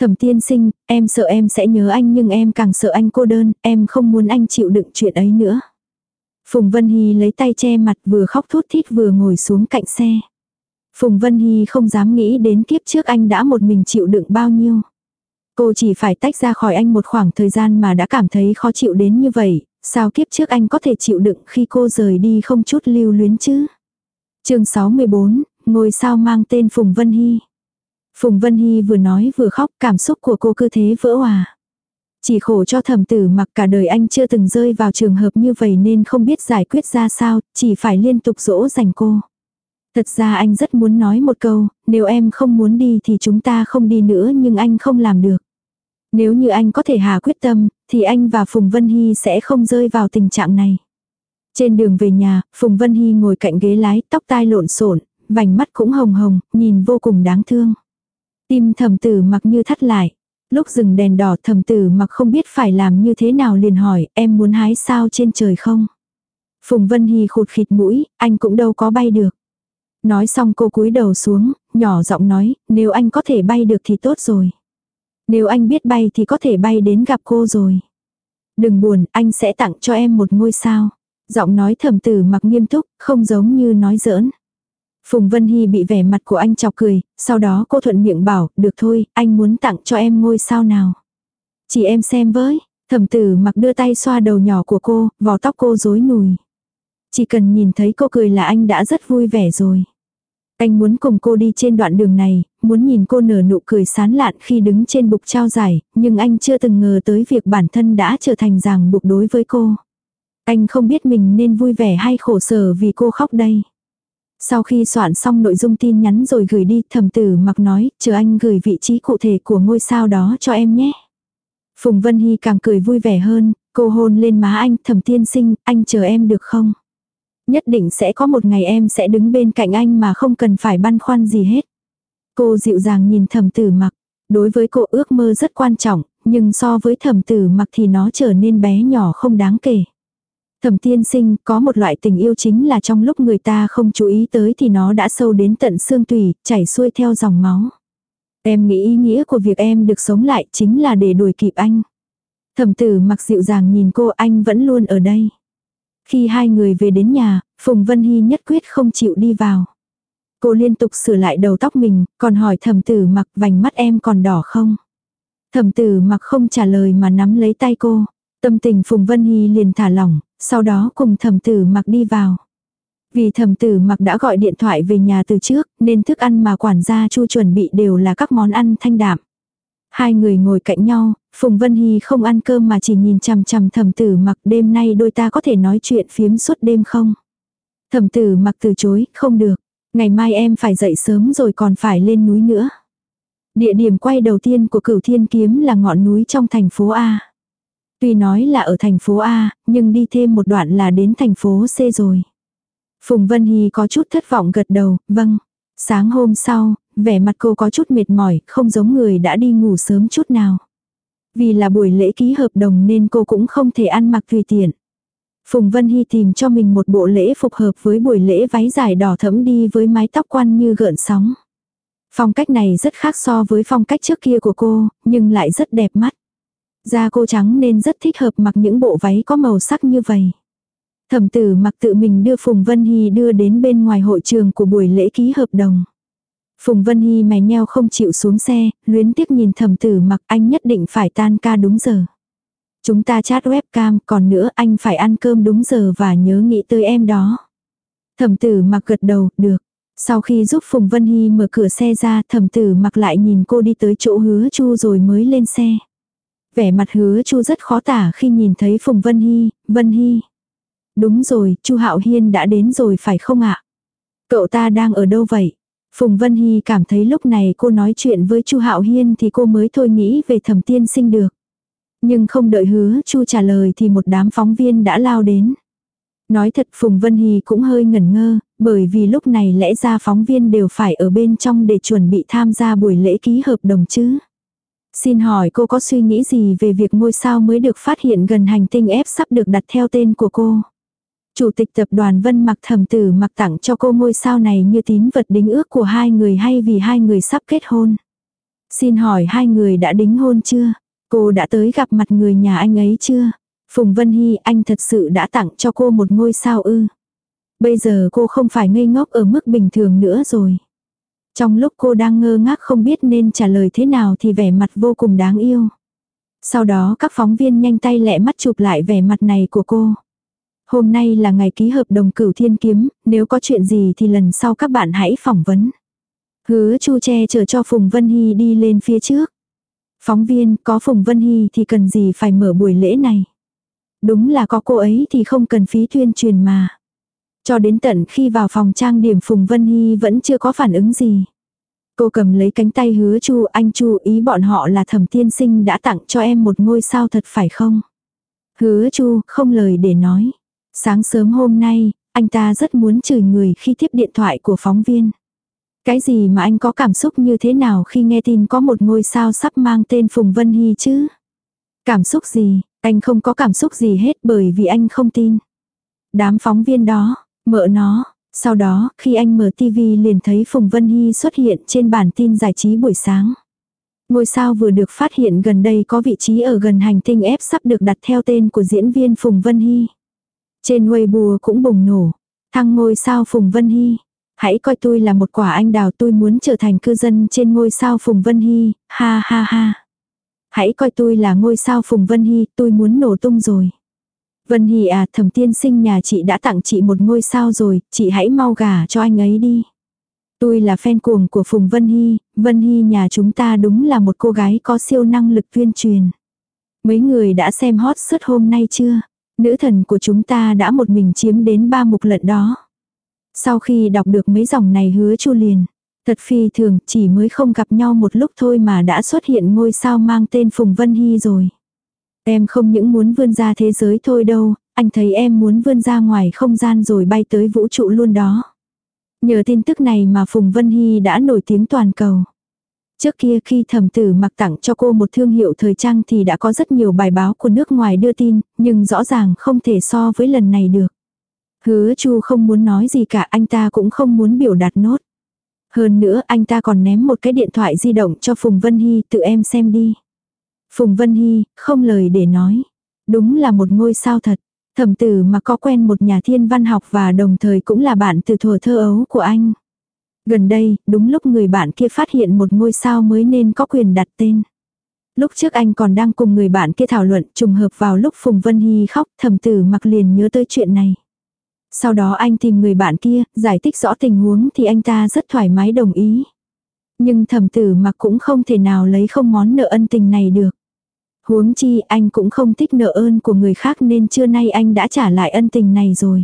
Thẩm tiên sinh, em sợ em sẽ nhớ anh nhưng em càng sợ anh cô đơn, em không muốn anh chịu đựng chuyện ấy nữa. Phùng Vân Hy lấy tay che mặt vừa khóc thút thít vừa ngồi xuống cạnh xe. Phùng Vân Hy không dám nghĩ đến kiếp trước anh đã một mình chịu đựng bao nhiêu. Cô chỉ phải tách ra khỏi anh một khoảng thời gian mà đã cảm thấy khó chịu đến như vậy, sao kiếp trước anh có thể chịu đựng khi cô rời đi không chút lưu luyến chứ. chương 64, ngôi sao mang tên Phùng Vân Hy. Phùng Vân Hy vừa nói vừa khóc cảm xúc của cô cứ thế vỡ hòa. Chỉ khổ cho thầm tử mặc cả đời anh chưa từng rơi vào trường hợp như vậy nên không biết giải quyết ra sao, chỉ phải liên tục dỗ dành cô. Thật ra anh rất muốn nói một câu, nếu em không muốn đi thì chúng ta không đi nữa nhưng anh không làm được. Nếu như anh có thể hà quyết tâm, thì anh và Phùng Vân Hy sẽ không rơi vào tình trạng này. Trên đường về nhà, Phùng Vân Hy ngồi cạnh ghế lái, tóc tai lộn xộn, vành mắt cũng hồng hồng, nhìn vô cùng đáng thương. Tim thầm tử mặc như thắt lại. Lúc dừng đèn đỏ thầm tử mặc không biết phải làm như thế nào liền hỏi, em muốn hái sao trên trời không? Phùng Vân Hy khụt khịt mũi, anh cũng đâu có bay được. Nói xong cô cúi đầu xuống, nhỏ giọng nói, nếu anh có thể bay được thì tốt rồi. Nếu anh biết bay thì có thể bay đến gặp cô rồi. Đừng buồn, anh sẽ tặng cho em một ngôi sao. Giọng nói thầm tử mặc nghiêm túc, không giống như nói giỡn. Phùng Vân Hy bị vẻ mặt của anh chọc cười, sau đó cô thuận miệng bảo, được thôi, anh muốn tặng cho em ngôi sao nào. Chỉ em xem với, Thẩm tử mặc đưa tay xoa đầu nhỏ của cô, vò tóc cô rối nùi. Chỉ cần nhìn thấy cô cười là anh đã rất vui vẻ rồi. Anh muốn cùng cô đi trên đoạn đường này, muốn nhìn cô nở nụ cười sán lạn khi đứng trên bục trao giải, nhưng anh chưa từng ngờ tới việc bản thân đã trở thành ràng buộc đối với cô. Anh không biết mình nên vui vẻ hay khổ sở vì cô khóc đây. Sau khi soạn xong nội dung tin nhắn rồi gửi đi, thầm tử mặc nói, chờ anh gửi vị trí cụ thể của ngôi sao đó cho em nhé. Phùng Vân Hy càng cười vui vẻ hơn, cô hôn lên má anh, Thẩm tiên sinh, anh chờ em được không? Nhất định sẽ có một ngày em sẽ đứng bên cạnh anh mà không cần phải băn khoăn gì hết. Cô dịu dàng nhìn thầm tử mặc. Đối với cô ước mơ rất quan trọng, nhưng so với thầm tử mặc thì nó trở nên bé nhỏ không đáng kể. Thẩm tiên sinh có một loại tình yêu chính là trong lúc người ta không chú ý tới thì nó đã sâu đến tận xương tủy, chảy xuôi theo dòng máu. Em nghĩ ý nghĩa của việc em được sống lại chính là để đuổi kịp anh. Thẩm tử mặc dịu dàng nhìn cô anh vẫn luôn ở đây. Khi hai người về đến nhà, Phùng Vân Hy nhất quyết không chịu đi vào. Cô liên tục sửa lại đầu tóc mình, còn hỏi thẩm tử mặc vành mắt em còn đỏ không. Thẩm tử mặc không trả lời mà nắm lấy tay cô. Tâm tình Phùng Vân Hy liền thả lỏng, sau đó cùng thẩm tử mặc đi vào. Vì thẩm tử mặc đã gọi điện thoại về nhà từ trước, nên thức ăn mà quản gia chu chuẩn bị đều là các món ăn thanh đạm. Hai người ngồi cạnh nhau, Phùng Vân Hy không ăn cơm mà chỉ nhìn chằm chằm thẩm tử mặc đêm nay đôi ta có thể nói chuyện phiếm suốt đêm không? Thẩm tử mặc từ chối, không được. Ngày mai em phải dậy sớm rồi còn phải lên núi nữa. Địa điểm quay đầu tiên của cửu thiên kiếm là ngọn núi trong thành phố A. Tuy nói là ở thành phố A, nhưng đi thêm một đoạn là đến thành phố C rồi. Phùng Vân Hy có chút thất vọng gật đầu, vâng. Sáng hôm sau, vẻ mặt cô có chút mệt mỏi, không giống người đã đi ngủ sớm chút nào. Vì là buổi lễ ký hợp đồng nên cô cũng không thể ăn mặc tùy tiện. Phùng Vân Hy tìm cho mình một bộ lễ phục hợp với buổi lễ váy dài đỏ thẫm đi với mái tóc quăn như gợn sóng. Phong cách này rất khác so với phong cách trước kia của cô, nhưng lại rất đẹp mắt. Da cô trắng nên rất thích hợp mặc những bộ váy có màu sắc như vậy. Thẩm tử mặc tự mình đưa Phùng Vân Hy đưa đến bên ngoài hội trường của buổi lễ ký hợp đồng. Phùng Vân Hy mày nheo không chịu xuống xe, luyến tiếc nhìn thẩm tử mặc anh nhất định phải tan ca đúng giờ. Chúng ta chat webcam, còn nữa anh phải ăn cơm đúng giờ và nhớ nghĩ tới em đó. Thẩm tử mặc gật đầu, được. Sau khi giúp Phùng Vân Hy mở cửa xe ra, thẩm tử mặc lại nhìn cô đi tới chỗ hứa chu rồi mới lên xe. Vẻ mặt hứa chu rất khó tả khi nhìn thấy Phùng Vân Hy, Vân Hy. Đúng rồi, chu Hạo Hiên đã đến rồi phải không ạ? Cậu ta đang ở đâu vậy? Phùng Vân Hy cảm thấy lúc này cô nói chuyện với chu Hạo Hiên thì cô mới thôi nghĩ về thẩm tiên sinh được. Nhưng không đợi hứa chu trả lời thì một đám phóng viên đã lao đến. Nói thật Phùng Vân Hy cũng hơi ngẩn ngơ, bởi vì lúc này lẽ ra phóng viên đều phải ở bên trong để chuẩn bị tham gia buổi lễ ký hợp đồng chứ. Xin hỏi cô có suy nghĩ gì về việc ngôi sao mới được phát hiện gần hành tinh F sắp được đặt theo tên của cô? Chủ tịch tập đoàn Vân Mặc Thẩm Tử mặc tặng cho cô ngôi sao này như tín vật đính ước của hai người hay vì hai người sắp kết hôn? Xin hỏi hai người đã đính hôn chưa? Cô đã tới gặp mặt người nhà anh ấy chưa? Phùng Vân Hy, anh thật sự đã tặng cho cô một ngôi sao ư? Bây giờ cô không phải ngây ngốc ở mức bình thường nữa rồi. Trong lúc cô đang ngơ ngác không biết nên trả lời thế nào thì vẻ mặt vô cùng đáng yêu. Sau đó các phóng viên nhanh tay lẹ mắt chụp lại vẻ mặt này của cô. Hôm nay là ngày ký hợp đồng cửu thiên kiếm, nếu có chuyện gì thì lần sau các bạn hãy phỏng vấn. Hứa chu che chở cho Phùng Vân Hy đi lên phía trước. Phóng viên có Phùng Vân Hy thì cần gì phải mở buổi lễ này. Đúng là có cô ấy thì không cần phí tuyên truyền mà. Cho đến tận khi vào phòng trang điểm Phùng Vân Hy vẫn chưa có phản ứng gì. Cô cầm lấy cánh tay hứa chu anh chu ý bọn họ là thẩm tiên sinh đã tặng cho em một ngôi sao thật phải không? Hứa chu không lời để nói. Sáng sớm hôm nay, anh ta rất muốn chửi người khi tiếp điện thoại của phóng viên. Cái gì mà anh có cảm xúc như thế nào khi nghe tin có một ngôi sao sắp mang tên Phùng Vân Hy chứ? Cảm xúc gì? Anh không có cảm xúc gì hết bởi vì anh không tin. Đám phóng viên đó, mợ nó. Sau đó, khi anh mở TV liền thấy Phùng Vân Hy xuất hiện trên bản tin giải trí buổi sáng. Ngôi sao vừa được phát hiện gần đây có vị trí ở gần hành tinh F sắp được đặt theo tên của diễn viên Phùng Vân Hy. Trên Weibo cũng bùng nổ. Thăng ngôi sao Phùng Vân Hy. Hãy coi tôi là một quả anh đào tôi muốn trở thành cư dân trên ngôi sao Phùng Vân Hy, ha ha ha. Hãy coi tôi là ngôi sao Phùng Vân Hy, tôi muốn nổ tung rồi. Vân Hy à, thẩm tiên sinh nhà chị đã tặng chị một ngôi sao rồi, chị hãy mau gả cho anh ấy đi. Tôi là fan cuồng của Phùng Vân Hy, Vân Hy nhà chúng ta đúng là một cô gái có siêu năng lực tuyên truyền. Mấy người đã xem hot suốt hôm nay chưa? Nữ thần của chúng ta đã một mình chiếm đến ba mục lận đó. Sau khi đọc được mấy dòng này hứa chu liền. Thật phi thường chỉ mới không gặp nhau một lúc thôi mà đã xuất hiện ngôi sao mang tên Phùng Vân Hy rồi. Em không những muốn vươn ra thế giới thôi đâu, anh thấy em muốn vươn ra ngoài không gian rồi bay tới vũ trụ luôn đó. Nhờ tin tức này mà Phùng Vân Hy đã nổi tiếng toàn cầu. Trước kia khi thẩm tử mặc tặng cho cô một thương hiệu thời trang thì đã có rất nhiều bài báo của nước ngoài đưa tin, nhưng rõ ràng không thể so với lần này được. Hứa chu không muốn nói gì cả anh ta cũng không muốn biểu đạt nốt. Hơn nữa anh ta còn ném một cái điện thoại di động cho Phùng Vân Hy tự em xem đi. Phùng Vân Hy, không lời để nói. Đúng là một ngôi sao thật. Thẩm tử mà có quen một nhà thiên văn học và đồng thời cũng là bạn từ thuở thơ ấu của anh. Gần đây, đúng lúc người bạn kia phát hiện một ngôi sao mới nên có quyền đặt tên. Lúc trước anh còn đang cùng người bạn kia thảo luận trùng hợp vào lúc Phùng Vân Hy khóc thẩm tử mặc liền nhớ tới chuyện này. Sau đó anh tìm người bạn kia, giải thích rõ tình huống thì anh ta rất thoải mái đồng ý. Nhưng thẩm tử mặc cũng không thể nào lấy không món nợ ân tình này được. Huống chi anh cũng không thích nợ ơn của người khác nên trưa nay anh đã trả lại ân tình này rồi.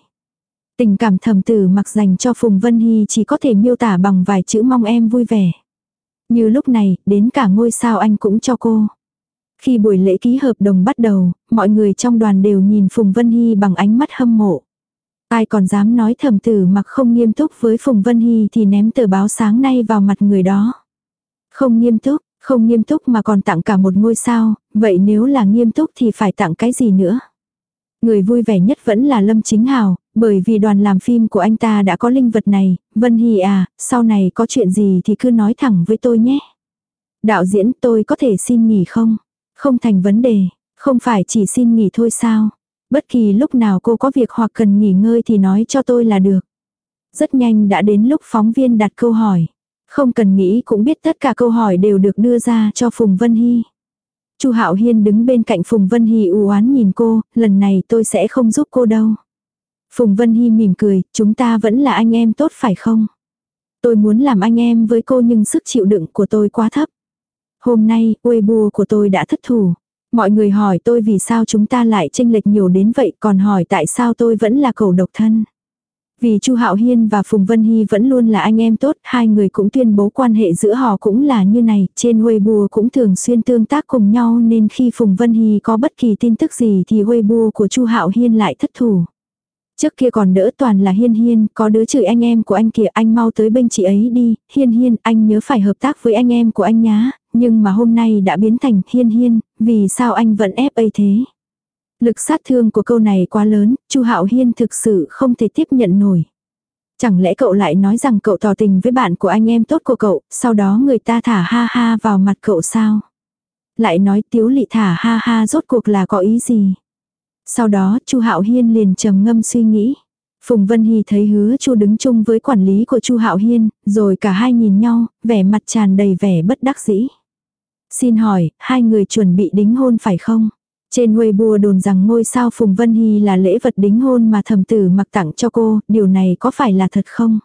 Tình cảm thầm tử mặc dành cho Phùng Vân Hy chỉ có thể miêu tả bằng vài chữ mong em vui vẻ. Như lúc này, đến cả ngôi sao anh cũng cho cô. Khi buổi lễ ký hợp đồng bắt đầu, mọi người trong đoàn đều nhìn Phùng Vân Hy bằng ánh mắt hâm mộ. Ai còn dám nói thầm tử mặc không nghiêm túc với Phùng Vân Hy thì ném tờ báo sáng nay vào mặt người đó. Không nghiêm túc, không nghiêm túc mà còn tặng cả một ngôi sao, vậy nếu là nghiêm túc thì phải tặng cái gì nữa? Người vui vẻ nhất vẫn là Lâm Chính Hào, bởi vì đoàn làm phim của anh ta đã có linh vật này, Vân hì à, sau này có chuyện gì thì cứ nói thẳng với tôi nhé. Đạo diễn tôi có thể xin nghỉ không? Không thành vấn đề, không phải chỉ xin nghỉ thôi sao? Bất kỳ lúc nào cô có việc hoặc cần nghỉ ngơi thì nói cho tôi là được. Rất nhanh đã đến lúc phóng viên đặt câu hỏi. Không cần nghĩ cũng biết tất cả câu hỏi đều được đưa ra cho Phùng Vân Hy. Chu Hạo Hiên đứng bên cạnh Phùng Vân Hy u oán nhìn cô, lần này tôi sẽ không giúp cô đâu. Phùng Vân Hy mỉm cười, chúng ta vẫn là anh em tốt phải không? Tôi muốn làm anh em với cô nhưng sức chịu đựng của tôi quá thấp. Hôm nay, Weibo của tôi đã thất thủ. Mọi người hỏi tôi vì sao chúng ta lại tranh lệch nhiều đến vậy còn hỏi tại sao tôi vẫn là cầu độc thân. Vì Chu Hạo Hiên và Phùng Vân Hy vẫn luôn là anh em tốt, hai người cũng tuyên bố quan hệ giữa họ cũng là như này, trên Weibo cũng thường xuyên tương tác cùng nhau nên khi Phùng Vân Hy có bất kỳ tin tức gì thì Weibo của Chu Hạo Hiên lại thất thủ. Trước kia còn đỡ toàn là hiên hiên, có đứa chửi anh em của anh kìa anh mau tới bên chị ấy đi, hiên hiên anh nhớ phải hợp tác với anh em của anh nhá, nhưng mà hôm nay đã biến thành hiên hiên, vì sao anh vẫn ép ấy thế. Lực sát thương của câu này quá lớn, Chu Hạo Hiên thực sự không thể tiếp nhận nổi. Chẳng lẽ cậu lại nói rằng cậu tỏ tình với bạn của anh em tốt của cậu, sau đó người ta thả ha ha vào mặt cậu sao? Lại nói tiếu lị thả ha ha rốt cuộc là có ý gì? Sau đó Chu Hạo Hiên liền trầm ngâm suy nghĩ. Phùng Vân Hy thấy hứa Chu đứng chung với quản lý của Chu Hạo Hiên, rồi cả hai nhìn nhau, vẻ mặt tràn đầy vẻ bất đắc dĩ. Xin hỏi, hai người chuẩn bị đính hôn phải không? Trên Weibo đồn rằng ngôi sao Phùng Vân Hy là lễ vật đính hôn mà thầm tử mặc tặng cho cô, điều này có phải là thật không?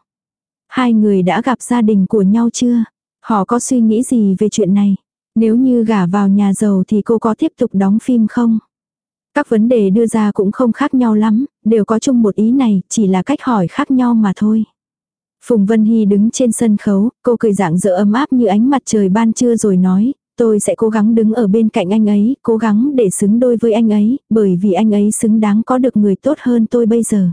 Hai người đã gặp gia đình của nhau chưa? Họ có suy nghĩ gì về chuyện này? Nếu như gả vào nhà giàu thì cô có tiếp tục đóng phim không? Các vấn đề đưa ra cũng không khác nhau lắm, đều có chung một ý này, chỉ là cách hỏi khác nhau mà thôi. Phùng Vân Hy đứng trên sân khấu, cô cười dạng dỡ ấm áp như ánh mặt trời ban trưa rồi nói, tôi sẽ cố gắng đứng ở bên cạnh anh ấy, cố gắng để xứng đôi với anh ấy, bởi vì anh ấy xứng đáng có được người tốt hơn tôi bây giờ.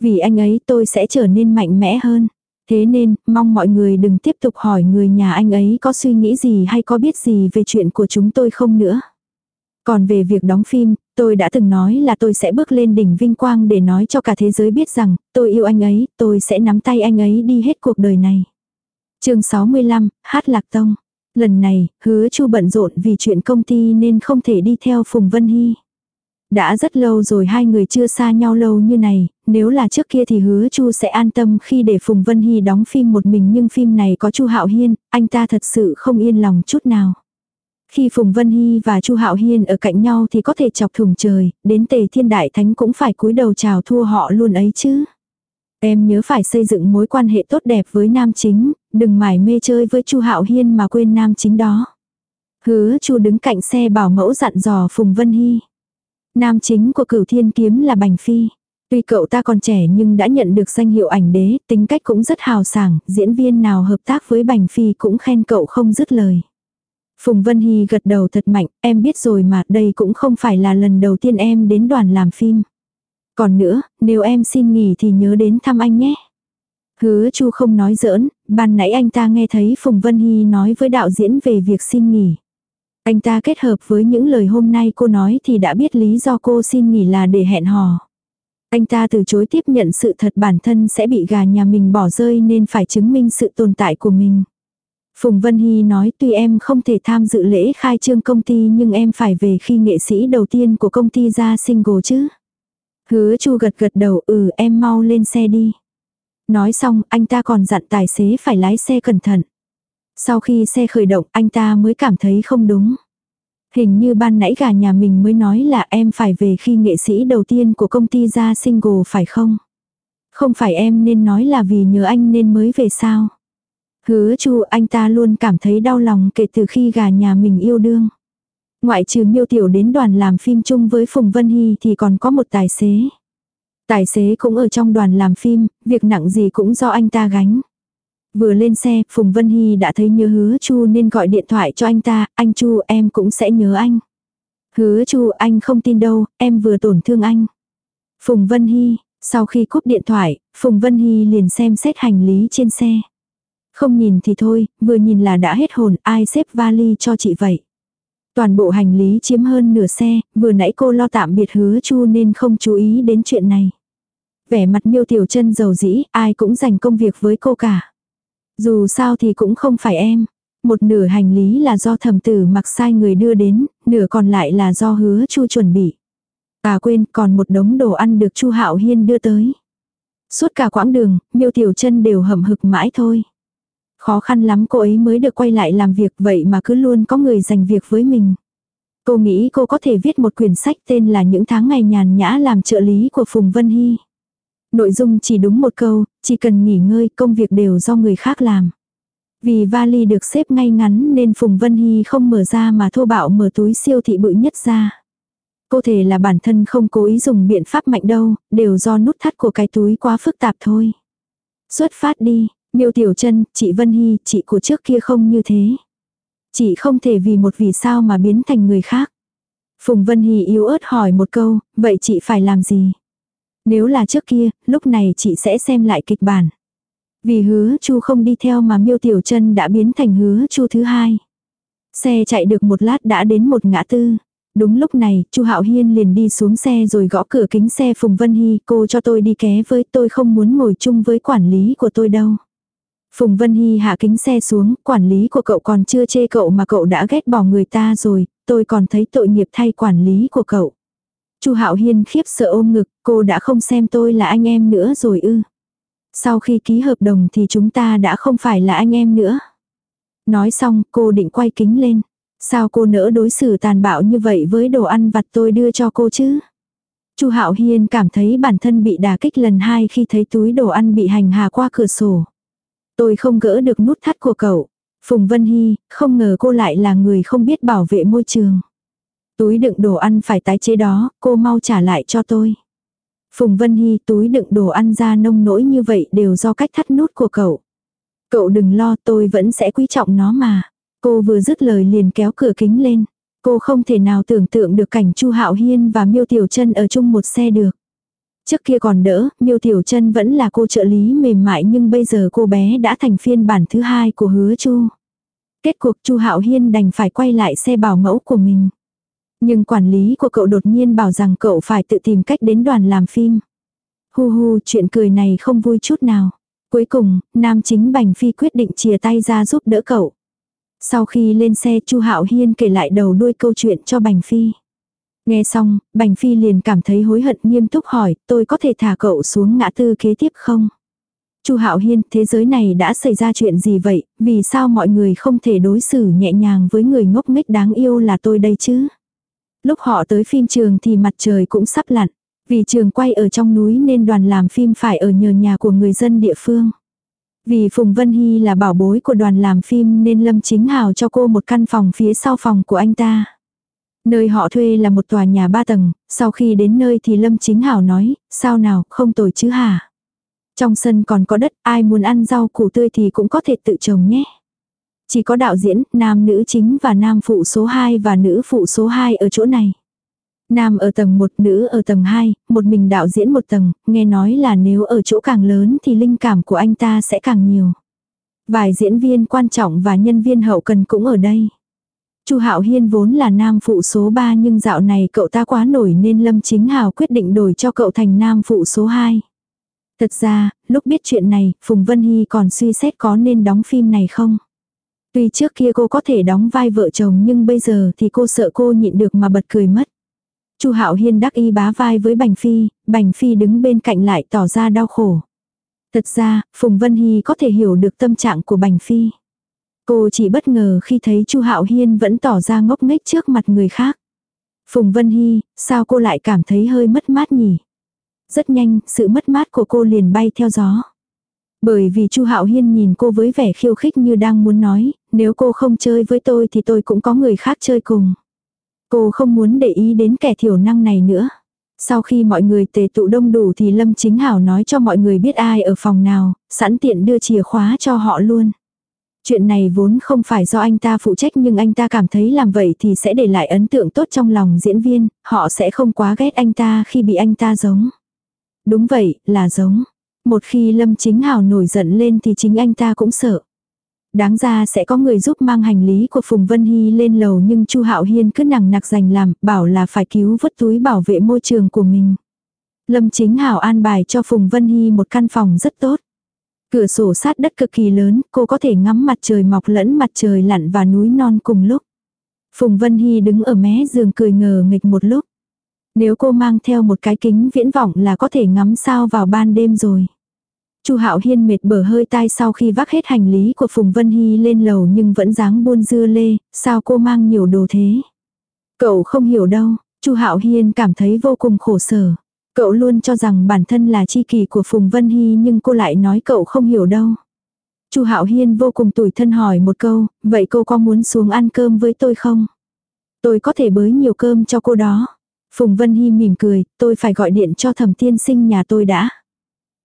Vì anh ấy tôi sẽ trở nên mạnh mẽ hơn. Thế nên, mong mọi người đừng tiếp tục hỏi người nhà anh ấy có suy nghĩ gì hay có biết gì về chuyện của chúng tôi không nữa. Còn về việc đóng phim, tôi đã từng nói là tôi sẽ bước lên đỉnh vinh quang để nói cho cả thế giới biết rằng, tôi yêu anh ấy, tôi sẽ nắm tay anh ấy đi hết cuộc đời này. chương 65, Hát Lạc Tông. Lần này, hứa chu bận rộn vì chuyện công ty nên không thể đi theo Phùng Vân Hy. Đã rất lâu rồi hai người chưa xa nhau lâu như này, nếu là trước kia thì hứa chu sẽ an tâm khi để Phùng Vân Hy đóng phim một mình nhưng phim này có chu Hạo Hiên, anh ta thật sự không yên lòng chút nào. Khi Phùng Vân Hy và Chu Hạo Hiên ở cạnh nhau thì có thể chọc thùng trời, đến tề thiên đại thánh cũng phải cúi đầu chào thua họ luôn ấy chứ. Em nhớ phải xây dựng mối quan hệ tốt đẹp với nam chính, đừng mải mê chơi với Chu Hạo Hiên mà quên nam chính đó. Hứa Chu đứng cạnh xe bảo mẫu dặn dò Phùng Vân Hy. Nam chính của cửu thiên kiếm là Bành Phi. Tuy cậu ta còn trẻ nhưng đã nhận được danh hiệu ảnh đế, tính cách cũng rất hào sảng, diễn viên nào hợp tác với Bành Phi cũng khen cậu không dứt lời. Phùng Vân Hy gật đầu thật mạnh, em biết rồi mà đây cũng không phải là lần đầu tiên em đến đoàn làm phim. Còn nữa, nếu em xin nghỉ thì nhớ đến thăm anh nhé. Hứa Chu không nói giỡn, ban nãy anh ta nghe thấy Phùng Vân Hy nói với đạo diễn về việc xin nghỉ. Anh ta kết hợp với những lời hôm nay cô nói thì đã biết lý do cô xin nghỉ là để hẹn hò. Anh ta từ chối tiếp nhận sự thật bản thân sẽ bị gà nhà mình bỏ rơi nên phải chứng minh sự tồn tại của mình. Phùng Vân Hy nói tuy em không thể tham dự lễ khai trương công ty nhưng em phải về khi nghệ sĩ đầu tiên của công ty ra single chứ. Hứa Chu gật gật đầu ừ em mau lên xe đi. Nói xong, anh ta còn dặn tài xế phải lái xe cẩn thận. Sau khi xe khởi động, anh ta mới cảm thấy không đúng. Hình như ban nãy gà nhà mình mới nói là em phải về khi nghệ sĩ đầu tiên của công ty ra single phải không? Không phải em nên nói là vì nhớ anh nên mới về sao? Hứa chu, anh ta luôn cảm thấy đau lòng kể từ khi gà nhà mình yêu đương. Ngoại trừ miêu tiểu đến đoàn làm phim chung với Phùng Vân Hy thì còn có một tài xế. Tài xế cũng ở trong đoàn làm phim, việc nặng gì cũng do anh ta gánh. Vừa lên xe, Phùng Vân Hy đã thấy nhớ hứa Chu nên gọi điện thoại cho anh ta, anh Chu em cũng sẽ nhớ anh. Hứa Chu anh không tin đâu, em vừa tổn thương anh. Phùng Vân Hy, sau khi cúp điện thoại, Phùng Vân Hy liền xem xét hành lý trên xe. Không nhìn thì thôi, vừa nhìn là đã hết hồn, ai xếp vali cho chị vậy. Toàn bộ hành lý chiếm hơn nửa xe, vừa nãy cô lo tạm biệt hứa chu nên không chú ý đến chuyện này. Vẻ mặt miêu tiểu chân dầu dĩ, ai cũng dành công việc với cô cả. Dù sao thì cũng không phải em. Một nửa hành lý là do thẩm tử mặc sai người đưa đến, nửa còn lại là do hứa chu chuẩn bị. À quên, còn một đống đồ ăn được chu hạo hiên đưa tới. Suốt cả quãng đường, miêu tiểu chân đều hầm hực mãi thôi. Khó khăn lắm cô ấy mới được quay lại làm việc vậy mà cứ luôn có người dành việc với mình. Cô nghĩ cô có thể viết một quyển sách tên là Những tháng ngày nhàn nhã làm trợ lý của Phùng Vân Hy. Nội dung chỉ đúng một câu, chỉ cần nghỉ ngơi công việc đều do người khác làm. Vì vali được xếp ngay ngắn nên Phùng Vân Hy không mở ra mà thô bạo mở túi siêu thị bự nhất ra. Cô thể là bản thân không cố ý dùng biện pháp mạnh đâu, đều do nút thắt của cái túi quá phức tạp thôi. Xuất phát đi, miêu tiểu chân, chị Vân Hy, chị của trước kia không như thế. Chị không thể vì một vì sao mà biến thành người khác. Phùng Vân Hy yếu ớt hỏi một câu, vậy chị phải làm gì? Nếu là trước kia, lúc này chị sẽ xem lại kịch bản. Vì hứa chu không đi theo mà miêu tiểu chân đã biến thành hứa chu thứ hai. Xe chạy được một lát đã đến một ngã tư. Đúng lúc này, Chu Hạo Hiên liền đi xuống xe rồi gõ cửa kính xe Phùng Vân Hy, cô cho tôi đi ké với tôi không muốn ngồi chung với quản lý của tôi đâu. Phùng Vân Hy hạ kính xe xuống, quản lý của cậu còn chưa chê cậu mà cậu đã ghét bỏ người ta rồi, tôi còn thấy tội nghiệp thay quản lý của cậu. Chu Hạo Hiên khiếp sợ ôm ngực, cô đã không xem tôi là anh em nữa rồi ư. Sau khi ký hợp đồng thì chúng ta đã không phải là anh em nữa. Nói xong, cô định quay kính lên. Sao cô nỡ đối xử tàn bạo như vậy với đồ ăn vặt tôi đưa cho cô chứ? Chu Hạo Hiên cảm thấy bản thân bị đả kích lần hai khi thấy túi đồ ăn bị hành hà qua cửa sổ. Tôi không gỡ được nút thắt của cậu. Phùng Vân Hy, không ngờ cô lại là người không biết bảo vệ môi trường. Túi đựng đồ ăn phải tái chế đó, cô mau trả lại cho tôi. Phùng Vân Hy túi đựng đồ ăn ra nông nỗi như vậy đều do cách thắt nút của cậu. Cậu đừng lo tôi vẫn sẽ quý trọng nó mà. Cô vừa dứt lời liền kéo cửa kính lên. Cô không thể nào tưởng tượng được cảnh Chu Hạo Hiên và Miêu Tiểu Trân ở chung một xe được. Trước kia còn đỡ, Miêu Tiểu Chân vẫn là cô trợ lý mềm mại nhưng bây giờ cô bé đã thành phiên bản thứ hai của Hứa Chu. Kết cuộc Chu Hạo Hiên đành phải quay lại xe bảo mẫu của mình. Nhưng quản lý của cậu đột nhiên bảo rằng cậu phải tự tìm cách đến đoàn làm phim. Hu hu, chuyện cười này không vui chút nào. Cuối cùng, nam chính Bành Phi quyết định chia tay ra giúp đỡ cậu. Sau khi lên xe Chu Hạo Hiên kể lại đầu đuôi câu chuyện cho Bành Phi. Nghe xong, Bành Phi liền cảm thấy hối hận nghiêm túc hỏi, tôi có thể thả cậu xuống ngã tư kế tiếp không? Chu Hạo Hiên, thế giới này đã xảy ra chuyện gì vậy, vì sao mọi người không thể đối xử nhẹ nhàng với người ngốc nghếch đáng yêu là tôi đây chứ? Lúc họ tới phim trường thì mặt trời cũng sắp lặn. Vì trường quay ở trong núi nên đoàn làm phim phải ở nhờ nhà của người dân địa phương. Vì Phùng Vân Hy là bảo bối của đoàn làm phim nên Lâm Chính Hào cho cô một căn phòng phía sau phòng của anh ta. Nơi họ thuê là một tòa nhà ba tầng, sau khi đến nơi thì Lâm Chính Hảo nói, sao nào, không tồi chứ hả? Trong sân còn có đất, ai muốn ăn rau củ tươi thì cũng có thể tự trồng nhé. Chỉ có đạo diễn, nam nữ chính và nam phụ số 2 và nữ phụ số 2 ở chỗ này. Nam ở tầng 1, nữ ở tầng 2, một mình đạo diễn một tầng, nghe nói là nếu ở chỗ càng lớn thì linh cảm của anh ta sẽ càng nhiều. Vài diễn viên quan trọng và nhân viên hậu cần cũng ở đây. Chu Hạo Hiên vốn là nam phụ số 3 nhưng dạo này cậu ta quá nổi nên Lâm Chính Hào quyết định đổi cho cậu thành nam phụ số 2. Thật ra, lúc biết chuyện này, Phùng Vân Hy còn suy xét có nên đóng phim này không. Tuy trước kia cô có thể đóng vai vợ chồng nhưng bây giờ thì cô sợ cô nhịn được mà bật cười mất. Chu Hạo Hiên đắc y bá vai với Bành Phi, Bành Phi đứng bên cạnh lại tỏ ra đau khổ. Thật ra, Phùng Vân Hy có thể hiểu được tâm trạng của Bành Phi. Cô chỉ bất ngờ khi thấy Chu Hạo Hiên vẫn tỏ ra ngốc nghếch trước mặt người khác. Phùng Vân Hy, sao cô lại cảm thấy hơi mất mát nhỉ? Rất nhanh, sự mất mát của cô liền bay theo gió. Bởi vì Chu Hạo Hiên nhìn cô với vẻ khiêu khích như đang muốn nói, nếu cô không chơi với tôi thì tôi cũng có người khác chơi cùng. Cô không muốn để ý đến kẻ thiểu năng này nữa. Sau khi mọi người tề tụ đông đủ thì Lâm Chính Hảo nói cho mọi người biết ai ở phòng nào, sẵn tiện đưa chìa khóa cho họ luôn. Chuyện này vốn không phải do anh ta phụ trách nhưng anh ta cảm thấy làm vậy thì sẽ để lại ấn tượng tốt trong lòng diễn viên, họ sẽ không quá ghét anh ta khi bị anh ta giống. Đúng vậy, là giống. Một khi Lâm Chính Hào nổi giận lên thì chính anh ta cũng sợ. Đáng ra sẽ có người giúp mang hành lý của Phùng Vân Hy lên lầu nhưng Chu Hạo Hiên cứ nằng nặc dành làm, bảo là phải cứu vớt túi bảo vệ môi trường của mình. Lâm Chính Hảo an bài cho Phùng Vân Hy một căn phòng rất tốt. Cửa sổ sát đất cực kỳ lớn, cô có thể ngắm mặt trời mọc lẫn mặt trời lặn và núi non cùng lúc. Phùng Vân Hy đứng ở mé giường cười ngờ nghịch một lúc. Nếu cô mang theo một cái kính viễn vọng là có thể ngắm sao vào ban đêm rồi. Chu Hạo Hiên mệt bở hơi tai sau khi vác hết hành lý của Phùng Vân Hy lên lầu nhưng vẫn dáng buôn dưa lê, sao cô mang nhiều đồ thế? Cậu không hiểu đâu, Chu Hạo Hiên cảm thấy vô cùng khổ sở. Cậu luôn cho rằng bản thân là chi kỳ của Phùng Vân Hy nhưng cô lại nói cậu không hiểu đâu. Chu Hạo Hiên vô cùng tủi thân hỏi một câu, vậy cô có muốn xuống ăn cơm với tôi không? Tôi có thể bới nhiều cơm cho cô đó. Phùng Vân Hy mỉm cười, tôi phải gọi điện cho thẩm tiên sinh nhà tôi đã.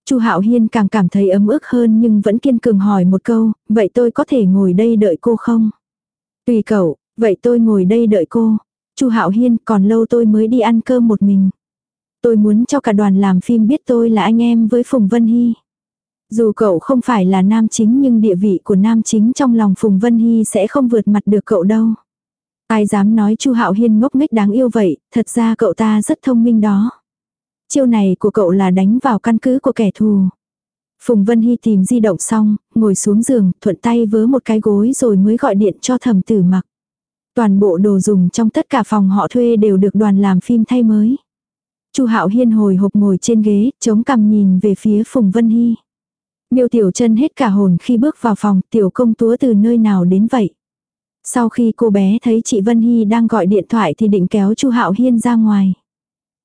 Chu Hạo Hiên càng cảm thấy ấm ức hơn nhưng vẫn kiên cường hỏi một câu, vậy tôi có thể ngồi đây đợi cô không? Tùy cậu, vậy tôi ngồi đây đợi cô. Chu Hạo Hiên, còn lâu tôi mới đi ăn cơm một mình. Tôi muốn cho cả đoàn làm phim biết tôi là anh em với Phùng Vân Hy. Dù cậu không phải là nam chính nhưng địa vị của nam chính trong lòng Phùng Vân Hy sẽ không vượt mặt được cậu đâu. Ai dám nói Chu Hạo Hiên ngốc nghếch đáng yêu vậy, thật ra cậu ta rất thông minh đó. Chiêu này của cậu là đánh vào căn cứ của kẻ thù. Phùng Vân Hy tìm di động xong, ngồi xuống giường, thuận tay vớ một cái gối rồi mới gọi điện cho thẩm tử mặc. Toàn bộ đồ dùng trong tất cả phòng họ thuê đều được đoàn làm phim thay mới. Chu Hạo Hiên hồi hộp ngồi trên ghế, chống cằm nhìn về phía Phùng Vân Hy. Miêu Tiểu Chân hết cả hồn khi bước vào phòng, tiểu công túa từ nơi nào đến vậy? Sau khi cô bé thấy chị Vân Hy đang gọi điện thoại thì định kéo Chu Hạo Hiên ra ngoài.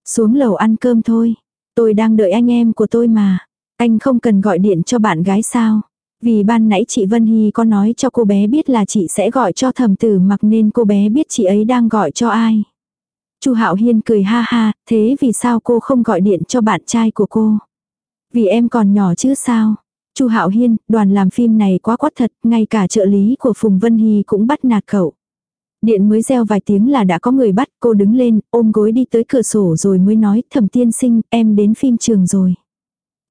Xuống lầu ăn cơm thôi. Tôi đang đợi anh em của tôi mà. Anh không cần gọi điện cho bạn gái sao. Vì ban nãy chị Vân Hy có nói cho cô bé biết là chị sẽ gọi cho thầm tử mặc nên cô bé biết chị ấy đang gọi cho ai. Chu Hạo Hiên cười ha ha, thế vì sao cô không gọi điện cho bạn trai của cô? Vì em còn nhỏ chứ sao? Chu Hạo Hiên, đoàn làm phim này quá quát thật, ngay cả trợ lý của Phùng Vân Hy cũng bắt nạt cậu. Điện mới reo vài tiếng là đã có người bắt, cô đứng lên, ôm gối đi tới cửa sổ rồi mới nói, thẩm tiên sinh, em đến phim trường rồi.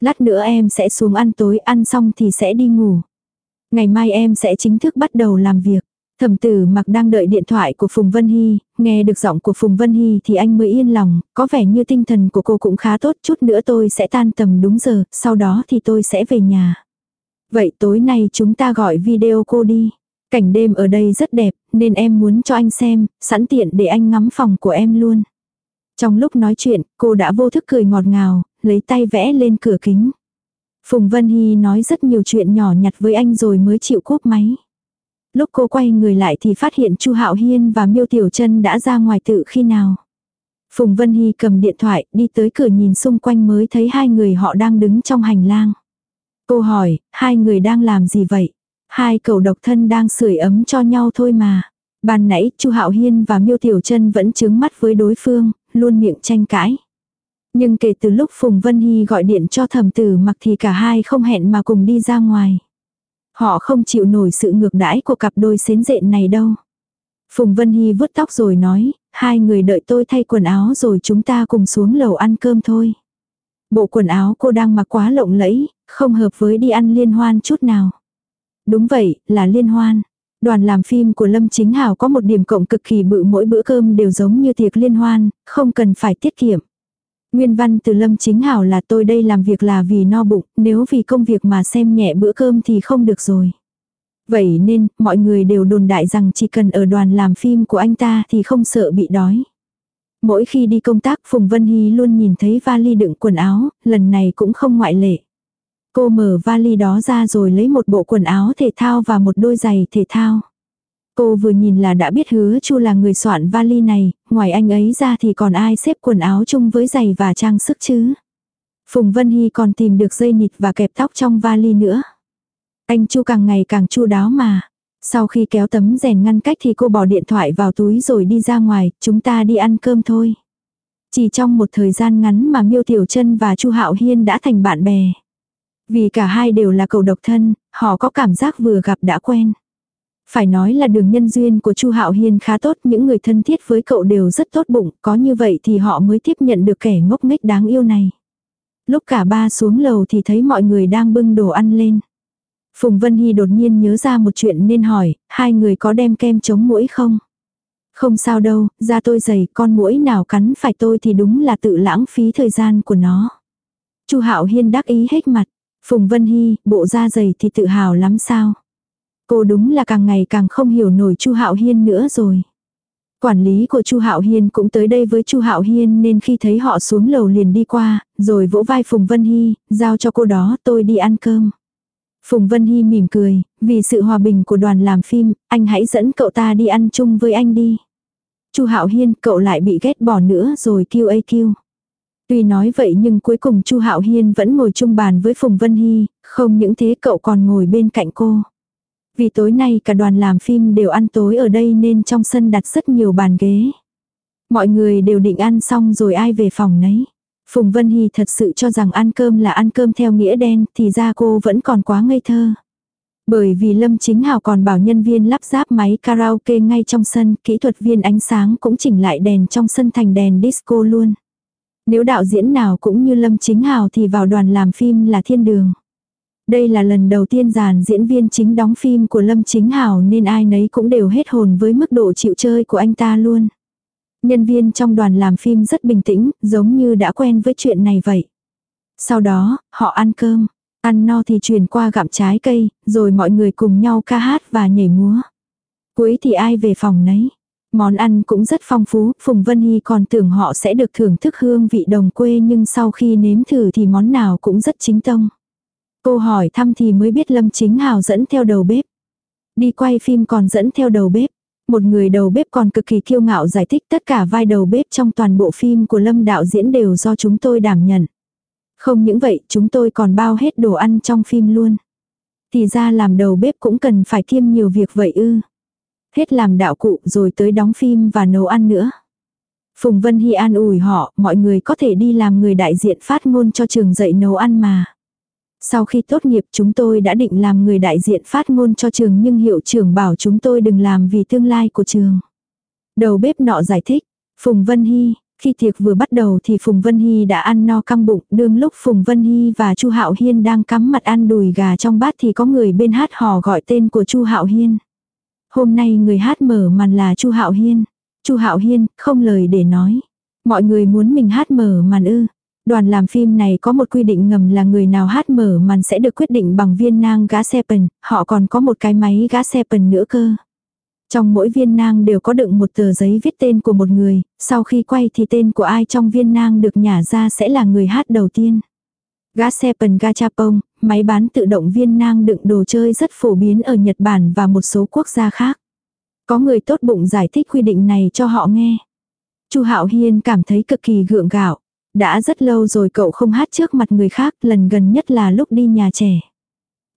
Lát nữa em sẽ xuống ăn tối, ăn xong thì sẽ đi ngủ. Ngày mai em sẽ chính thức bắt đầu làm việc. Thẩm tử mặc đang đợi điện thoại của Phùng Vân Hy, nghe được giọng của Phùng Vân Hy thì anh mới yên lòng, có vẻ như tinh thần của cô cũng khá tốt, chút nữa tôi sẽ tan tầm đúng giờ, sau đó thì tôi sẽ về nhà. Vậy tối nay chúng ta gọi video cô đi. Cảnh đêm ở đây rất đẹp, nên em muốn cho anh xem, sẵn tiện để anh ngắm phòng của em luôn. Trong lúc nói chuyện, cô đã vô thức cười ngọt ngào, lấy tay vẽ lên cửa kính. Phùng Vân Hy nói rất nhiều chuyện nhỏ nhặt với anh rồi mới chịu cúp máy. Lúc cô quay người lại thì phát hiện Chu Hạo Hiên và Miêu Tiểu Trân đã ra ngoài tự khi nào. Phùng Vân Hy cầm điện thoại đi tới cửa nhìn xung quanh mới thấy hai người họ đang đứng trong hành lang. Cô hỏi, hai người đang làm gì vậy? Hai cậu độc thân đang sưởi ấm cho nhau thôi mà. Ban nãy Chu Hạo Hiên và Miêu Tiểu Trân vẫn chứng mắt với đối phương, luôn miệng tranh cãi. Nhưng kể từ lúc Phùng Vân Hy gọi điện cho thẩm tử mặc thì cả hai không hẹn mà cùng đi ra ngoài. Họ không chịu nổi sự ngược đãi của cặp đôi xến dện này đâu. Phùng Vân Hy vứt tóc rồi nói, hai người đợi tôi thay quần áo rồi chúng ta cùng xuống lầu ăn cơm thôi. Bộ quần áo cô đang mặc quá lộng lẫy, không hợp với đi ăn liên hoan chút nào. Đúng vậy, là liên hoan. Đoàn làm phim của Lâm Chính Hảo có một điểm cộng cực kỳ bự mỗi bữa cơm đều giống như tiệc liên hoan, không cần phải tiết kiệm. Nguyên văn từ Lâm Chính Hảo là tôi đây làm việc là vì no bụng, nếu vì công việc mà xem nhẹ bữa cơm thì không được rồi. Vậy nên, mọi người đều đồn đại rằng chỉ cần ở đoàn làm phim của anh ta thì không sợ bị đói. Mỗi khi đi công tác Phùng Vân Hy luôn nhìn thấy vali đựng quần áo, lần này cũng không ngoại lệ. Cô mở vali đó ra rồi lấy một bộ quần áo thể thao và một đôi giày thể thao. Cô vừa nhìn là đã biết hứa chu là người soạn vali này, ngoài anh ấy ra thì còn ai xếp quần áo chung với giày và trang sức chứ. Phùng Vân Hy còn tìm được dây nịt và kẹp tóc trong vali nữa. Anh chu càng ngày càng chu đáo mà. Sau khi kéo tấm rèn ngăn cách thì cô bỏ điện thoại vào túi rồi đi ra ngoài, chúng ta đi ăn cơm thôi. Chỉ trong một thời gian ngắn mà Miêu Tiểu Trân và Chu Hạo Hiên đã thành bạn bè. Vì cả hai đều là cầu độc thân, họ có cảm giác vừa gặp đã quen. Phải nói là đường nhân duyên của Chu Hạo Hiên khá tốt, những người thân thiết với cậu đều rất tốt bụng, có như vậy thì họ mới tiếp nhận được kẻ ngốc nghếch đáng yêu này. Lúc cả ba xuống lầu thì thấy mọi người đang bưng đồ ăn lên. Phùng Vân Hy đột nhiên nhớ ra một chuyện nên hỏi, hai người có đem kem chống mũi không? Không sao đâu, da tôi dày, con mũi nào cắn phải tôi thì đúng là tự lãng phí thời gian của nó. Chu Hạo Hiên đắc ý hết mặt. Phùng Vân Hy, bộ da dày thì tự hào lắm sao? Cô đúng là càng ngày càng không hiểu nổi Chu Hạo Hiên nữa rồi. Quản lý của Chu Hạo Hiên cũng tới đây với Chu Hạo Hiên nên khi thấy họ xuống lầu liền đi qua, rồi vỗ vai Phùng Vân Hy, giao cho cô đó tôi đi ăn cơm. Phùng Vân Hy mỉm cười, vì sự hòa bình của đoàn làm phim, anh hãy dẫn cậu ta đi ăn chung với anh đi. Chu Hạo Hiên, cậu lại bị ghét bỏ nữa rồi kêu a kêu. Tuy nói vậy nhưng cuối cùng Chu Hạo Hiên vẫn ngồi chung bàn với Phùng Vân Hy, không những thế cậu còn ngồi bên cạnh cô. Vì tối nay cả đoàn làm phim đều ăn tối ở đây nên trong sân đặt rất nhiều bàn ghế. Mọi người đều định ăn xong rồi ai về phòng nấy. Phùng Vân Hy thật sự cho rằng ăn cơm là ăn cơm theo nghĩa đen thì ra cô vẫn còn quá ngây thơ. Bởi vì Lâm Chính Hào còn bảo nhân viên lắp ráp máy karaoke ngay trong sân, kỹ thuật viên ánh sáng cũng chỉnh lại đèn trong sân thành đèn disco luôn. Nếu đạo diễn nào cũng như Lâm Chính Hào thì vào đoàn làm phim là thiên đường. Đây là lần đầu tiên giàn diễn viên chính đóng phim của Lâm Chính Hảo nên ai nấy cũng đều hết hồn với mức độ chịu chơi của anh ta luôn. Nhân viên trong đoàn làm phim rất bình tĩnh, giống như đã quen với chuyện này vậy. Sau đó, họ ăn cơm. Ăn no thì chuyển qua gặm trái cây, rồi mọi người cùng nhau ca hát và nhảy múa. Cuối thì ai về phòng nấy. Món ăn cũng rất phong phú, Phùng Vân Hy còn tưởng họ sẽ được thưởng thức hương vị đồng quê nhưng sau khi nếm thử thì món nào cũng rất chính tông. Cô hỏi thăm thì mới biết Lâm Chính Hào dẫn theo đầu bếp. Đi quay phim còn dẫn theo đầu bếp. Một người đầu bếp còn cực kỳ kiêu ngạo giải thích tất cả vai đầu bếp trong toàn bộ phim của Lâm đạo diễn đều do chúng tôi đảm nhận. Không những vậy, chúng tôi còn bao hết đồ ăn trong phim luôn. Thì ra làm đầu bếp cũng cần phải kiêm nhiều việc vậy ư. Hết làm đạo cụ rồi tới đóng phim và nấu ăn nữa. Phùng Vân Hy an ủi họ, mọi người có thể đi làm người đại diện phát ngôn cho trường dạy nấu ăn mà. Sau khi tốt nghiệp chúng tôi đã định làm người đại diện phát ngôn cho trường nhưng hiệu trưởng bảo chúng tôi đừng làm vì tương lai của trường. Đầu bếp nọ giải thích, Phùng Vân Hy, khi tiệc vừa bắt đầu thì Phùng Vân Hy đã ăn no căng bụng, đương lúc Phùng Vân Hy và Chu Hạo Hiên đang cắm mặt ăn đùi gà trong bát thì có người bên hát hò gọi tên của Chu Hạo Hiên. Hôm nay người hát mở màn là Chu Hạo Hiên. Chu Hạo Hiên, không lời để nói. Mọi người muốn mình hát mở màn ư? Đoàn làm phim này có một quy định ngầm là người nào hát mở màn sẽ được quyết định bằng viên nang gã xe họ còn có một cái máy gã xe nữa cơ. Trong mỗi viên nang đều có đựng một tờ giấy viết tên của một người, sau khi quay thì tên của ai trong viên nang được nhả ra sẽ là người hát đầu tiên. Gã xe gachapon, máy bán tự động viên nang đựng đồ chơi rất phổ biến ở Nhật Bản và một số quốc gia khác. Có người tốt bụng giải thích quy định này cho họ nghe. Chu Hạo Hiên cảm thấy cực kỳ gượng gạo. Đã rất lâu rồi cậu không hát trước mặt người khác, lần gần nhất là lúc đi nhà trẻ.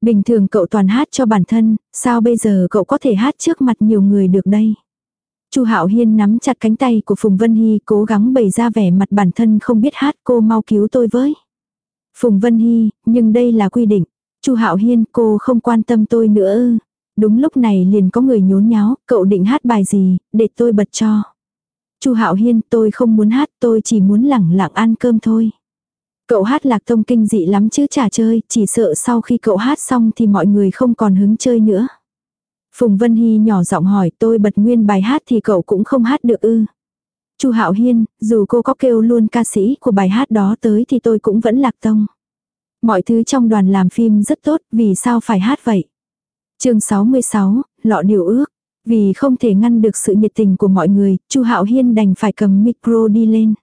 Bình thường cậu toàn hát cho bản thân, sao bây giờ cậu có thể hát trước mặt nhiều người được đây? Chu Hạo Hiên nắm chặt cánh tay của Phùng Vân Hy, cố gắng bày ra vẻ mặt bản thân không biết hát, cô mau cứu tôi với. Phùng Vân Hy, nhưng đây là quy định. Chu Hạo Hiên, cô không quan tâm tôi nữa? Đúng lúc này liền có người nhốn nháo, cậu định hát bài gì, để tôi bật cho. Chu Hạo Hiên, tôi không muốn hát, tôi chỉ muốn lẳng lặng ăn cơm thôi. Cậu hát lạc tông kinh dị lắm chứ chả chơi, chỉ sợ sau khi cậu hát xong thì mọi người không còn hứng chơi nữa. Phùng Vân Hy nhỏ giọng hỏi tôi bật nguyên bài hát thì cậu cũng không hát được ư. Chu Hạo Hiên, dù cô có kêu luôn ca sĩ của bài hát đó tới thì tôi cũng vẫn lạc tông. Mọi thứ trong đoàn làm phim rất tốt, vì sao phải hát vậy? chương 66, lọ điều ước. Vì không thể ngăn được sự nhiệt tình của mọi người, Chu Hạo Hiên đành phải cầm micro đi lên.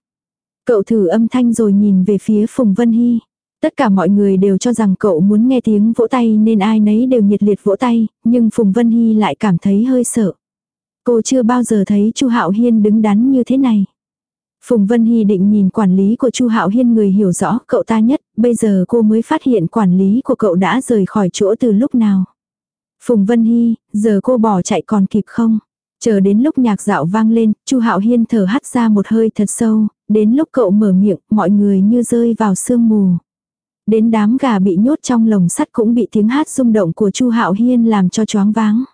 Cậu thử âm thanh rồi nhìn về phía Phùng Vân Hy. Tất cả mọi người đều cho rằng cậu muốn nghe tiếng vỗ tay nên ai nấy đều nhiệt liệt vỗ tay, nhưng Phùng Vân Hy lại cảm thấy hơi sợ. Cô chưa bao giờ thấy Chu Hạo Hiên đứng đắn như thế này. Phùng Vân Hy định nhìn quản lý của Chu Hạo Hiên người hiểu rõ cậu ta nhất, bây giờ cô mới phát hiện quản lý của cậu đã rời khỏi chỗ từ lúc nào. Phùng Vân Hy, giờ cô bỏ chạy còn kịp không? Chờ đến lúc nhạc dạo vang lên, Chu Hạo Hiên thở hắt ra một hơi thật sâu, đến lúc cậu mở miệng, mọi người như rơi vào sương mù. Đến đám gà bị nhốt trong lồng sắt cũng bị tiếng hát rung động của Chu Hạo Hiên làm cho choáng váng.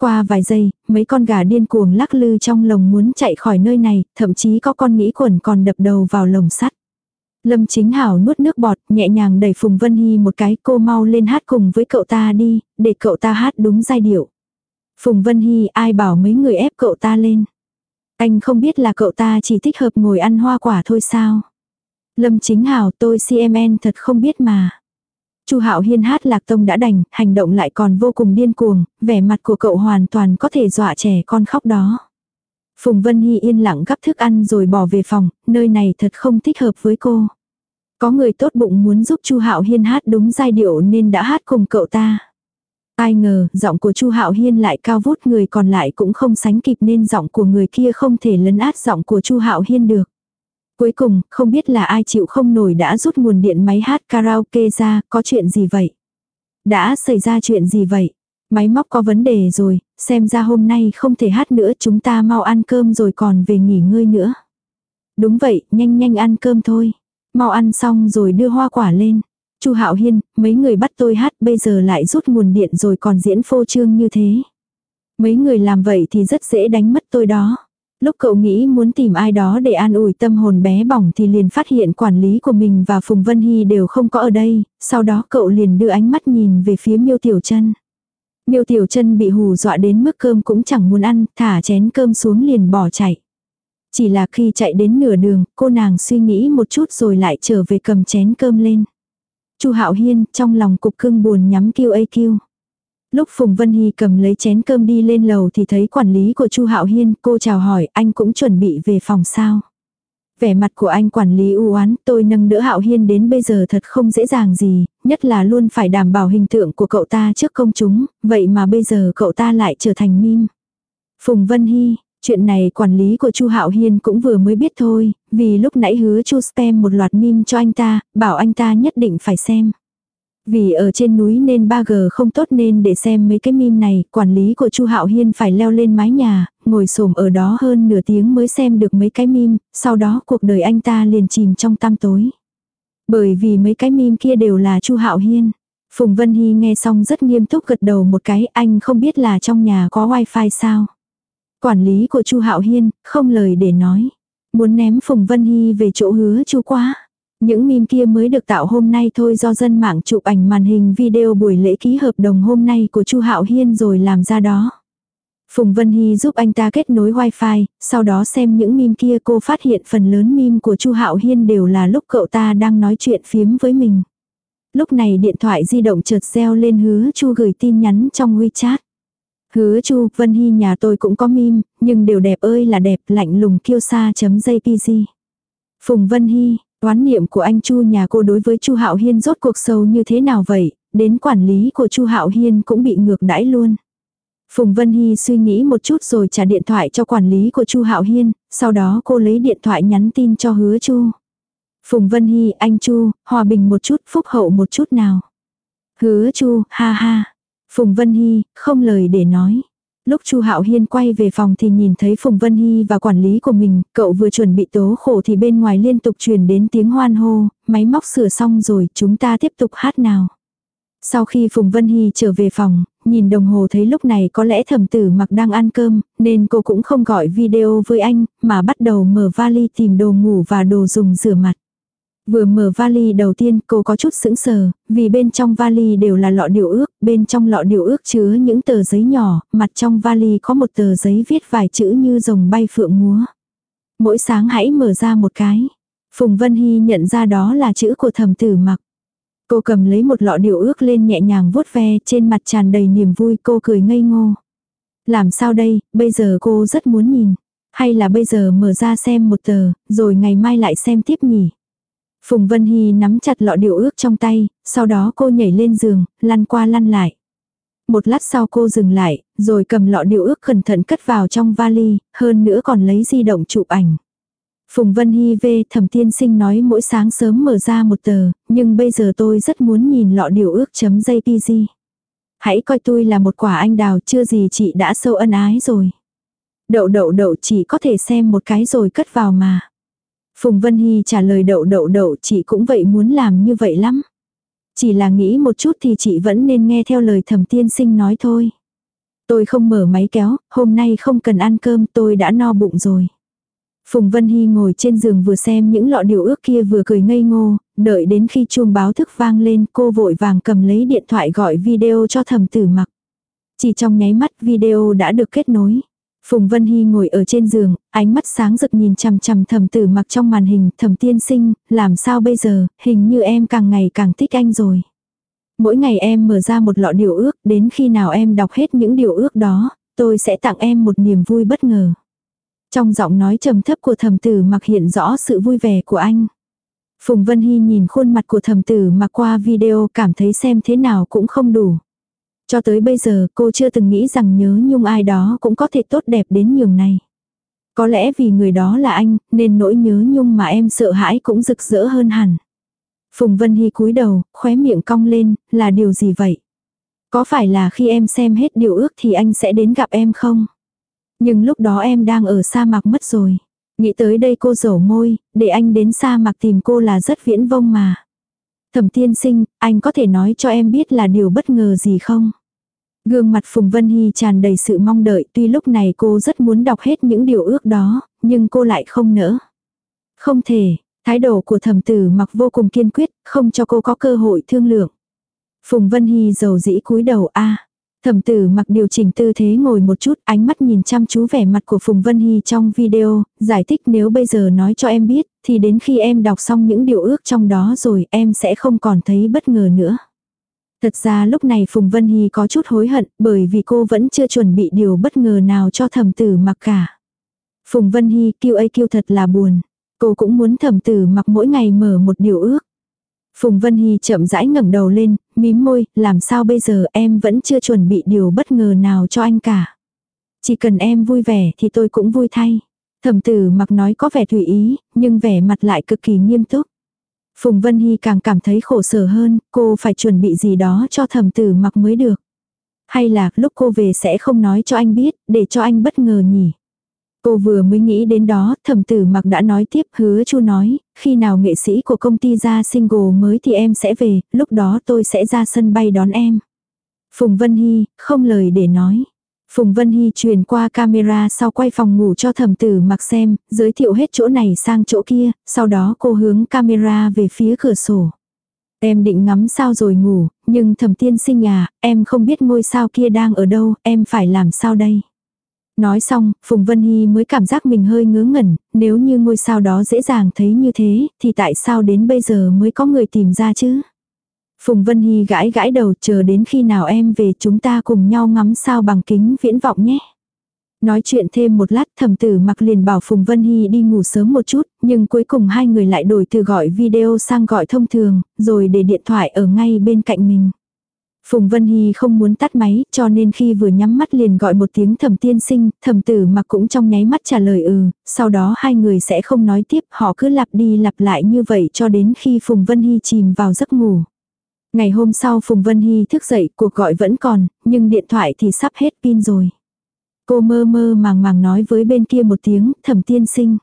Qua vài giây, mấy con gà điên cuồng lắc lư trong lồng muốn chạy khỏi nơi này, thậm chí có con nghĩ quẩn còn đập đầu vào lồng sắt. Lâm Chính Hảo nuốt nước bọt, nhẹ nhàng đẩy Phùng Vân Hy một cái, cô mau lên hát cùng với cậu ta đi, để cậu ta hát đúng giai điệu. Phùng Vân Hy ai bảo mấy người ép cậu ta lên. Anh không biết là cậu ta chỉ thích hợp ngồi ăn hoa quả thôi sao. Lâm Chính Hảo tôi CMN thật không biết mà. Chu Hạo Hiên hát lạc tông đã đành, hành động lại còn vô cùng điên cuồng, vẻ mặt của cậu hoàn toàn có thể dọa trẻ con khóc đó. Phùng Vân Hy yên lặng gắp thức ăn rồi bỏ về phòng, nơi này thật không thích hợp với cô. Có người tốt bụng muốn giúp Chu Hạo Hiên hát đúng giai điệu nên đã hát cùng cậu ta. Ai ngờ, giọng của Chu Hạo Hiên lại cao vút người còn lại cũng không sánh kịp nên giọng của người kia không thể lấn át giọng của Chu Hạo Hiên được. Cuối cùng, không biết là ai chịu không nổi đã rút nguồn điện máy hát karaoke ra, có chuyện gì vậy? Đã xảy ra chuyện gì vậy? Máy móc có vấn đề rồi, xem ra hôm nay không thể hát nữa chúng ta mau ăn cơm rồi còn về nghỉ ngơi nữa. Đúng vậy, nhanh nhanh ăn cơm thôi. Mau ăn xong rồi đưa hoa quả lên. Chu Hạo Hiên, mấy người bắt tôi hát bây giờ lại rút nguồn điện rồi còn diễn phô trương như thế. Mấy người làm vậy thì rất dễ đánh mất tôi đó. Lúc cậu nghĩ muốn tìm ai đó để an ủi tâm hồn bé bỏng thì liền phát hiện quản lý của mình và Phùng Vân Hy đều không có ở đây, sau đó cậu liền đưa ánh mắt nhìn về phía miêu tiểu Trân. Miêu tiểu chân bị hù dọa đến mức cơm cũng chẳng muốn ăn, thả chén cơm xuống liền bỏ chạy. Chỉ là khi chạy đến nửa đường, cô nàng suy nghĩ một chút rồi lại trở về cầm chén cơm lên. Chu Hạo Hiên trong lòng cục cưng buồn nhắm kêu AQ. Lúc Phùng Vân Hy cầm lấy chén cơm đi lên lầu thì thấy quản lý của Chu Hạo Hiên, cô chào hỏi, anh cũng chuẩn bị về phòng sao. Vẻ mặt của anh quản lý u oán tôi nâng đỡ Hạo Hiên đến bây giờ thật không dễ dàng gì, nhất là luôn phải đảm bảo hình tượng của cậu ta trước công chúng, vậy mà bây giờ cậu ta lại trở thành mim. Phùng Vân Hy, chuyện này quản lý của Chu Hạo Hiên cũng vừa mới biết thôi, vì lúc nãy hứa Chu spam một loạt mim cho anh ta, bảo anh ta nhất định phải xem. Vì ở trên núi nên 3G không tốt nên để xem mấy cái meme này, quản lý của Chu Hạo Hiên phải leo lên mái nhà, ngồi xổm ở đó hơn nửa tiếng mới xem được mấy cái meme, sau đó cuộc đời anh ta liền chìm trong tăm tối. Bởi vì mấy cái meme kia đều là Chu Hạo Hiên. Phùng Vân Hy nghe xong rất nghiêm túc gật đầu một cái, anh không biết là trong nhà có wifi sao. Quản lý của Chu Hạo Hiên, không lời để nói. Muốn ném Phùng Vân Hy về chỗ hứa Chu quá. Những meme kia mới được tạo hôm nay thôi do dân mạng chụp ảnh màn hình video buổi lễ ký hợp đồng hôm nay của Chu Hạo Hiên rồi làm ra đó. Phùng Vân Hy giúp anh ta kết nối wifi, sau đó xem những meme kia cô phát hiện phần lớn meme của Chu Hạo Hiên đều là lúc cậu ta đang nói chuyện phiếm với mình. Lúc này điện thoại di động chợt reo lên hứa Chu gửi tin nhắn trong WeChat. Hứa Chu, Vân Hy nhà tôi cũng có meme, nhưng đều đẹp ơi là đẹp, lạnh lùng kiêu sa.jpg. Phùng Vân Hy, Toán niệm của anh Chu nhà cô đối với Chu Hạo Hiên rốt cuộc sâu như thế nào vậy, đến quản lý của Chu Hạo Hiên cũng bị ngược đãi luôn. Phùng Vân Hy suy nghĩ một chút rồi trả điện thoại cho quản lý của Chu Hạo Hiên, sau đó cô lấy điện thoại nhắn tin cho Hứa Chu. Phùng Vân Hy, anh Chu, hòa bình một chút, phúc hậu một chút nào. Hứa Chu, ha ha. Phùng Vân Hy, không lời để nói. Lúc Chu Hạo Hiên quay về phòng thì nhìn thấy Phùng Vân Hy và quản lý của mình, cậu vừa chuẩn bị tố khổ thì bên ngoài liên tục truyền đến tiếng hoan hô, máy móc sửa xong rồi, chúng ta tiếp tục hát nào. Sau khi Phùng Vân Hy trở về phòng, nhìn đồng hồ thấy lúc này có lẽ thẩm tử mặc đang ăn cơm, nên cô cũng không gọi video với anh, mà bắt đầu mở vali tìm đồ ngủ và đồ dùng rửa mặt. Vừa mở vali đầu tiên cô có chút sững sờ, vì bên trong vali đều là lọ điều ước, bên trong lọ điều ước chứa những tờ giấy nhỏ, mặt trong vali có một tờ giấy viết vài chữ như rồng bay phượng múa. Mỗi sáng hãy mở ra một cái. Phùng Vân Hy nhận ra đó là chữ của thầm tử mặc. Cô cầm lấy một lọ điều ước lên nhẹ nhàng vuốt ve trên mặt tràn đầy niềm vui cô cười ngây ngô. Làm sao đây, bây giờ cô rất muốn nhìn. Hay là bây giờ mở ra xem một tờ, rồi ngày mai lại xem tiếp nhỉ. Phùng Vân Hy nắm chặt lọ điều ước trong tay, sau đó cô nhảy lên giường, lăn qua lăn lại. Một lát sau cô dừng lại, rồi cầm lọ điều ước cẩn thận cất vào trong vali, hơn nữa còn lấy di động chụp ảnh. Phùng Vân Hy về thẩm tiên sinh nói mỗi sáng sớm mở ra một tờ, nhưng bây giờ tôi rất muốn nhìn lọ điều ước chấm jpg. Hãy coi tôi là một quả anh đào chưa gì chị đã sâu ân ái rồi. Đậu đậu đậu chỉ có thể xem một cái rồi cất vào mà. Phùng Vân Hy trả lời đậu đậu đậu chị cũng vậy muốn làm như vậy lắm. Chỉ là nghĩ một chút thì chị vẫn nên nghe theo lời thẩm tiên sinh nói thôi. Tôi không mở máy kéo, hôm nay không cần ăn cơm tôi đã no bụng rồi. Phùng Vân Hy ngồi trên giường vừa xem những lọ điều ước kia vừa cười ngây ngô, đợi đến khi chuông báo thức vang lên cô vội vàng cầm lấy điện thoại gọi video cho Thẩm tử mặc. Chỉ trong nháy mắt video đã được kết nối. Phùng Vân Hy ngồi ở trên giường, ánh mắt sáng rực nhìn chằm chằm thầm tử mặc trong màn hình, thầm tiên sinh, làm sao bây giờ, hình như em càng ngày càng thích anh rồi. Mỗi ngày em mở ra một lọ điều ước, đến khi nào em đọc hết những điều ước đó, tôi sẽ tặng em một niềm vui bất ngờ. Trong giọng nói trầm thấp của thầm tử mặc hiện rõ sự vui vẻ của anh. Phùng Vân Hy nhìn khuôn mặt của thầm tử mặc qua video cảm thấy xem thế nào cũng không đủ. Cho tới bây giờ cô chưa từng nghĩ rằng nhớ nhung ai đó cũng có thể tốt đẹp đến nhường này. Có lẽ vì người đó là anh, nên nỗi nhớ nhung mà em sợ hãi cũng rực rỡ hơn hẳn. Phùng Vân Hy cúi đầu, khóe miệng cong lên, là điều gì vậy? Có phải là khi em xem hết điều ước thì anh sẽ đến gặp em không? Nhưng lúc đó em đang ở sa mạc mất rồi. Nghĩ tới đây cô rổ môi, để anh đến sa mạc tìm cô là rất viễn vông mà. Thẩm tiên sinh, anh có thể nói cho em biết là điều bất ngờ gì không? Gương mặt Phùng Vân Hy tràn đầy sự mong đợi tuy lúc này cô rất muốn đọc hết những điều ước đó, nhưng cô lại không nỡ. Không thể, thái độ của thẩm tử mặc vô cùng kiên quyết, không cho cô có cơ hội thương lượng. Phùng Vân Hy dầu dĩ cúi đầu a Thẩm tử mặc điều chỉnh tư thế ngồi một chút, ánh mắt nhìn chăm chú vẻ mặt của Phùng Vân Hy trong video, giải thích nếu bây giờ nói cho em biết, thì đến khi em đọc xong những điều ước trong đó rồi em sẽ không còn thấy bất ngờ nữa. Thật ra lúc này Phùng Vân Hy có chút hối hận bởi vì cô vẫn chưa chuẩn bị điều bất ngờ nào cho thẩm tử mặc cả. Phùng Vân Hy kêu ấy kêu thật là buồn. Cô cũng muốn thẩm tử mặc mỗi ngày mở một điều ước. Phùng Vân Hy chậm rãi ngẩng đầu lên, mím môi, làm sao bây giờ em vẫn chưa chuẩn bị điều bất ngờ nào cho anh cả. Chỉ cần em vui vẻ thì tôi cũng vui thay. Thẩm tử mặc nói có vẻ tùy ý, nhưng vẻ mặt lại cực kỳ nghiêm túc. Phùng Vân Hy càng cảm thấy khổ sở hơn, cô phải chuẩn bị gì đó cho thẩm tử mặc mới được. Hay là lúc cô về sẽ không nói cho anh biết, để cho anh bất ngờ nhỉ. Cô vừa mới nghĩ đến đó, thẩm tử mặc đã nói tiếp hứa chu nói, khi nào nghệ sĩ của công ty ra single mới thì em sẽ về, lúc đó tôi sẽ ra sân bay đón em. Phùng Vân Hy, không lời để nói. Phùng Vân Hy truyền qua camera sau quay phòng ngủ cho thẩm tử mặc xem, giới thiệu hết chỗ này sang chỗ kia, sau đó cô hướng camera về phía cửa sổ. Em định ngắm sao rồi ngủ, nhưng thẩm tiên sinh à, em không biết ngôi sao kia đang ở đâu, em phải làm sao đây? Nói xong, Phùng Vân Hy mới cảm giác mình hơi ngớ ngẩn, nếu như ngôi sao đó dễ dàng thấy như thế, thì tại sao đến bây giờ mới có người tìm ra chứ? Phùng Vân Hy gãi gãi đầu chờ đến khi nào em về chúng ta cùng nhau ngắm sao bằng kính viễn vọng nhé. Nói chuyện thêm một lát thẩm tử mặc liền bảo Phùng Vân Hy đi ngủ sớm một chút, nhưng cuối cùng hai người lại đổi từ gọi video sang gọi thông thường, rồi để điện thoại ở ngay bên cạnh mình. Phùng Vân Hy không muốn tắt máy, cho nên khi vừa nhắm mắt liền gọi một tiếng thẩm tiên sinh, thẩm tử mặc cũng trong nháy mắt trả lời ừ, sau đó hai người sẽ không nói tiếp, họ cứ lặp đi lặp lại như vậy cho đến khi Phùng Vân Hy chìm vào giấc ngủ. Ngày hôm sau Phùng Vân Hy thức dậy, cuộc gọi vẫn còn, nhưng điện thoại thì sắp hết pin rồi. Cô mơ mơ màng màng nói với bên kia một tiếng, thẩm tiên sinh.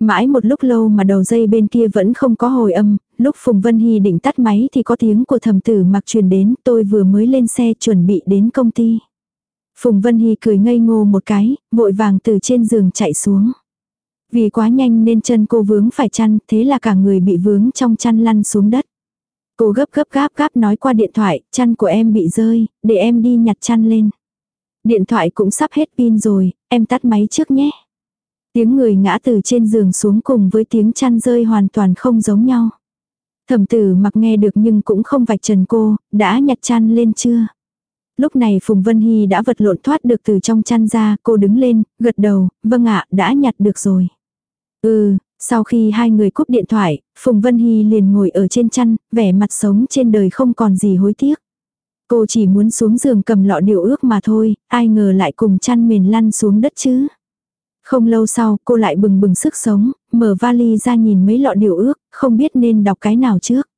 Mãi một lúc lâu mà đầu dây bên kia vẫn không có hồi âm, lúc Phùng Vân Hy định tắt máy thì có tiếng của Thẩm tử mặc truyền đến, tôi vừa mới lên xe chuẩn bị đến công ty. Phùng Vân Hy cười ngây ngô một cái, vội vàng từ trên giường chạy xuống. Vì quá nhanh nên chân cô vướng phải chăn, thế là cả người bị vướng trong chăn lăn xuống đất. Cô gấp gấp gáp gáp nói qua điện thoại, chăn của em bị rơi, để em đi nhặt chăn lên. Điện thoại cũng sắp hết pin rồi, em tắt máy trước nhé. Tiếng người ngã từ trên giường xuống cùng với tiếng chăn rơi hoàn toàn không giống nhau. Thẩm tử mặc nghe được nhưng cũng không vạch trần cô, đã nhặt chăn lên chưa? Lúc này Phùng Vân Hy đã vật lộn thoát được từ trong chăn ra, cô đứng lên, gật đầu, vâng ạ, đã nhặt được rồi. Ừ, sau khi hai người cúp điện thoại, Phùng Vân Hy liền ngồi ở trên chăn, vẻ mặt sống trên đời không còn gì hối tiếc. Cô chỉ muốn xuống giường cầm lọ điều ước mà thôi, ai ngờ lại cùng chăn mền lăn xuống đất chứ. Không lâu sau, cô lại bừng bừng sức sống, mở vali ra nhìn mấy lọ điều ước, không biết nên đọc cái nào trước.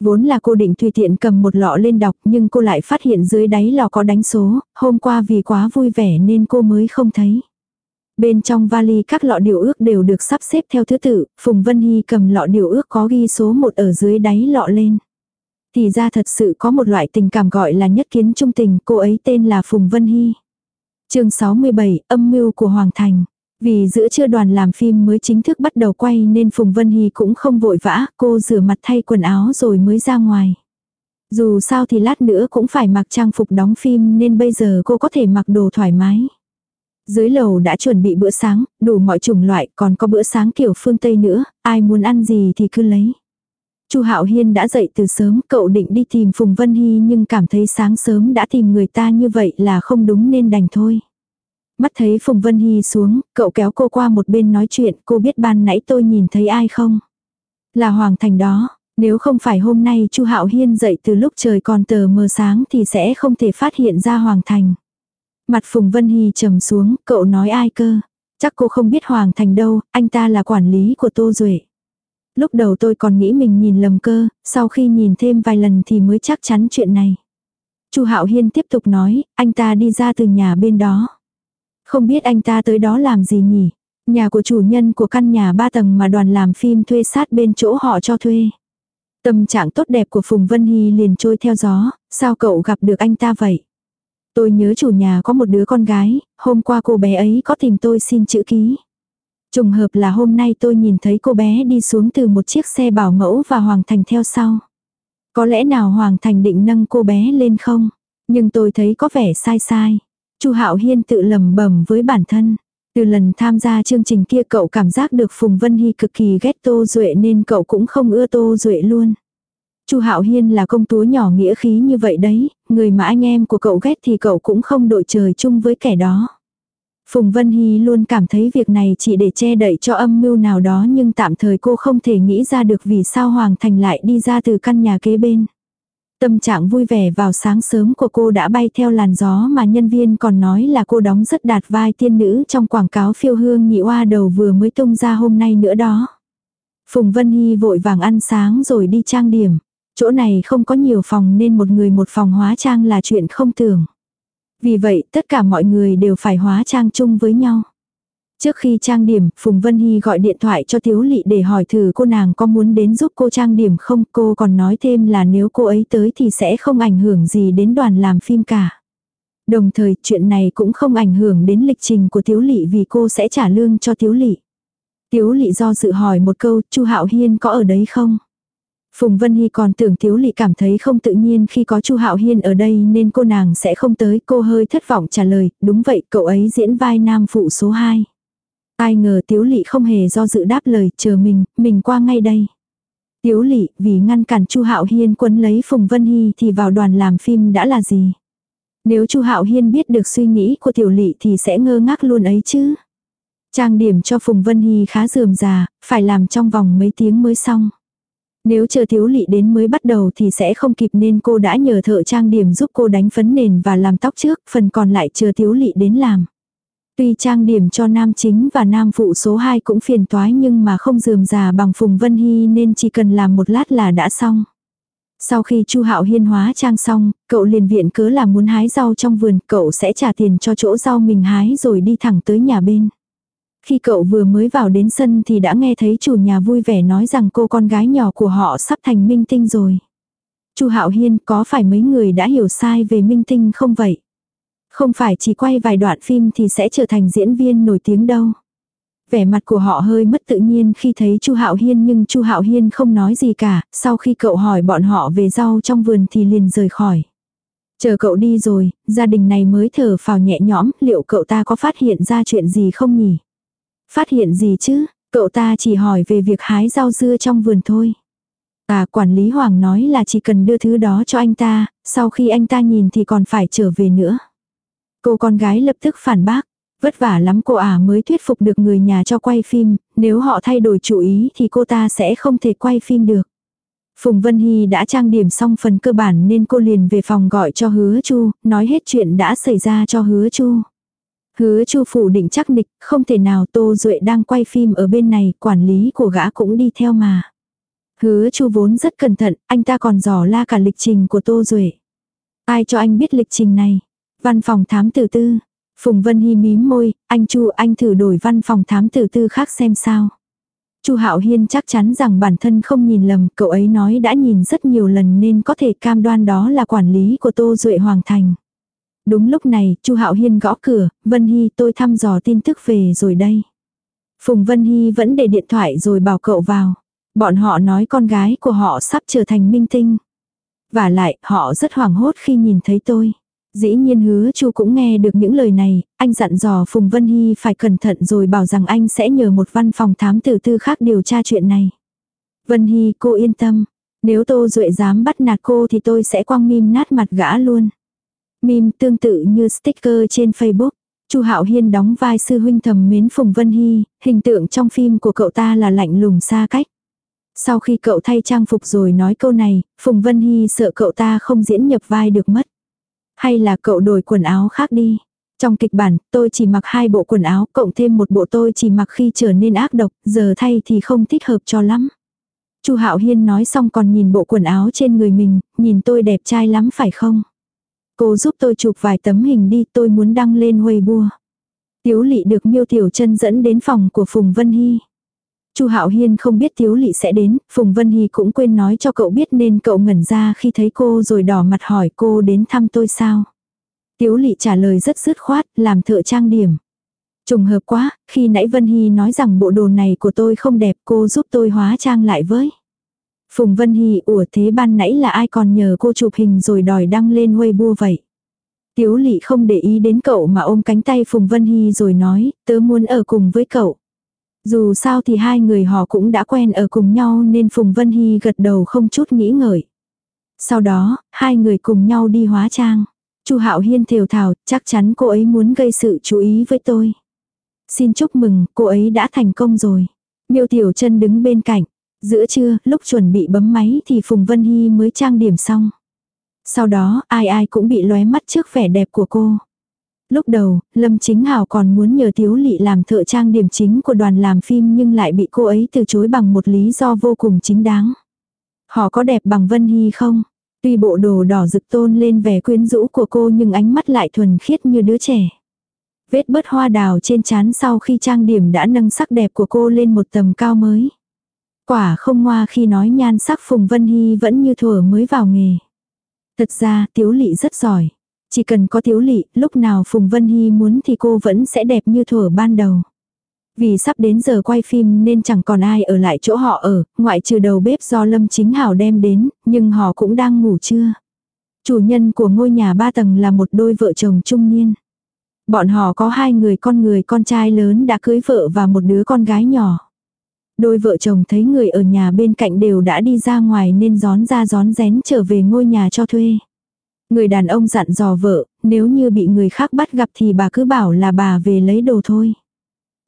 Vốn là cô định tùy tiện cầm một lọ lên đọc nhưng cô lại phát hiện dưới đáy lọ có đánh số, hôm qua vì quá vui vẻ nên cô mới không thấy. Bên trong vali các lọ điều ước đều được sắp xếp theo thứ tự, Phùng Vân Hy cầm lọ điều ước có ghi số một ở dưới đáy lọ lên. Thì ra thật sự có một loại tình cảm gọi là nhất kiến trung tình, cô ấy tên là Phùng Vân Hy. chương 67, âm mưu của Hoàng Thành. Vì giữa trưa đoàn làm phim mới chính thức bắt đầu quay nên Phùng Vân Hy cũng không vội vã, cô rửa mặt thay quần áo rồi mới ra ngoài. Dù sao thì lát nữa cũng phải mặc trang phục đóng phim nên bây giờ cô có thể mặc đồ thoải mái. Dưới lầu đã chuẩn bị bữa sáng, đủ mọi chủng loại, còn có bữa sáng kiểu phương Tây nữa, ai muốn ăn gì thì cứ lấy. Chu Hạo Hiên đã dậy từ sớm, cậu định đi tìm Phùng Vân Hy nhưng cảm thấy sáng sớm đã tìm người ta như vậy là không đúng nên đành thôi. Mắt thấy Phùng Vân Hy xuống, cậu kéo cô qua một bên nói chuyện, cô biết ban nãy tôi nhìn thấy ai không? Là Hoàng Thành đó, nếu không phải hôm nay Chu Hạo Hiên dậy từ lúc trời còn tờ mờ sáng thì sẽ không thể phát hiện ra Hoàng Thành. Mặt Phùng Vân Hy trầm xuống, cậu nói ai cơ? Chắc cô không biết Hoàng Thành đâu, anh ta là quản lý của Tô Duệ. Lúc đầu tôi còn nghĩ mình nhìn lầm cơ, sau khi nhìn thêm vài lần thì mới chắc chắn chuyện này. Chu Hạo Hiên tiếp tục nói, anh ta đi ra từ nhà bên đó. Không biết anh ta tới đó làm gì nhỉ? Nhà của chủ nhân của căn nhà ba tầng mà đoàn làm phim thuê sát bên chỗ họ cho thuê. Tâm trạng tốt đẹp của Phùng Vân Hy liền trôi theo gió, sao cậu gặp được anh ta vậy? Tôi nhớ chủ nhà có một đứa con gái, hôm qua cô bé ấy có tìm tôi xin chữ ký. Trùng hợp là hôm nay tôi nhìn thấy cô bé đi xuống từ một chiếc xe bảo mẫu và Hoàng Thành theo sau. Có lẽ nào Hoàng Thành định nâng cô bé lên không? Nhưng tôi thấy có vẻ sai sai. Chu Hạo Hiên tự lầm bẩm với bản thân. Từ lần tham gia chương trình kia cậu cảm giác được Phùng Vân Hy cực kỳ ghét Tô Duệ nên cậu cũng không ưa Tô Duệ luôn. Chu Hạo Hiên là công túa nhỏ nghĩa khí như vậy đấy, người mà anh em của cậu ghét thì cậu cũng không đội trời chung với kẻ đó. Phùng Vân Hy luôn cảm thấy việc này chỉ để che đậy cho âm mưu nào đó nhưng tạm thời cô không thể nghĩ ra được vì sao Hoàng Thành lại đi ra từ căn nhà kế bên. Tâm trạng vui vẻ vào sáng sớm của cô đã bay theo làn gió mà nhân viên còn nói là cô đóng rất đạt vai tiên nữ trong quảng cáo phiêu hương nhị oa đầu vừa mới tung ra hôm nay nữa đó. Phùng Vân Hy vội vàng ăn sáng rồi đi trang điểm. Chỗ này không có nhiều phòng nên một người một phòng hóa trang là chuyện không tưởng. Vì vậy tất cả mọi người đều phải hóa trang chung với nhau. Trước khi trang điểm, Phùng Vân Hy gọi điện thoại cho Tiếu Lị để hỏi thử cô nàng có muốn đến giúp cô trang điểm không. Cô còn nói thêm là nếu cô ấy tới thì sẽ không ảnh hưởng gì đến đoàn làm phim cả. Đồng thời chuyện này cũng không ảnh hưởng đến lịch trình của Tiếu Lị vì cô sẽ trả lương cho Tiếu Lị. Tiếu Lị do dự hỏi một câu, Chu Hạo Hiên có ở đấy không? Phùng Vân Hy còn tưởng thiếu Lị cảm thấy không tự nhiên khi có Chu Hạo Hiên ở đây nên cô nàng sẽ không tới. Cô hơi thất vọng trả lời, đúng vậy, cậu ấy diễn vai nam phụ số 2. Ai ngờ Tiếu Lị không hề do dự đáp lời, chờ mình, mình qua ngay đây. Tiếu Lị, vì ngăn cản Chu Hạo Hiên quấn lấy Phùng Vân Hy thì vào đoàn làm phim đã là gì? Nếu Chu Hạo Hiên biết được suy nghĩ của Tiểu Lị thì sẽ ngơ ngác luôn ấy chứ. Trang điểm cho Phùng Vân Hy khá dườm già, phải làm trong vòng mấy tiếng mới xong. Nếu chờ thiếu lị đến mới bắt đầu thì sẽ không kịp nên cô đã nhờ thợ trang điểm giúp cô đánh phấn nền và làm tóc trước, phần còn lại chờ thiếu lị đến làm. Tuy trang điểm cho nam chính và nam phụ số 2 cũng phiền toái nhưng mà không dườm già bằng Phùng Vân Hy nên chỉ cần làm một lát là đã xong. Sau khi Chu Hạo Hiên hóa trang xong, cậu liền viện cớ là muốn hái rau trong vườn, cậu sẽ trả tiền cho chỗ rau mình hái rồi đi thẳng tới nhà bên. Khi cậu vừa mới vào đến sân thì đã nghe thấy chủ nhà vui vẻ nói rằng cô con gái nhỏ của họ sắp thành minh tinh rồi. Chu Hạo Hiên có phải mấy người đã hiểu sai về minh tinh không vậy? Không phải chỉ quay vài đoạn phim thì sẽ trở thành diễn viên nổi tiếng đâu. Vẻ mặt của họ hơi mất tự nhiên khi thấy Chu Hạo Hiên nhưng Chu Hạo Hiên không nói gì cả, sau khi cậu hỏi bọn họ về rau trong vườn thì liền rời khỏi. Chờ cậu đi rồi, gia đình này mới thở phào nhẹ nhõm, liệu cậu ta có phát hiện ra chuyện gì không nhỉ? Phát hiện gì chứ, cậu ta chỉ hỏi về việc hái rau dưa trong vườn thôi. À quản lý Hoàng nói là chỉ cần đưa thứ đó cho anh ta, sau khi anh ta nhìn thì còn phải trở về nữa. Cô con gái lập tức phản bác. Vất vả lắm cô ả mới thuyết phục được người nhà cho quay phim, nếu họ thay đổi chủ ý thì cô ta sẽ không thể quay phim được. Phùng Vân Hy đã trang điểm xong phần cơ bản nên cô liền về phòng gọi cho hứa chu, nói hết chuyện đã xảy ra cho hứa chu. Hứa chu phủ định chắc nịch, không thể nào Tô Duệ đang quay phim ở bên này, quản lý của gã cũng đi theo mà. Hứa chu vốn rất cẩn thận, anh ta còn dò la cả lịch trình của Tô Duệ. Ai cho anh biết lịch trình này? Văn phòng thám tử tư. Phùng Vân Hy mím môi, anh Chu anh thử đổi văn phòng thám tử tư khác xem sao. Chu Hạo Hiên chắc chắn rằng bản thân không nhìn lầm, cậu ấy nói đã nhìn rất nhiều lần nên có thể cam đoan đó là quản lý của Tô Duệ Hoàng Thành. Đúng lúc này, Chu Hạo Hiên gõ cửa, Vân hi tôi thăm dò tin tức về rồi đây. Phùng Vân hi vẫn để điện thoại rồi bảo cậu vào. Bọn họ nói con gái của họ sắp trở thành minh tinh. Và lại, họ rất hoảng hốt khi nhìn thấy tôi. Dĩ nhiên hứa chu cũng nghe được những lời này, anh dặn dò Phùng Vân Hy phải cẩn thận rồi bảo rằng anh sẽ nhờ một văn phòng thám tử tư khác điều tra chuyện này. Vân Hy cô yên tâm, nếu Tô Duệ dám bắt nạt cô thì tôi sẽ quăng mim nát mặt gã luôn. Mim tương tự như sticker trên Facebook. Chu Hạo Hiên đóng vai sư huynh thầm mến Phùng Vân Hy, hình tượng trong phim của cậu ta là lạnh lùng xa cách. Sau khi cậu thay trang phục rồi nói câu này, Phùng Vân Hy sợ cậu ta không diễn nhập vai được mất. Hay là cậu đổi quần áo khác đi. Trong kịch bản, tôi chỉ mặc hai bộ quần áo, cộng thêm một bộ tôi chỉ mặc khi trở nên ác độc, giờ thay thì không thích hợp cho lắm. Chu Hạo Hiên nói xong còn nhìn bộ quần áo trên người mình, nhìn tôi đẹp trai lắm phải không? Cô giúp tôi chụp vài tấm hình đi, tôi muốn đăng lên Weibo. Tiếu lị được miêu tiểu chân dẫn đến phòng của Phùng Vân Hy. Chu Hạo Hiên không biết Tiếu Lị sẽ đến, Phùng Vân Hy cũng quên nói cho cậu biết nên cậu ngẩn ra khi thấy cô rồi đỏ mặt hỏi cô đến thăm tôi sao. Tiếu Lị trả lời rất dứt khoát, làm thợ trang điểm. Trùng hợp quá, khi nãy Vân Hy nói rằng bộ đồ này của tôi không đẹp cô giúp tôi hóa trang lại với. Phùng Vân Hy ủa thế ban nãy là ai còn nhờ cô chụp hình rồi đòi đăng lên Weibo vậy. Tiếu Lị không để ý đến cậu mà ôm cánh tay Phùng Vân Hy rồi nói, tớ muốn ở cùng với cậu. Dù sao thì hai người họ cũng đã quen ở cùng nhau nên Phùng Vân Hy gật đầu không chút nghĩ ngợi. Sau đó, hai người cùng nhau đi hóa trang. Chu Hạo Hiên thều thào, chắc chắn cô ấy muốn gây sự chú ý với tôi. Xin chúc mừng, cô ấy đã thành công rồi. Miêu Tiểu Chân đứng bên cạnh. Giữa trưa, lúc chuẩn bị bấm máy thì Phùng Vân Hy mới trang điểm xong. Sau đó, ai ai cũng bị lóe mắt trước vẻ đẹp của cô. Lúc đầu, Lâm Chính Hảo còn muốn nhờ Tiếu Lị làm thợ trang điểm chính của đoàn làm phim nhưng lại bị cô ấy từ chối bằng một lý do vô cùng chính đáng. Họ có đẹp bằng Vân Hy không? Tuy bộ đồ đỏ rực tôn lên vẻ quyến rũ của cô nhưng ánh mắt lại thuần khiết như đứa trẻ. Vết bớt hoa đào trên trán sau khi trang điểm đã nâng sắc đẹp của cô lên một tầm cao mới. Quả không ngoa khi nói nhan sắc Phùng Vân Hy vẫn như thuở mới vào nghề. Thật ra, Tiếu Lị rất giỏi. Chỉ cần có Tiếu lị, lúc nào Phùng Vân Hy muốn thì cô vẫn sẽ đẹp như thuở ban đầu. Vì sắp đến giờ quay phim nên chẳng còn ai ở lại chỗ họ ở, ngoại trừ đầu bếp do Lâm Chính Hảo đem đến, nhưng họ cũng đang ngủ trưa. Chủ nhân của ngôi nhà ba tầng là một đôi vợ chồng trung niên. Bọn họ có hai người con người con trai lớn đã cưới vợ và một đứa con gái nhỏ. Đôi vợ chồng thấy người ở nhà bên cạnh đều đã đi ra ngoài nên gión ra gión rén trở về ngôi nhà cho thuê. Người đàn ông dặn dò vợ, nếu như bị người khác bắt gặp thì bà cứ bảo là bà về lấy đồ thôi.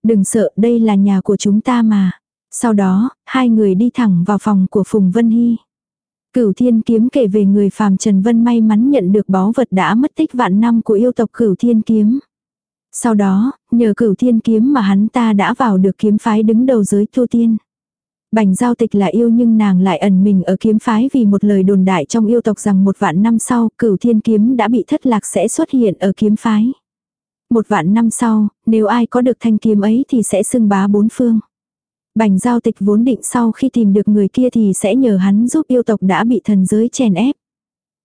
Đừng sợ, đây là nhà của chúng ta mà. Sau đó, hai người đi thẳng vào phòng của Phùng Vân Hy. Cửu Thiên Kiếm kể về người phàm Trần Vân may mắn nhận được báu vật đã mất tích vạn năm của yêu tộc Cửu Thiên Kiếm. Sau đó, nhờ Cửu Thiên Kiếm mà hắn ta đã vào được kiếm phái đứng đầu giới tu tiên. Bành giao tịch là yêu nhưng nàng lại ẩn mình ở kiếm phái vì một lời đồn đại trong yêu tộc rằng một vạn năm sau cửu thiên kiếm đã bị thất lạc sẽ xuất hiện ở kiếm phái. Một vạn năm sau, nếu ai có được thanh kiếm ấy thì sẽ xưng bá bốn phương. Bành giao tịch vốn định sau khi tìm được người kia thì sẽ nhờ hắn giúp yêu tộc đã bị thần giới chèn ép.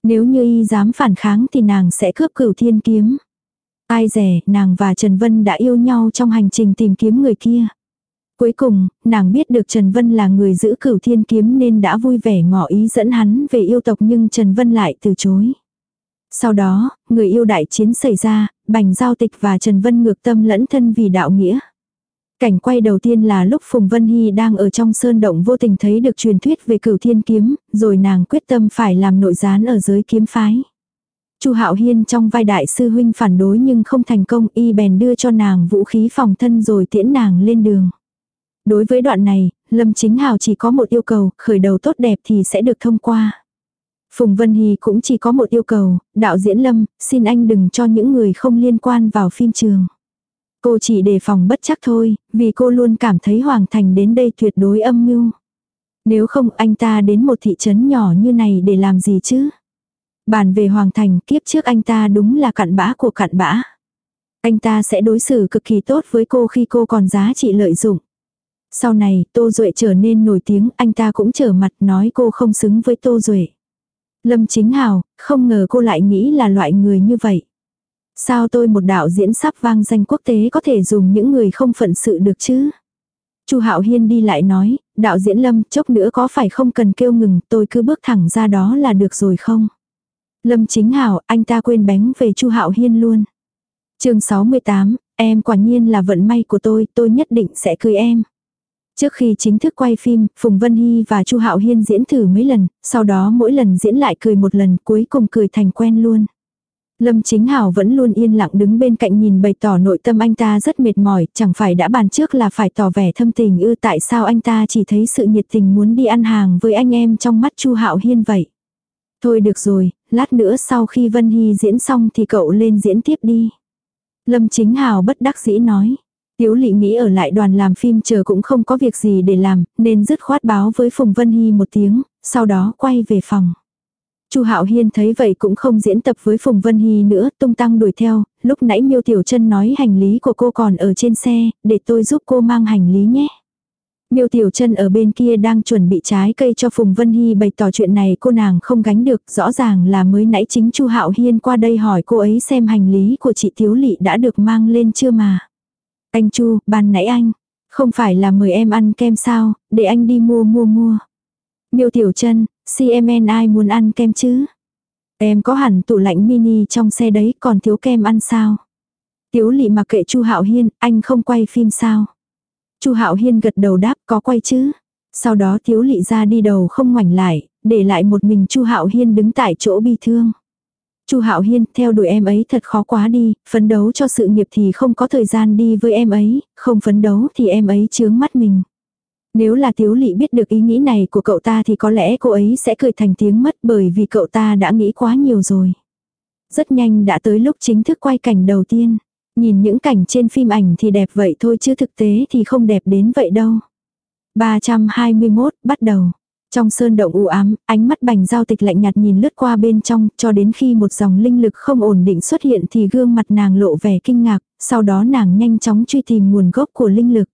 Nếu như y dám phản kháng thì nàng sẽ cướp cửu thiên kiếm. Ai rẻ, nàng và Trần Vân đã yêu nhau trong hành trình tìm kiếm người kia. Cuối cùng, nàng biết được Trần Vân là người giữ cửu thiên kiếm nên đã vui vẻ ngỏ ý dẫn hắn về yêu tộc nhưng Trần Vân lại từ chối. Sau đó, người yêu đại chiến xảy ra, Bành Giao Tịch và Trần Vân ngược tâm lẫn thân vì đạo nghĩa. Cảnh quay đầu tiên là lúc Phùng Vân Hy đang ở trong sơn động vô tình thấy được truyền thuyết về cửu thiên kiếm, rồi nàng quyết tâm phải làm nội gián ở giới kiếm phái. Chu Hạo Hiên trong vai đại sư huynh phản đối nhưng không thành công y bèn đưa cho nàng vũ khí phòng thân rồi tiễn nàng lên đường. Đối với đoạn này, Lâm Chính Hào chỉ có một yêu cầu, khởi đầu tốt đẹp thì sẽ được thông qua. Phùng Vân Hy cũng chỉ có một yêu cầu, đạo diễn Lâm, xin anh đừng cho những người không liên quan vào phim trường. Cô chỉ đề phòng bất chắc thôi, vì cô luôn cảm thấy Hoàng Thành đến đây tuyệt đối âm mưu. Nếu không anh ta đến một thị trấn nhỏ như này để làm gì chứ? Bàn về Hoàng Thành kiếp trước anh ta đúng là cặn bã của cặn bã. Anh ta sẽ đối xử cực kỳ tốt với cô khi cô còn giá trị lợi dụng. Sau này, Tô Duệ trở nên nổi tiếng, anh ta cũng trở mặt nói cô không xứng với Tô Duệ. Lâm Chính Hào, không ngờ cô lại nghĩ là loại người như vậy. Sao tôi một đạo diễn sắp vang danh quốc tế có thể dùng những người không phận sự được chứ? Chu Hạo Hiên đi lại nói, đạo diễn Lâm, chốc nữa có phải không cần kêu ngừng, tôi cứ bước thẳng ra đó là được rồi không? Lâm Chính Hảo, anh ta quên bánh về Chu Hạo Hiên luôn. Chương 68, em quả nhiên là vận may của tôi, tôi nhất định sẽ cưới em. Trước khi chính thức quay phim, Phùng Vân Hy và Chu Hạo Hiên diễn thử mấy lần, sau đó mỗi lần diễn lại cười một lần, cuối cùng cười thành quen luôn. Lâm Chính Hảo vẫn luôn yên lặng đứng bên cạnh nhìn bày tỏ nội tâm anh ta rất mệt mỏi, chẳng phải đã bàn trước là phải tỏ vẻ thâm tình ư tại sao anh ta chỉ thấy sự nhiệt tình muốn đi ăn hàng với anh em trong mắt Chu Hạo Hiên vậy. Thôi được rồi, lát nữa sau khi Vân Hy diễn xong thì cậu lên diễn tiếp đi. Lâm Chính Hào bất đắc dĩ nói. Tiếu lị nghĩ ở lại đoàn làm phim chờ cũng không có việc gì để làm, nên dứt khoát báo với Phùng Vân Hy một tiếng, sau đó quay về phòng. Chu Hạo Hiên thấy vậy cũng không diễn tập với Phùng Vân Hy nữa, tung tăng đuổi theo, lúc nãy Miêu Tiểu Chân nói hành lý của cô còn ở trên xe, để tôi giúp cô mang hành lý nhé. Miêu Tiểu Trân ở bên kia đang chuẩn bị trái cây cho Phùng Vân Hy bày tỏ chuyện này cô nàng không gánh được, rõ ràng là mới nãy chính Chu Hạo Hiên qua đây hỏi cô ấy xem hành lý của chị Tiếu Lị đã được mang lên chưa mà. Anh Chu, ban nãy anh, không phải là mời em ăn kem sao, để anh đi mua mua mua. Miêu Tiểu Trân, CMN ai muốn ăn kem chứ? Em có hẳn tủ lạnh mini trong xe đấy còn thiếu kem ăn sao? Tiếu lị mặc kệ Chu Hạo Hiên, anh không quay phim sao? Chu Hạo Hiên gật đầu đáp có quay chứ. Sau đó Tiếu lị ra đi đầu không ngoảnh lại, để lại một mình Chu Hạo Hiên đứng tại chỗ bi thương. Chu Hạo Hiên, theo đuổi em ấy thật khó quá đi, phấn đấu cho sự nghiệp thì không có thời gian đi với em ấy, không phấn đấu thì em ấy chướng mắt mình. Nếu là Tiếu Lị biết được ý nghĩ này của cậu ta thì có lẽ cô ấy sẽ cười thành tiếng mất bởi vì cậu ta đã nghĩ quá nhiều rồi. Rất nhanh đã tới lúc chính thức quay cảnh đầu tiên. Nhìn những cảnh trên phim ảnh thì đẹp vậy thôi chứ thực tế thì không đẹp đến vậy đâu. 321 bắt đầu. Trong sơn động u ám, ánh mắt bành giao tịch lạnh nhạt nhìn lướt qua bên trong, cho đến khi một dòng linh lực không ổn định xuất hiện thì gương mặt nàng lộ vẻ kinh ngạc, sau đó nàng nhanh chóng truy tìm nguồn gốc của linh lực.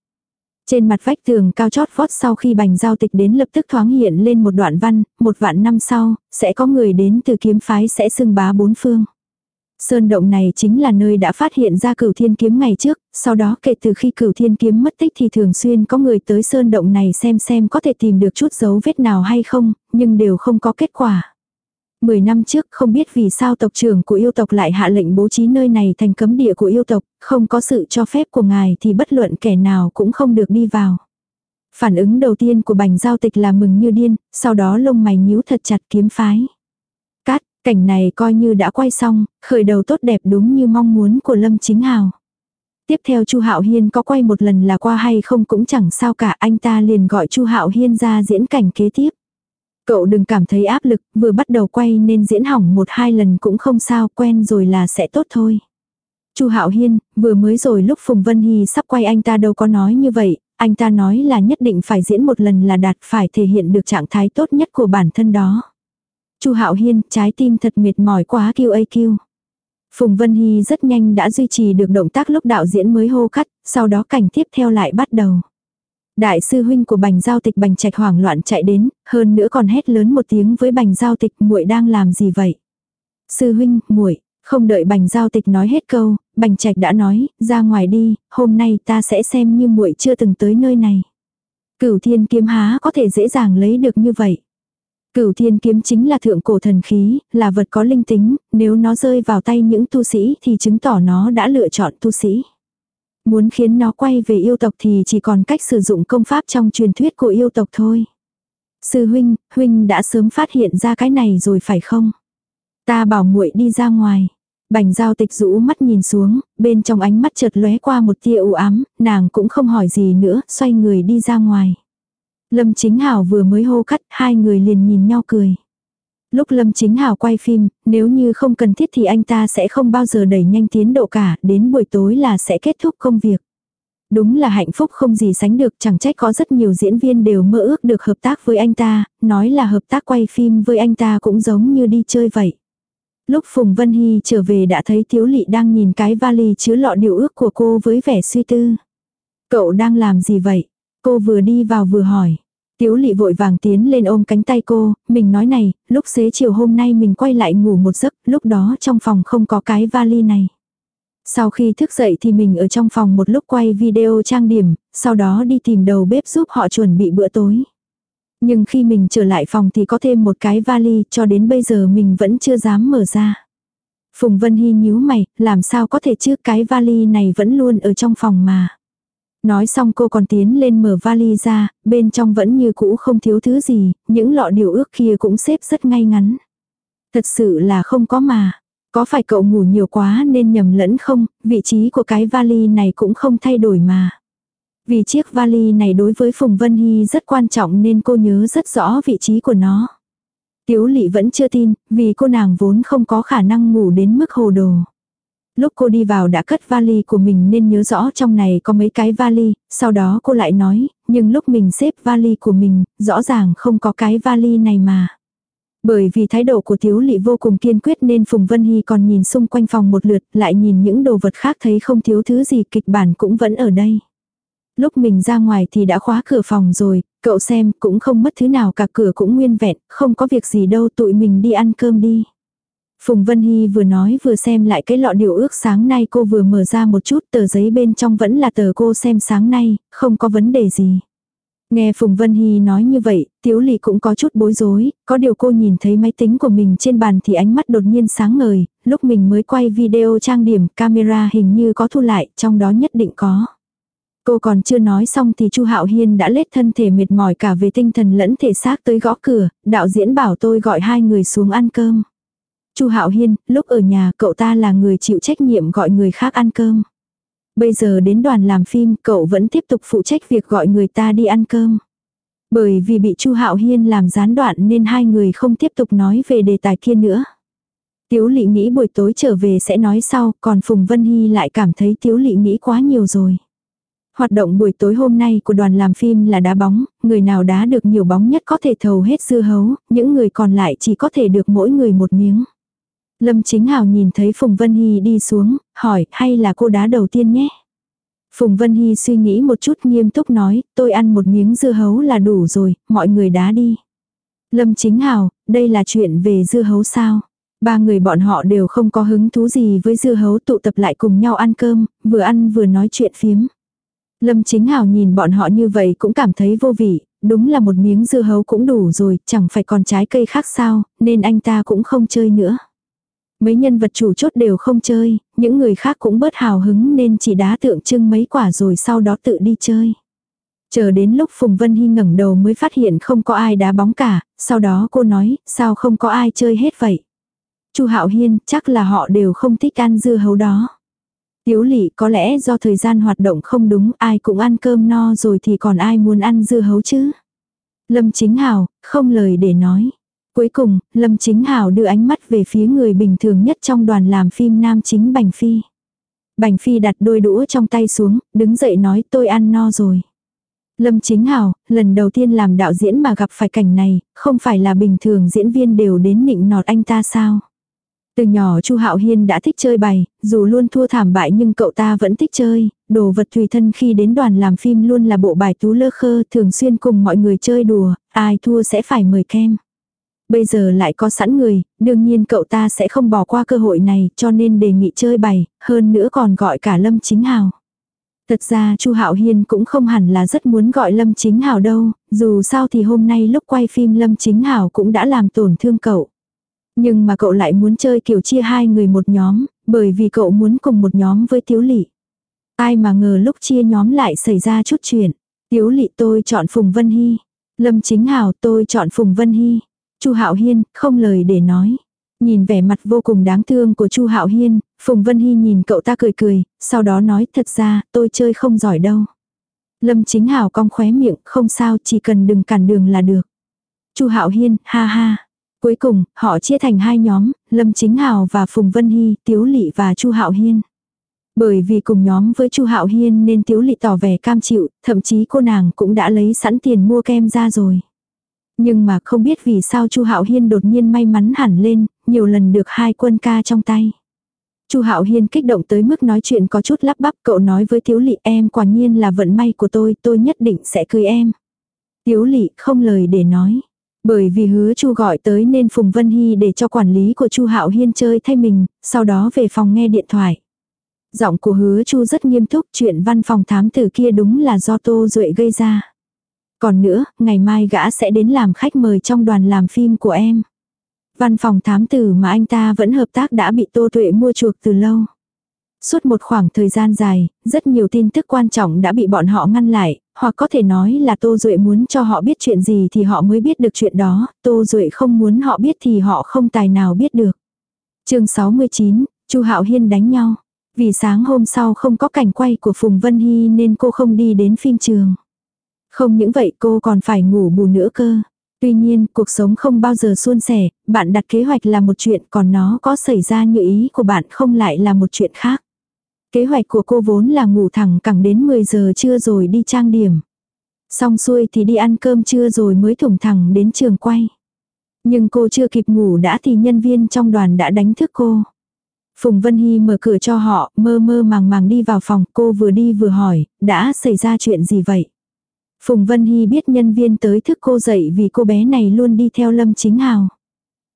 Trên mặt vách tường cao chót vót sau khi bành giao tịch đến lập tức thoáng hiện lên một đoạn văn, một vạn năm sau, sẽ có người đến từ kiếm phái sẽ xưng bá bốn phương. Sơn động này chính là nơi đã phát hiện ra cửu thiên kiếm ngày trước, sau đó kể từ khi cửu thiên kiếm mất tích thì thường xuyên có người tới sơn động này xem xem có thể tìm được chút dấu vết nào hay không, nhưng đều không có kết quả. Mười năm trước không biết vì sao tộc trưởng của yêu tộc lại hạ lệnh bố trí nơi này thành cấm địa của yêu tộc, không có sự cho phép của ngài thì bất luận kẻ nào cũng không được đi vào. Phản ứng đầu tiên của bành giao tịch là mừng như điên, sau đó lông mày nhíu thật chặt kiếm phái. Cảnh này coi như đã quay xong, khởi đầu tốt đẹp đúng như mong muốn của Lâm Chính Hào. Tiếp theo Chu Hạo Hiên có quay một lần là qua hay không cũng chẳng sao cả, anh ta liền gọi Chu Hạo Hiên ra diễn cảnh kế tiếp. Cậu đừng cảm thấy áp lực, vừa bắt đầu quay nên diễn hỏng một hai lần cũng không sao, quen rồi là sẽ tốt thôi. Chu Hạo Hiên, vừa mới rồi lúc Phùng Vân Hy sắp quay anh ta đâu có nói như vậy, anh ta nói là nhất định phải diễn một lần là đạt phải thể hiện được trạng thái tốt nhất của bản thân đó. Chu Hạo Hiên, trái tim thật mệt mỏi quá kêu ấy kêu. Phùng Vân Hy rất nhanh đã duy trì được động tác lúc đạo diễn mới hô cắt, sau đó cảnh tiếp theo lại bắt đầu. Đại sư huynh của bành giao tịch bành trạch hoảng loạn chạy đến, hơn nữa còn hét lớn một tiếng với bành giao tịch muội đang làm gì vậy. Sư huynh, muội không đợi bành giao tịch nói hết câu, bành trạch đã nói, ra ngoài đi, hôm nay ta sẽ xem như muội chưa từng tới nơi này. Cửu thiên kiếm há có thể dễ dàng lấy được như vậy. Cửu thiên kiếm chính là thượng cổ thần khí, là vật có linh tính, nếu nó rơi vào tay những tu sĩ thì chứng tỏ nó đã lựa chọn tu sĩ. Muốn khiến nó quay về yêu tộc thì chỉ còn cách sử dụng công pháp trong truyền thuyết của yêu tộc thôi. Sư huynh, huynh đã sớm phát hiện ra cái này rồi phải không? Ta bảo muội đi ra ngoài. Bành giao tịch rũ mắt nhìn xuống, bên trong ánh mắt chợt lóe qua một tia u ám, nàng cũng không hỏi gì nữa, xoay người đi ra ngoài. Lâm chính hảo vừa mới hô cắt, hai người liền nhìn nhau cười. Lúc Lâm Chính Hào quay phim, nếu như không cần thiết thì anh ta sẽ không bao giờ đẩy nhanh tiến độ cả, đến buổi tối là sẽ kết thúc công việc. Đúng là hạnh phúc không gì sánh được, chẳng trách có rất nhiều diễn viên đều mơ ước được hợp tác với anh ta, nói là hợp tác quay phim với anh ta cũng giống như đi chơi vậy. Lúc Phùng Vân Hy trở về đã thấy Tiếu Lị đang nhìn cái vali chứa lọ điều ước của cô với vẻ suy tư. Cậu đang làm gì vậy? Cô vừa đi vào vừa hỏi. Tiếu lị vội vàng tiến lên ôm cánh tay cô, mình nói này, lúc xế chiều hôm nay mình quay lại ngủ một giấc, lúc đó trong phòng không có cái vali này. Sau khi thức dậy thì mình ở trong phòng một lúc quay video trang điểm, sau đó đi tìm đầu bếp giúp họ chuẩn bị bữa tối. Nhưng khi mình trở lại phòng thì có thêm một cái vali cho đến bây giờ mình vẫn chưa dám mở ra. Phùng Vân Hy nhíu mày, làm sao có thể chứ cái vali này vẫn luôn ở trong phòng mà. Nói xong cô còn tiến lên mở vali ra, bên trong vẫn như cũ không thiếu thứ gì, những lọ điều ước kia cũng xếp rất ngay ngắn. Thật sự là không có mà. Có phải cậu ngủ nhiều quá nên nhầm lẫn không, vị trí của cái vali này cũng không thay đổi mà. Vì chiếc vali này đối với Phùng Vân Hy rất quan trọng nên cô nhớ rất rõ vị trí của nó. Tiếu lị vẫn chưa tin, vì cô nàng vốn không có khả năng ngủ đến mức hồ đồ. Lúc cô đi vào đã cất vali của mình nên nhớ rõ trong này có mấy cái vali, sau đó cô lại nói, nhưng lúc mình xếp vali của mình, rõ ràng không có cái vali này mà. Bởi vì thái độ của Tiếu Lị vô cùng kiên quyết nên Phùng Vân Hy còn nhìn xung quanh phòng một lượt, lại nhìn những đồ vật khác thấy không thiếu thứ gì kịch bản cũng vẫn ở đây. Lúc mình ra ngoài thì đã khóa cửa phòng rồi, cậu xem cũng không mất thứ nào cả cửa cũng nguyên vẹn, không có việc gì đâu tụi mình đi ăn cơm đi. Phùng Vân Hy vừa nói vừa xem lại cái lọ điều ước sáng nay cô vừa mở ra một chút tờ giấy bên trong vẫn là tờ cô xem sáng nay, không có vấn đề gì. Nghe Phùng Vân Hy nói như vậy, Tiếu Lị cũng có chút bối rối, có điều cô nhìn thấy máy tính của mình trên bàn thì ánh mắt đột nhiên sáng ngời, lúc mình mới quay video trang điểm, camera hình như có thu lại, trong đó nhất định có. Cô còn chưa nói xong thì Chu Hạo Hiên đã lết thân thể mệt mỏi cả về tinh thần lẫn thể xác tới gõ cửa, đạo diễn bảo tôi gọi hai người xuống ăn cơm. Chu Hạo Hiên, lúc ở nhà cậu ta là người chịu trách nhiệm gọi người khác ăn cơm. Bây giờ đến đoàn làm phim, cậu vẫn tiếp tục phụ trách việc gọi người ta đi ăn cơm. Bởi vì bị Chu Hạo Hiên làm gián đoạn nên hai người không tiếp tục nói về đề tài kia nữa. Tiếu Lị nghĩ buổi tối trở về sẽ nói sau, còn Phùng Vân Hy lại cảm thấy Tiếu Lị nghĩ quá nhiều rồi. Hoạt động buổi tối hôm nay của đoàn làm phim là đá bóng, người nào đá được nhiều bóng nhất có thể thầu hết dưa hấu, những người còn lại chỉ có thể được mỗi người một miếng. Lâm Chính Hào nhìn thấy Phùng Vân Hy đi xuống, hỏi hay là cô đá đầu tiên nhé. Phùng Vân Hy suy nghĩ một chút nghiêm túc nói, tôi ăn một miếng dưa hấu là đủ rồi, mọi người đá đi. Lâm Chính Hào, đây là chuyện về dưa hấu sao? Ba người bọn họ đều không có hứng thú gì với dưa hấu tụ tập lại cùng nhau ăn cơm, vừa ăn vừa nói chuyện phiếm. Lâm Chính Hào nhìn bọn họ như vậy cũng cảm thấy vô vị, đúng là một miếng dưa hấu cũng đủ rồi, chẳng phải còn trái cây khác sao, nên anh ta cũng không chơi nữa. Mấy nhân vật chủ chốt đều không chơi, những người khác cũng bớt hào hứng nên chỉ đá tượng trưng mấy quả rồi sau đó tự đi chơi. Chờ đến lúc Phùng Vân Hy ngẩng đầu mới phát hiện không có ai đá bóng cả, sau đó cô nói, sao không có ai chơi hết vậy. Chu Hạo Hiên, chắc là họ đều không thích ăn dưa hấu đó. Tiếu lỵ có lẽ do thời gian hoạt động không đúng, ai cũng ăn cơm no rồi thì còn ai muốn ăn dưa hấu chứ. Lâm Chính Hào, không lời để nói. Cuối cùng, Lâm Chính Hảo đưa ánh mắt về phía người bình thường nhất trong đoàn làm phim nam chính Bành Phi. Bành Phi đặt đôi đũa trong tay xuống, đứng dậy nói tôi ăn no rồi. Lâm Chính Hảo, lần đầu tiên làm đạo diễn mà gặp phải cảnh này, không phải là bình thường diễn viên đều đến nịnh nọt anh ta sao? Từ nhỏ Chu Hạo Hiên đã thích chơi bài, dù luôn thua thảm bại nhưng cậu ta vẫn thích chơi, đồ vật tùy thân khi đến đoàn làm phim luôn là bộ bài tú lơ khơ, thường xuyên cùng mọi người chơi đùa, ai thua sẽ phải mời kem. Bây giờ lại có sẵn người, đương nhiên cậu ta sẽ không bỏ qua cơ hội này cho nên đề nghị chơi bày, hơn nữa còn gọi cả Lâm Chính Hào. Thật ra Chu Hạo Hiên cũng không hẳn là rất muốn gọi Lâm Chính Hào đâu, dù sao thì hôm nay lúc quay phim Lâm Chính Hào cũng đã làm tổn thương cậu. Nhưng mà cậu lại muốn chơi kiểu chia hai người một nhóm, bởi vì cậu muốn cùng một nhóm với Tiếu Lị. Ai mà ngờ lúc chia nhóm lại xảy ra chút chuyện. Tiếu Lị tôi chọn Phùng Vân Hy. Lâm Chính Hào tôi chọn Phùng Vân Hy. Chu Hạo Hiên, không lời để nói. Nhìn vẻ mặt vô cùng đáng thương của Chu Hạo Hiên, Phùng Vân Hy nhìn cậu ta cười cười, sau đó nói thật ra, tôi chơi không giỏi đâu. Lâm Chính Hảo cong khóe miệng, không sao, chỉ cần đừng cản đường là được. Chu Hạo Hiên, ha ha. Cuối cùng, họ chia thành hai nhóm, Lâm Chính Hảo và Phùng Vân Hy, Tiếu Lị và Chu Hạo Hiên. Bởi vì cùng nhóm với Chu Hạo Hiên nên Tiếu Lị tỏ vẻ cam chịu, thậm chí cô nàng cũng đã lấy sẵn tiền mua kem ra rồi. Nhưng mà không biết vì sao Chu Hạo Hiên đột nhiên may mắn hẳn lên, nhiều lần được hai quân ca trong tay. Chu Hạo Hiên kích động tới mức nói chuyện có chút lắp bắp, cậu nói với Tiếu Lị em quả nhiên là vận may của tôi, tôi nhất định sẽ cưới em. Tiếu Lị không lời để nói. Bởi vì hứa Chu gọi tới nên Phùng Vân Hy để cho quản lý của Chu Hạo Hiên chơi thay mình, sau đó về phòng nghe điện thoại. Giọng của hứa chu rất nghiêm túc chuyện văn phòng thám tử kia đúng là do Tô Duệ gây ra. Còn nữa, ngày mai gã sẽ đến làm khách mời trong đoàn làm phim của em. Văn phòng thám tử mà anh ta vẫn hợp tác đã bị Tô Tuệ mua chuộc từ lâu. Suốt một khoảng thời gian dài, rất nhiều tin tức quan trọng đã bị bọn họ ngăn lại, hoặc có thể nói là Tô Duệ muốn cho họ biết chuyện gì thì họ mới biết được chuyện đó, Tô Duệ không muốn họ biết thì họ không tài nào biết được. chương 69, Chu Hạo Hiên đánh nhau. Vì sáng hôm sau không có cảnh quay của Phùng Vân Hy nên cô không đi đến phim trường. Không những vậy cô còn phải ngủ bù nữa cơ. Tuy nhiên, cuộc sống không bao giờ suôn sẻ, bạn đặt kế hoạch là một chuyện còn nó có xảy ra như ý của bạn không lại là một chuyện khác. Kế hoạch của cô vốn là ngủ thẳng cẳng đến 10 giờ trưa rồi đi trang điểm. Xong xuôi thì đi ăn cơm trưa rồi mới thủng thẳng đến trường quay. Nhưng cô chưa kịp ngủ đã thì nhân viên trong đoàn đã đánh thức cô. Phùng Vân Hy mở cửa cho họ, mơ mơ màng màng đi vào phòng, cô vừa đi vừa hỏi, đã xảy ra chuyện gì vậy? Phùng Vân Hy biết nhân viên tới thức cô dậy vì cô bé này luôn đi theo Lâm Chính Hào.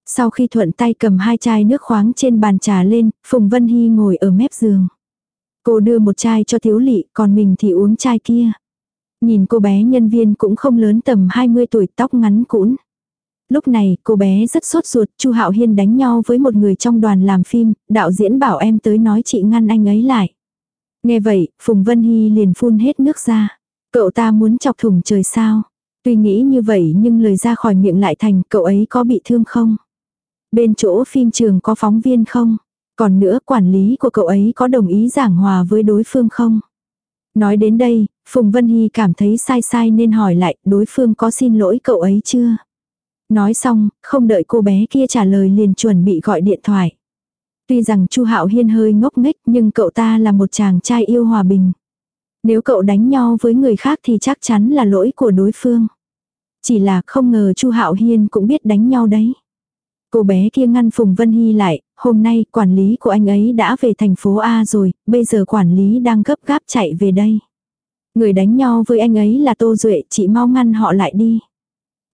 Sau khi thuận tay cầm hai chai nước khoáng trên bàn trà lên, Phùng Vân Hy ngồi ở mép giường. Cô đưa một chai cho thiếu lị, còn mình thì uống chai kia. Nhìn cô bé nhân viên cũng không lớn tầm 20 tuổi tóc ngắn cũn. Lúc này, cô bé rất sốt ruột, Chu Hạo Hiên đánh nhau với một người trong đoàn làm phim, đạo diễn bảo em tới nói chị ngăn anh ấy lại. Nghe vậy, Phùng Vân Hy liền phun hết nước ra. Cậu ta muốn chọc thủng trời sao? Tuy nghĩ như vậy nhưng lời ra khỏi miệng lại thành cậu ấy có bị thương không? Bên chỗ phim trường có phóng viên không? Còn nữa quản lý của cậu ấy có đồng ý giảng hòa với đối phương không? Nói đến đây, Phùng Vân Hy cảm thấy sai sai nên hỏi lại đối phương có xin lỗi cậu ấy chưa? Nói xong, không đợi cô bé kia trả lời liền chuẩn bị gọi điện thoại. Tuy rằng Chu Hạo Hiên hơi ngốc nghếch nhưng cậu ta là một chàng trai yêu hòa bình. Nếu cậu đánh nhau với người khác thì chắc chắn là lỗi của đối phương. Chỉ là không ngờ Chu Hạo Hiên cũng biết đánh nhau đấy. Cô bé kia ngăn Phùng Vân Hy lại, hôm nay quản lý của anh ấy đã về thành phố A rồi, bây giờ quản lý đang gấp gáp chạy về đây. Người đánh nhau với anh ấy là Tô Duệ, chị mau ngăn họ lại đi.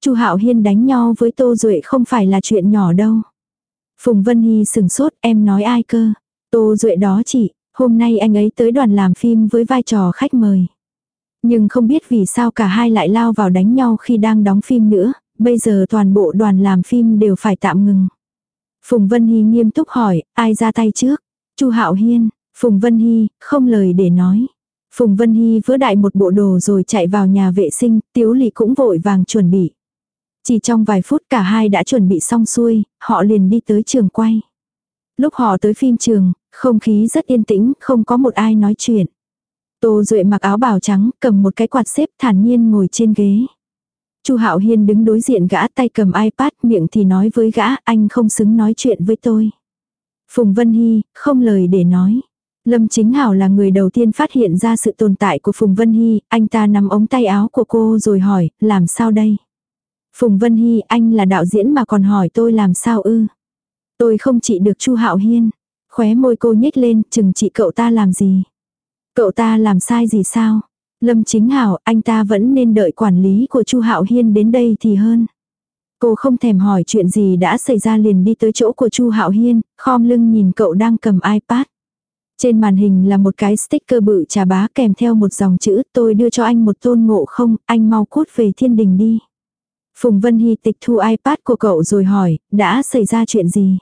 Chu Hạo Hiên đánh nhau với Tô Duệ không phải là chuyện nhỏ đâu. Phùng Vân Hy sừng sốt, em nói ai cơ? Tô Duệ đó chị, hôm nay anh ấy tới đoàn làm phim với vai trò khách mời. Nhưng không biết vì sao cả hai lại lao vào đánh nhau khi đang đóng phim nữa, bây giờ toàn bộ đoàn làm phim đều phải tạm ngừng. Phùng Vân Hy nghiêm túc hỏi, ai ra tay trước? Chu Hạo Hiên, Phùng Vân Hy, không lời để nói. Phùng Vân Hy vỡ đại một bộ đồ rồi chạy vào nhà vệ sinh, Tiếu Lị cũng vội vàng chuẩn bị. Chỉ trong vài phút cả hai đã chuẩn bị xong xuôi, họ liền đi tới trường quay. Lúc họ tới phim trường, không khí rất yên tĩnh, không có một ai nói chuyện. Tô Duệ mặc áo bào trắng, cầm một cái quạt xếp thản nhiên ngồi trên ghế. Chu Hạo Hiên đứng đối diện gã tay cầm iPad miệng thì nói với gã anh không xứng nói chuyện với tôi. Phùng Vân Hy, không lời để nói. Lâm Chính Hảo là người đầu tiên phát hiện ra sự tồn tại của Phùng Vân Hy, anh ta nắm ống tay áo của cô rồi hỏi, làm sao đây? Phùng Vân Hy, anh là đạo diễn mà còn hỏi tôi làm sao ư? Tôi không trị được Chu Hạo Hiên. Khóe môi cô nhếch lên, chừng trị cậu ta làm gì? Cậu ta làm sai gì sao? Lâm Chính Hảo, anh ta vẫn nên đợi quản lý của Chu Hạo Hiên đến đây thì hơn. Cô không thèm hỏi chuyện gì đã xảy ra liền đi tới chỗ của Chu Hạo Hiên, khom lưng nhìn cậu đang cầm iPad. Trên màn hình là một cái sticker bự trà bá kèm theo một dòng chữ tôi đưa cho anh một tôn ngộ không, anh mau cút về thiên đình đi. Phùng Vân Hy tịch thu iPad của cậu rồi hỏi, đã xảy ra chuyện gì?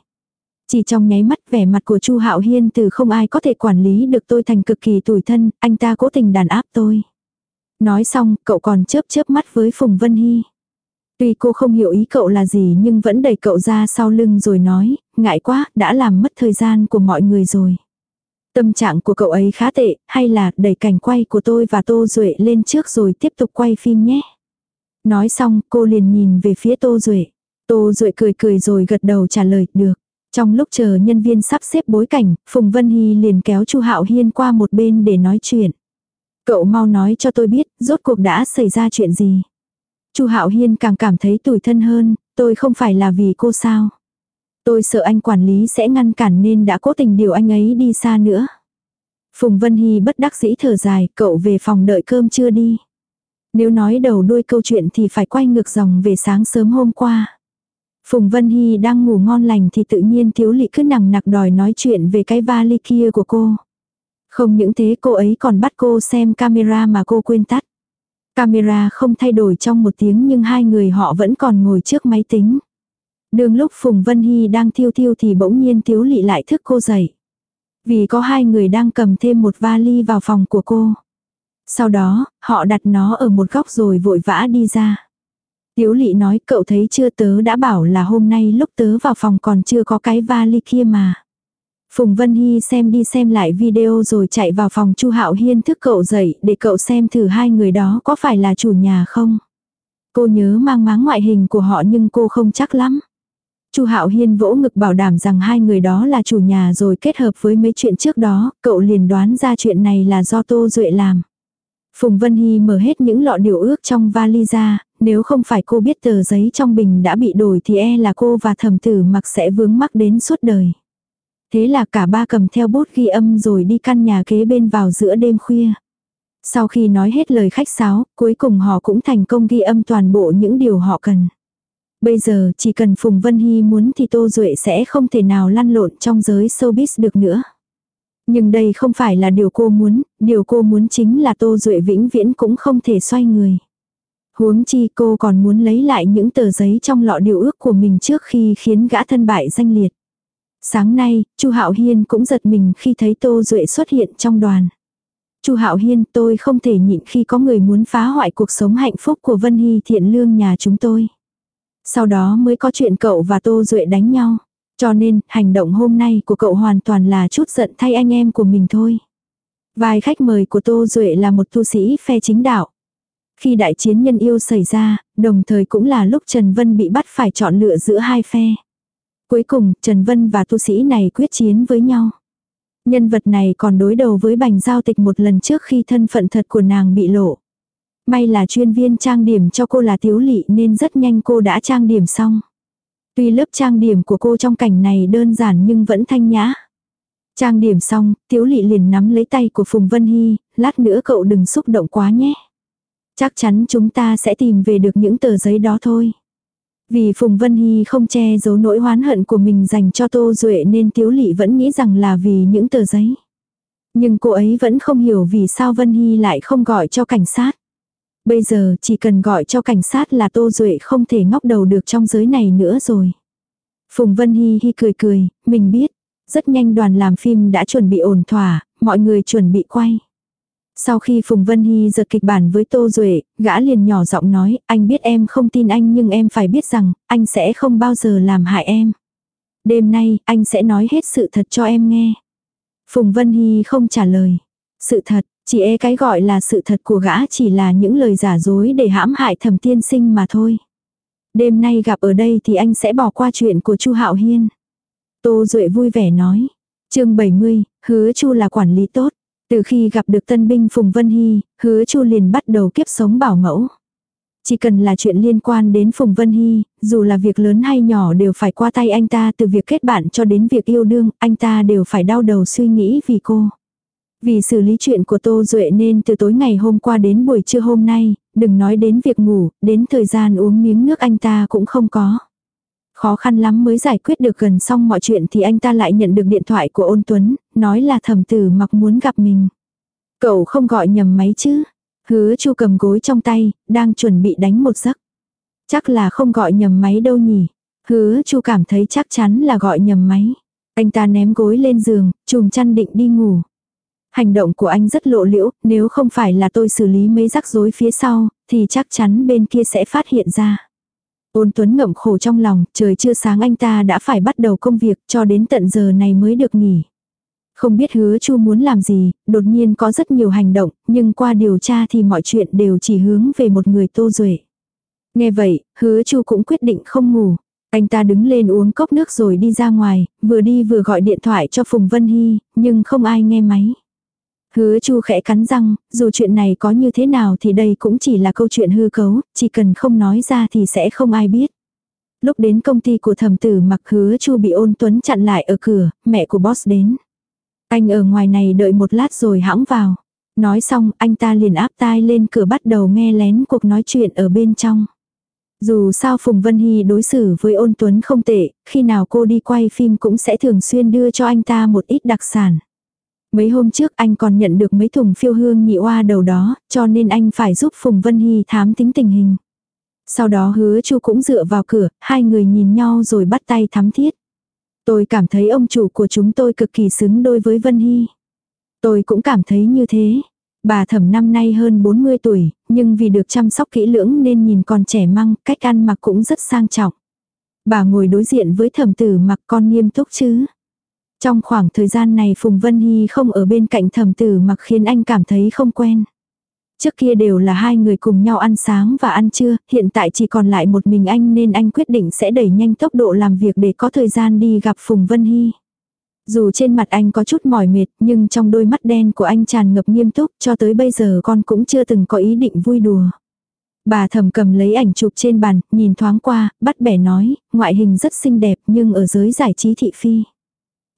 Chỉ trong nháy mắt vẻ mặt của Chu Hạo Hiên từ không ai có thể quản lý được tôi thành cực kỳ tủi thân, anh ta cố tình đàn áp tôi. Nói xong, cậu còn chớp chớp mắt với Phùng Vân Hy. Tuy cô không hiểu ý cậu là gì nhưng vẫn đẩy cậu ra sau lưng rồi nói, ngại quá, đã làm mất thời gian của mọi người rồi. Tâm trạng của cậu ấy khá tệ, hay là đẩy cảnh quay của tôi và Tô Duệ lên trước rồi tiếp tục quay phim nhé. Nói xong, cô liền nhìn về phía Tô Duệ. Tô Duệ cười cười rồi gật đầu trả lời, được. Trong lúc chờ nhân viên sắp xếp bối cảnh, Phùng Vân Hy liền kéo Chu Hạo Hiên qua một bên để nói chuyện. Cậu mau nói cho tôi biết, rốt cuộc đã xảy ra chuyện gì. Chu Hạo Hiên càng cảm thấy tủi thân hơn, tôi không phải là vì cô sao. Tôi sợ anh quản lý sẽ ngăn cản nên đã cố tình điều anh ấy đi xa nữa. Phùng Vân Hy bất đắc dĩ thở dài, cậu về phòng đợi cơm chưa đi. Nếu nói đầu đuôi câu chuyện thì phải quay ngược dòng về sáng sớm hôm qua. Phùng Vân Hy đang ngủ ngon lành thì tự nhiên thiếu lị cứ nằng nặc đòi nói chuyện về cái vali kia của cô. Không những thế, cô ấy còn bắt cô xem camera mà cô quên tắt. Camera không thay đổi trong một tiếng nhưng hai người họ vẫn còn ngồi trước máy tính. Đường lúc Phùng Vân Hy đang thiêu thiêu thì bỗng nhiên Tiếu Lị lại thức cô dậy. Vì có hai người đang cầm thêm một vali vào phòng của cô. Sau đó, họ đặt nó ở một góc rồi vội vã đi ra. Tiếu Lị nói cậu thấy chưa tớ đã bảo là hôm nay lúc tớ vào phòng còn chưa có cái vali kia mà. Phùng Vân Hy xem đi xem lại video rồi chạy vào phòng Chu Hạo Hiên thức cậu dậy để cậu xem thử hai người đó có phải là chủ nhà không. Cô nhớ mang máng ngoại hình của họ nhưng cô không chắc lắm. Chu Hạo Hiên vỗ ngực bảo đảm rằng hai người đó là chủ nhà rồi kết hợp với mấy chuyện trước đó, cậu liền đoán ra chuyện này là do Tô Duệ làm. Phùng Vân Hy mở hết những lọ điều ước trong vali ra, nếu không phải cô biết tờ giấy trong bình đã bị đổi thì e là cô và thẩm tử mặc sẽ vướng mắc đến suốt đời. Thế là cả ba cầm theo bút ghi âm rồi đi căn nhà kế bên vào giữa đêm khuya. Sau khi nói hết lời khách sáo, cuối cùng họ cũng thành công ghi âm toàn bộ những điều họ cần. Bây giờ chỉ cần Phùng Vân Hy muốn thì Tô Duệ sẽ không thể nào lăn lộn trong giới showbiz được nữa. Nhưng đây không phải là điều cô muốn, điều cô muốn chính là Tô Duệ vĩnh viễn cũng không thể xoay người. Huống chi cô còn muốn lấy lại những tờ giấy trong lọ điều ước của mình trước khi khiến gã thân bại danh liệt. Sáng nay, Chu Hạo Hiên cũng giật mình khi thấy Tô Duệ xuất hiện trong đoàn. Chu Hạo Hiên, tôi không thể nhịn khi có người muốn phá hoại cuộc sống hạnh phúc của Vân Hy thiện lương nhà chúng tôi. Sau đó mới có chuyện cậu và Tô Duệ đánh nhau. Cho nên, hành động hôm nay của cậu hoàn toàn là chút giận thay anh em của mình thôi. Vài khách mời của Tô Duệ là một tu sĩ phe chính đạo. Khi đại chiến nhân yêu xảy ra, đồng thời cũng là lúc Trần Vân bị bắt phải chọn lựa giữa hai phe. Cuối cùng, Trần Vân và tu sĩ này quyết chiến với nhau. Nhân vật này còn đối đầu với bành giao tịch một lần trước khi thân phận thật của nàng bị lộ. May là chuyên viên trang điểm cho cô là Tiếu Lị nên rất nhanh cô đã trang điểm xong. Tuy lớp trang điểm của cô trong cảnh này đơn giản nhưng vẫn thanh nhã. Trang điểm xong, Tiếu Lị liền nắm lấy tay của Phùng Vân Hy, lát nữa cậu đừng xúc động quá nhé. Chắc chắn chúng ta sẽ tìm về được những tờ giấy đó thôi. Vì Phùng Vân Hy không che giấu nỗi hoán hận của mình dành cho Tô Duệ nên Tiếu Lị vẫn nghĩ rằng là vì những tờ giấy. Nhưng cô ấy vẫn không hiểu vì sao Vân Hy lại không gọi cho cảnh sát. Bây giờ chỉ cần gọi cho cảnh sát là Tô Duệ không thể ngóc đầu được trong giới này nữa rồi. Phùng Vân Hy Hy cười cười, mình biết. Rất nhanh đoàn làm phim đã chuẩn bị ổn thỏa, mọi người chuẩn bị quay. Sau khi Phùng Vân Hy giật kịch bản với Tô Duệ, gã liền nhỏ giọng nói, anh biết em không tin anh nhưng em phải biết rằng, anh sẽ không bao giờ làm hại em. Đêm nay, anh sẽ nói hết sự thật cho em nghe. Phùng Vân Hy không trả lời. Sự thật, chỉ e cái gọi là sự thật của gã chỉ là những lời giả dối để hãm hại thẩm tiên sinh mà thôi. Đêm nay gặp ở đây thì anh sẽ bỏ qua chuyện của Chu Hạo Hiên. Tô Duệ vui vẻ nói. chương 70, hứa Chu là quản lý tốt. Từ khi gặp được tân binh Phùng Vân Hy, hứa Chu liền bắt đầu kiếp sống bảo mẫu. Chỉ cần là chuyện liên quan đến Phùng Vân Hy, dù là việc lớn hay nhỏ đều phải qua tay anh ta từ việc kết bạn cho đến việc yêu đương, anh ta đều phải đau đầu suy nghĩ vì cô. Vì xử lý chuyện của Tô Duệ nên từ tối ngày hôm qua đến buổi trưa hôm nay, đừng nói đến việc ngủ, đến thời gian uống miếng nước anh ta cũng không có. Khó khăn lắm mới giải quyết được gần xong mọi chuyện thì anh ta lại nhận được điện thoại của ôn tuấn, nói là thẩm tử mặc muốn gặp mình. Cậu không gọi nhầm máy chứ. Hứa chu cầm gối trong tay, đang chuẩn bị đánh một giấc. Chắc là không gọi nhầm máy đâu nhỉ. Hứa chu cảm thấy chắc chắn là gọi nhầm máy. Anh ta ném gối lên giường, chùm chăn định đi ngủ. Hành động của anh rất lộ liễu, nếu không phải là tôi xử lý mấy rắc rối phía sau, thì chắc chắn bên kia sẽ phát hiện ra. Ôn Tuấn ngậm khổ trong lòng, trời chưa sáng anh ta đã phải bắt đầu công việc cho đến tận giờ này mới được nghỉ. Không biết hứa chu muốn làm gì, đột nhiên có rất nhiều hành động, nhưng qua điều tra thì mọi chuyện đều chỉ hướng về một người tô duệ. Nghe vậy, hứa chu cũng quyết định không ngủ. Anh ta đứng lên uống cốc nước rồi đi ra ngoài, vừa đi vừa gọi điện thoại cho Phùng Vân Hy, nhưng không ai nghe máy. Hứa chu khẽ cắn răng, dù chuyện này có như thế nào thì đây cũng chỉ là câu chuyện hư cấu, chỉ cần không nói ra thì sẽ không ai biết. Lúc đến công ty của thẩm tử mặc hứa chu bị ôn tuấn chặn lại ở cửa, mẹ của boss đến. Anh ở ngoài này đợi một lát rồi hãng vào. Nói xong anh ta liền áp tai lên cửa bắt đầu nghe lén cuộc nói chuyện ở bên trong. Dù sao Phùng Vân Hy đối xử với ôn tuấn không tệ, khi nào cô đi quay phim cũng sẽ thường xuyên đưa cho anh ta một ít đặc sản. Mấy hôm trước anh còn nhận được mấy thùng phiêu hương nhị oa đầu đó, cho nên anh phải giúp Phùng Vân Hy thám tính tình hình. Sau đó hứa chu cũng dựa vào cửa, hai người nhìn nhau rồi bắt tay thắm thiết. Tôi cảm thấy ông chủ của chúng tôi cực kỳ xứng đôi với Vân Hy. Tôi cũng cảm thấy như thế. Bà thẩm năm nay hơn 40 tuổi, nhưng vì được chăm sóc kỹ lưỡng nên nhìn còn trẻ măng, cách ăn mặc cũng rất sang trọng. Bà ngồi đối diện với thẩm tử mặc con nghiêm túc chứ. Trong khoảng thời gian này Phùng Vân Hy không ở bên cạnh thẩm tử mặc khiến anh cảm thấy không quen. Trước kia đều là hai người cùng nhau ăn sáng và ăn trưa, hiện tại chỉ còn lại một mình anh nên anh quyết định sẽ đẩy nhanh tốc độ làm việc để có thời gian đi gặp Phùng Vân Hy. Dù trên mặt anh có chút mỏi mệt nhưng trong đôi mắt đen của anh tràn ngập nghiêm túc cho tới bây giờ con cũng chưa từng có ý định vui đùa. Bà thầm cầm lấy ảnh chụp trên bàn, nhìn thoáng qua, bắt bẻ nói, ngoại hình rất xinh đẹp nhưng ở giới giải trí thị phi.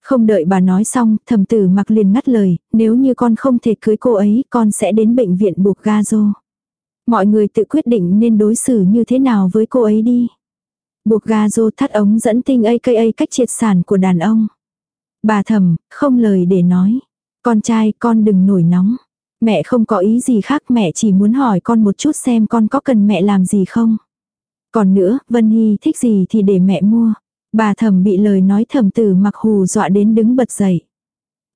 Không đợi bà nói xong, thầm tử mặc liền ngắt lời, nếu như con không thể cưới cô ấy, con sẽ đến bệnh viện buộc ga rô. Mọi người tự quyết định nên đối xử như thế nào với cô ấy đi. Buộc ga rô thắt ống dẫn tinh AKA cách triệt sản của đàn ông. Bà thầm, không lời để nói. Con trai con đừng nổi nóng. Mẹ không có ý gì khác mẹ chỉ muốn hỏi con một chút xem con có cần mẹ làm gì không. Còn nữa, Vân Hy thích gì thì để mẹ mua. Bà thầm bị lời nói thầm tử mặc hù dọa đến đứng bật dậy.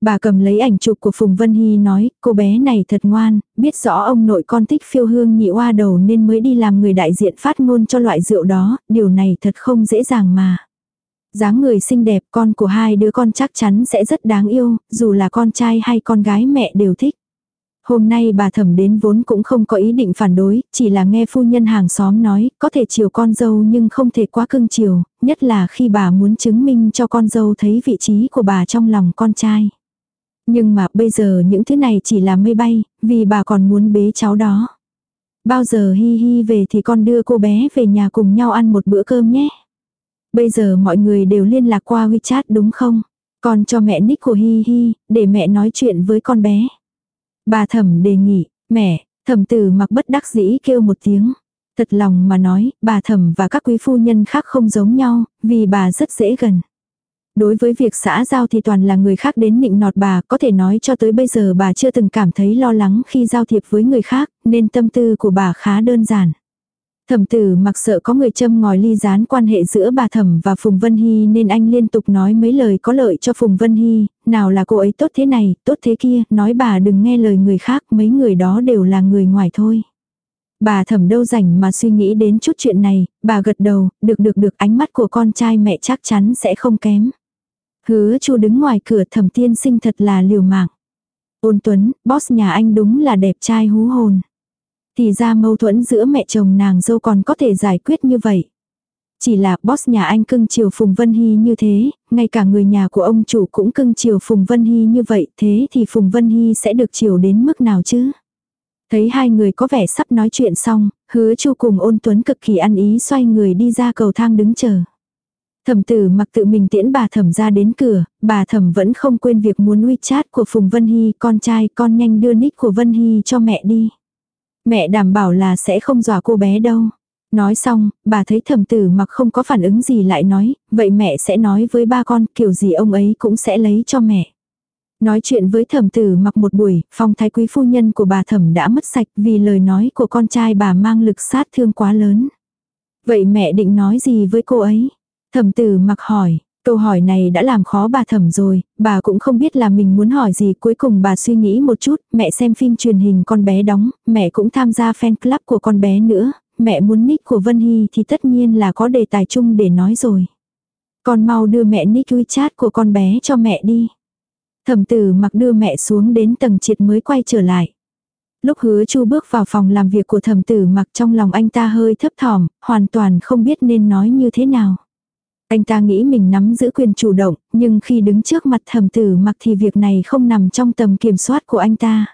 Bà cầm lấy ảnh chụp của Phùng Vân Hy nói, cô bé này thật ngoan, biết rõ ông nội con thích phiêu hương nhị oa đầu nên mới đi làm người đại diện phát ngôn cho loại rượu đó, điều này thật không dễ dàng mà dáng người xinh đẹp con của hai đứa con chắc chắn sẽ rất đáng yêu, dù là con trai hay con gái mẹ đều thích. Hôm nay bà thẩm đến vốn cũng không có ý định phản đối, chỉ là nghe phu nhân hàng xóm nói, có thể chiều con dâu nhưng không thể quá cưng chiều, nhất là khi bà muốn chứng minh cho con dâu thấy vị trí của bà trong lòng con trai. Nhưng mà bây giờ những thứ này chỉ là mây bay, vì bà còn muốn bế cháu đó. Bao giờ hi hi về thì con đưa cô bé về nhà cùng nhau ăn một bữa cơm nhé. Bây giờ mọi người đều liên lạc qua WeChat đúng không? Con cho mẹ nick của Hi Hi, để mẹ nói chuyện với con bé. Bà thẩm đề nghị, mẹ, thẩm tử mặc bất đắc dĩ kêu một tiếng. Thật lòng mà nói, bà thẩm và các quý phu nhân khác không giống nhau, vì bà rất dễ gần. Đối với việc xã giao thì toàn là người khác đến nịnh nọt bà, có thể nói cho tới bây giờ bà chưa từng cảm thấy lo lắng khi giao thiệp với người khác, nên tâm tư của bà khá đơn giản. Thẩm tử mặc sợ có người châm ngòi ly gián quan hệ giữa bà thẩm và Phùng Vân Hy nên anh liên tục nói mấy lời có lợi cho Phùng Vân Hy, nào là cô ấy tốt thế này, tốt thế kia, nói bà đừng nghe lời người khác, mấy người đó đều là người ngoài thôi. Bà thẩm đâu rảnh mà suy nghĩ đến chút chuyện này, bà gật đầu, được được được ánh mắt của con trai mẹ chắc chắn sẽ không kém. Hứa chu đứng ngoài cửa thẩm tiên sinh thật là liều mạng. Ôn Tuấn, boss nhà anh đúng là đẹp trai hú hồn. Thì ra mâu thuẫn giữa mẹ chồng nàng dâu còn có thể giải quyết như vậy. Chỉ là boss nhà anh cưng chiều Phùng Vân Hy như thế, ngay cả người nhà của ông chủ cũng cưng chiều Phùng Vân Hy như vậy, thế thì Phùng Vân Hy sẽ được chiều đến mức nào chứ? Thấy hai người có vẻ sắp nói chuyện xong, hứa chu cùng ôn tuấn cực kỳ ăn ý xoay người đi ra cầu thang đứng chờ. Thẩm tử mặc tự mình tiễn bà thẩm ra đến cửa, bà thẩm vẫn không quên việc muốn WeChat của Phùng Vân Hy, con trai con nhanh đưa nick của Vân Hy cho mẹ đi. Mẹ đảm bảo là sẽ không dọa cô bé đâu. Nói xong, bà thấy thẩm tử mặc không có phản ứng gì lại nói, vậy mẹ sẽ nói với ba con kiểu gì ông ấy cũng sẽ lấy cho mẹ. Nói chuyện với thẩm tử mặc một buổi, phong thái quý phu nhân của bà thẩm đã mất sạch vì lời nói của con trai bà mang lực sát thương quá lớn. Vậy mẹ định nói gì với cô ấy? Thẩm tử mặc hỏi, Câu hỏi này đã làm khó bà thẩm rồi, bà cũng không biết là mình muốn hỏi gì. Cuối cùng bà suy nghĩ một chút, mẹ xem phim truyền hình con bé đóng, mẹ cũng tham gia fan club của con bé nữa. Mẹ muốn nick của Vân Hy thì tất nhiên là có đề tài chung để nói rồi. Con mau đưa mẹ nick WeChat của con bé cho mẹ đi. Thẩm tử mặc đưa mẹ xuống đến tầng triệt mới quay trở lại. Lúc hứa chu bước vào phòng làm việc của thẩm tử mặc trong lòng anh ta hơi thấp thỏm, hoàn toàn không biết nên nói như thế nào. Anh ta nghĩ mình nắm giữ quyền chủ động, nhưng khi đứng trước mặt thẩm tử mặc thì việc này không nằm trong tầm kiểm soát của anh ta.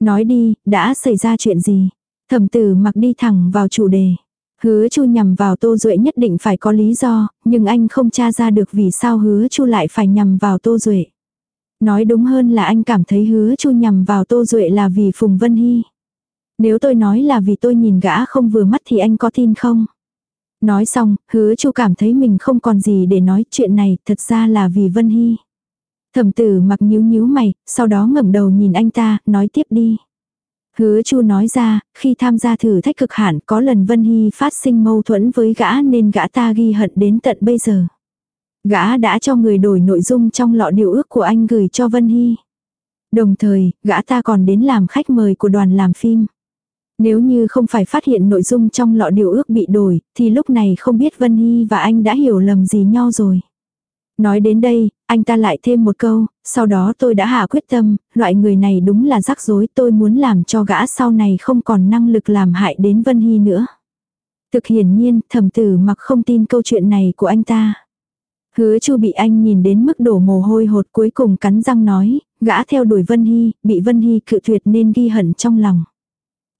Nói đi, đã xảy ra chuyện gì? Thẩm tử mặc đi thẳng vào chủ đề. Hứa chu nhằm vào tô duệ nhất định phải có lý do, nhưng anh không tra ra được vì sao hứa chu lại phải nhằm vào tô duệ. Nói đúng hơn là anh cảm thấy hứa chu nhằm vào tô duệ là vì Phùng Vân Hy. Nếu tôi nói là vì tôi nhìn gã không vừa mắt thì anh có tin không? Nói xong, hứa chu cảm thấy mình không còn gì để nói chuyện này thật ra là vì Vân Hy. Thẩm tử mặc nhíu nhíu mày, sau đó ngẩng đầu nhìn anh ta, nói tiếp đi. Hứa Chu nói ra, khi tham gia thử thách cực hạn có lần Vân Hy phát sinh mâu thuẫn với gã nên gã ta ghi hận đến tận bây giờ. Gã đã cho người đổi nội dung trong lọ điều ước của anh gửi cho Vân Hy. Đồng thời, gã ta còn đến làm khách mời của đoàn làm phim. Nếu như không phải phát hiện nội dung trong lọ điều ước bị đổi, thì lúc này không biết Vân Hy và anh đã hiểu lầm gì nhau rồi. Nói đến đây, anh ta lại thêm một câu, sau đó tôi đã hạ quyết tâm, loại người này đúng là rắc rối tôi muốn làm cho gã sau này không còn năng lực làm hại đến Vân Hy nữa. Thực hiển nhiên, thẩm tử mặc không tin câu chuyện này của anh ta. Hứa chu bị anh nhìn đến mức đổ mồ hôi hột cuối cùng cắn răng nói, gã theo đuổi Vân Hy, bị Vân Hy cự tuyệt nên ghi hận trong lòng.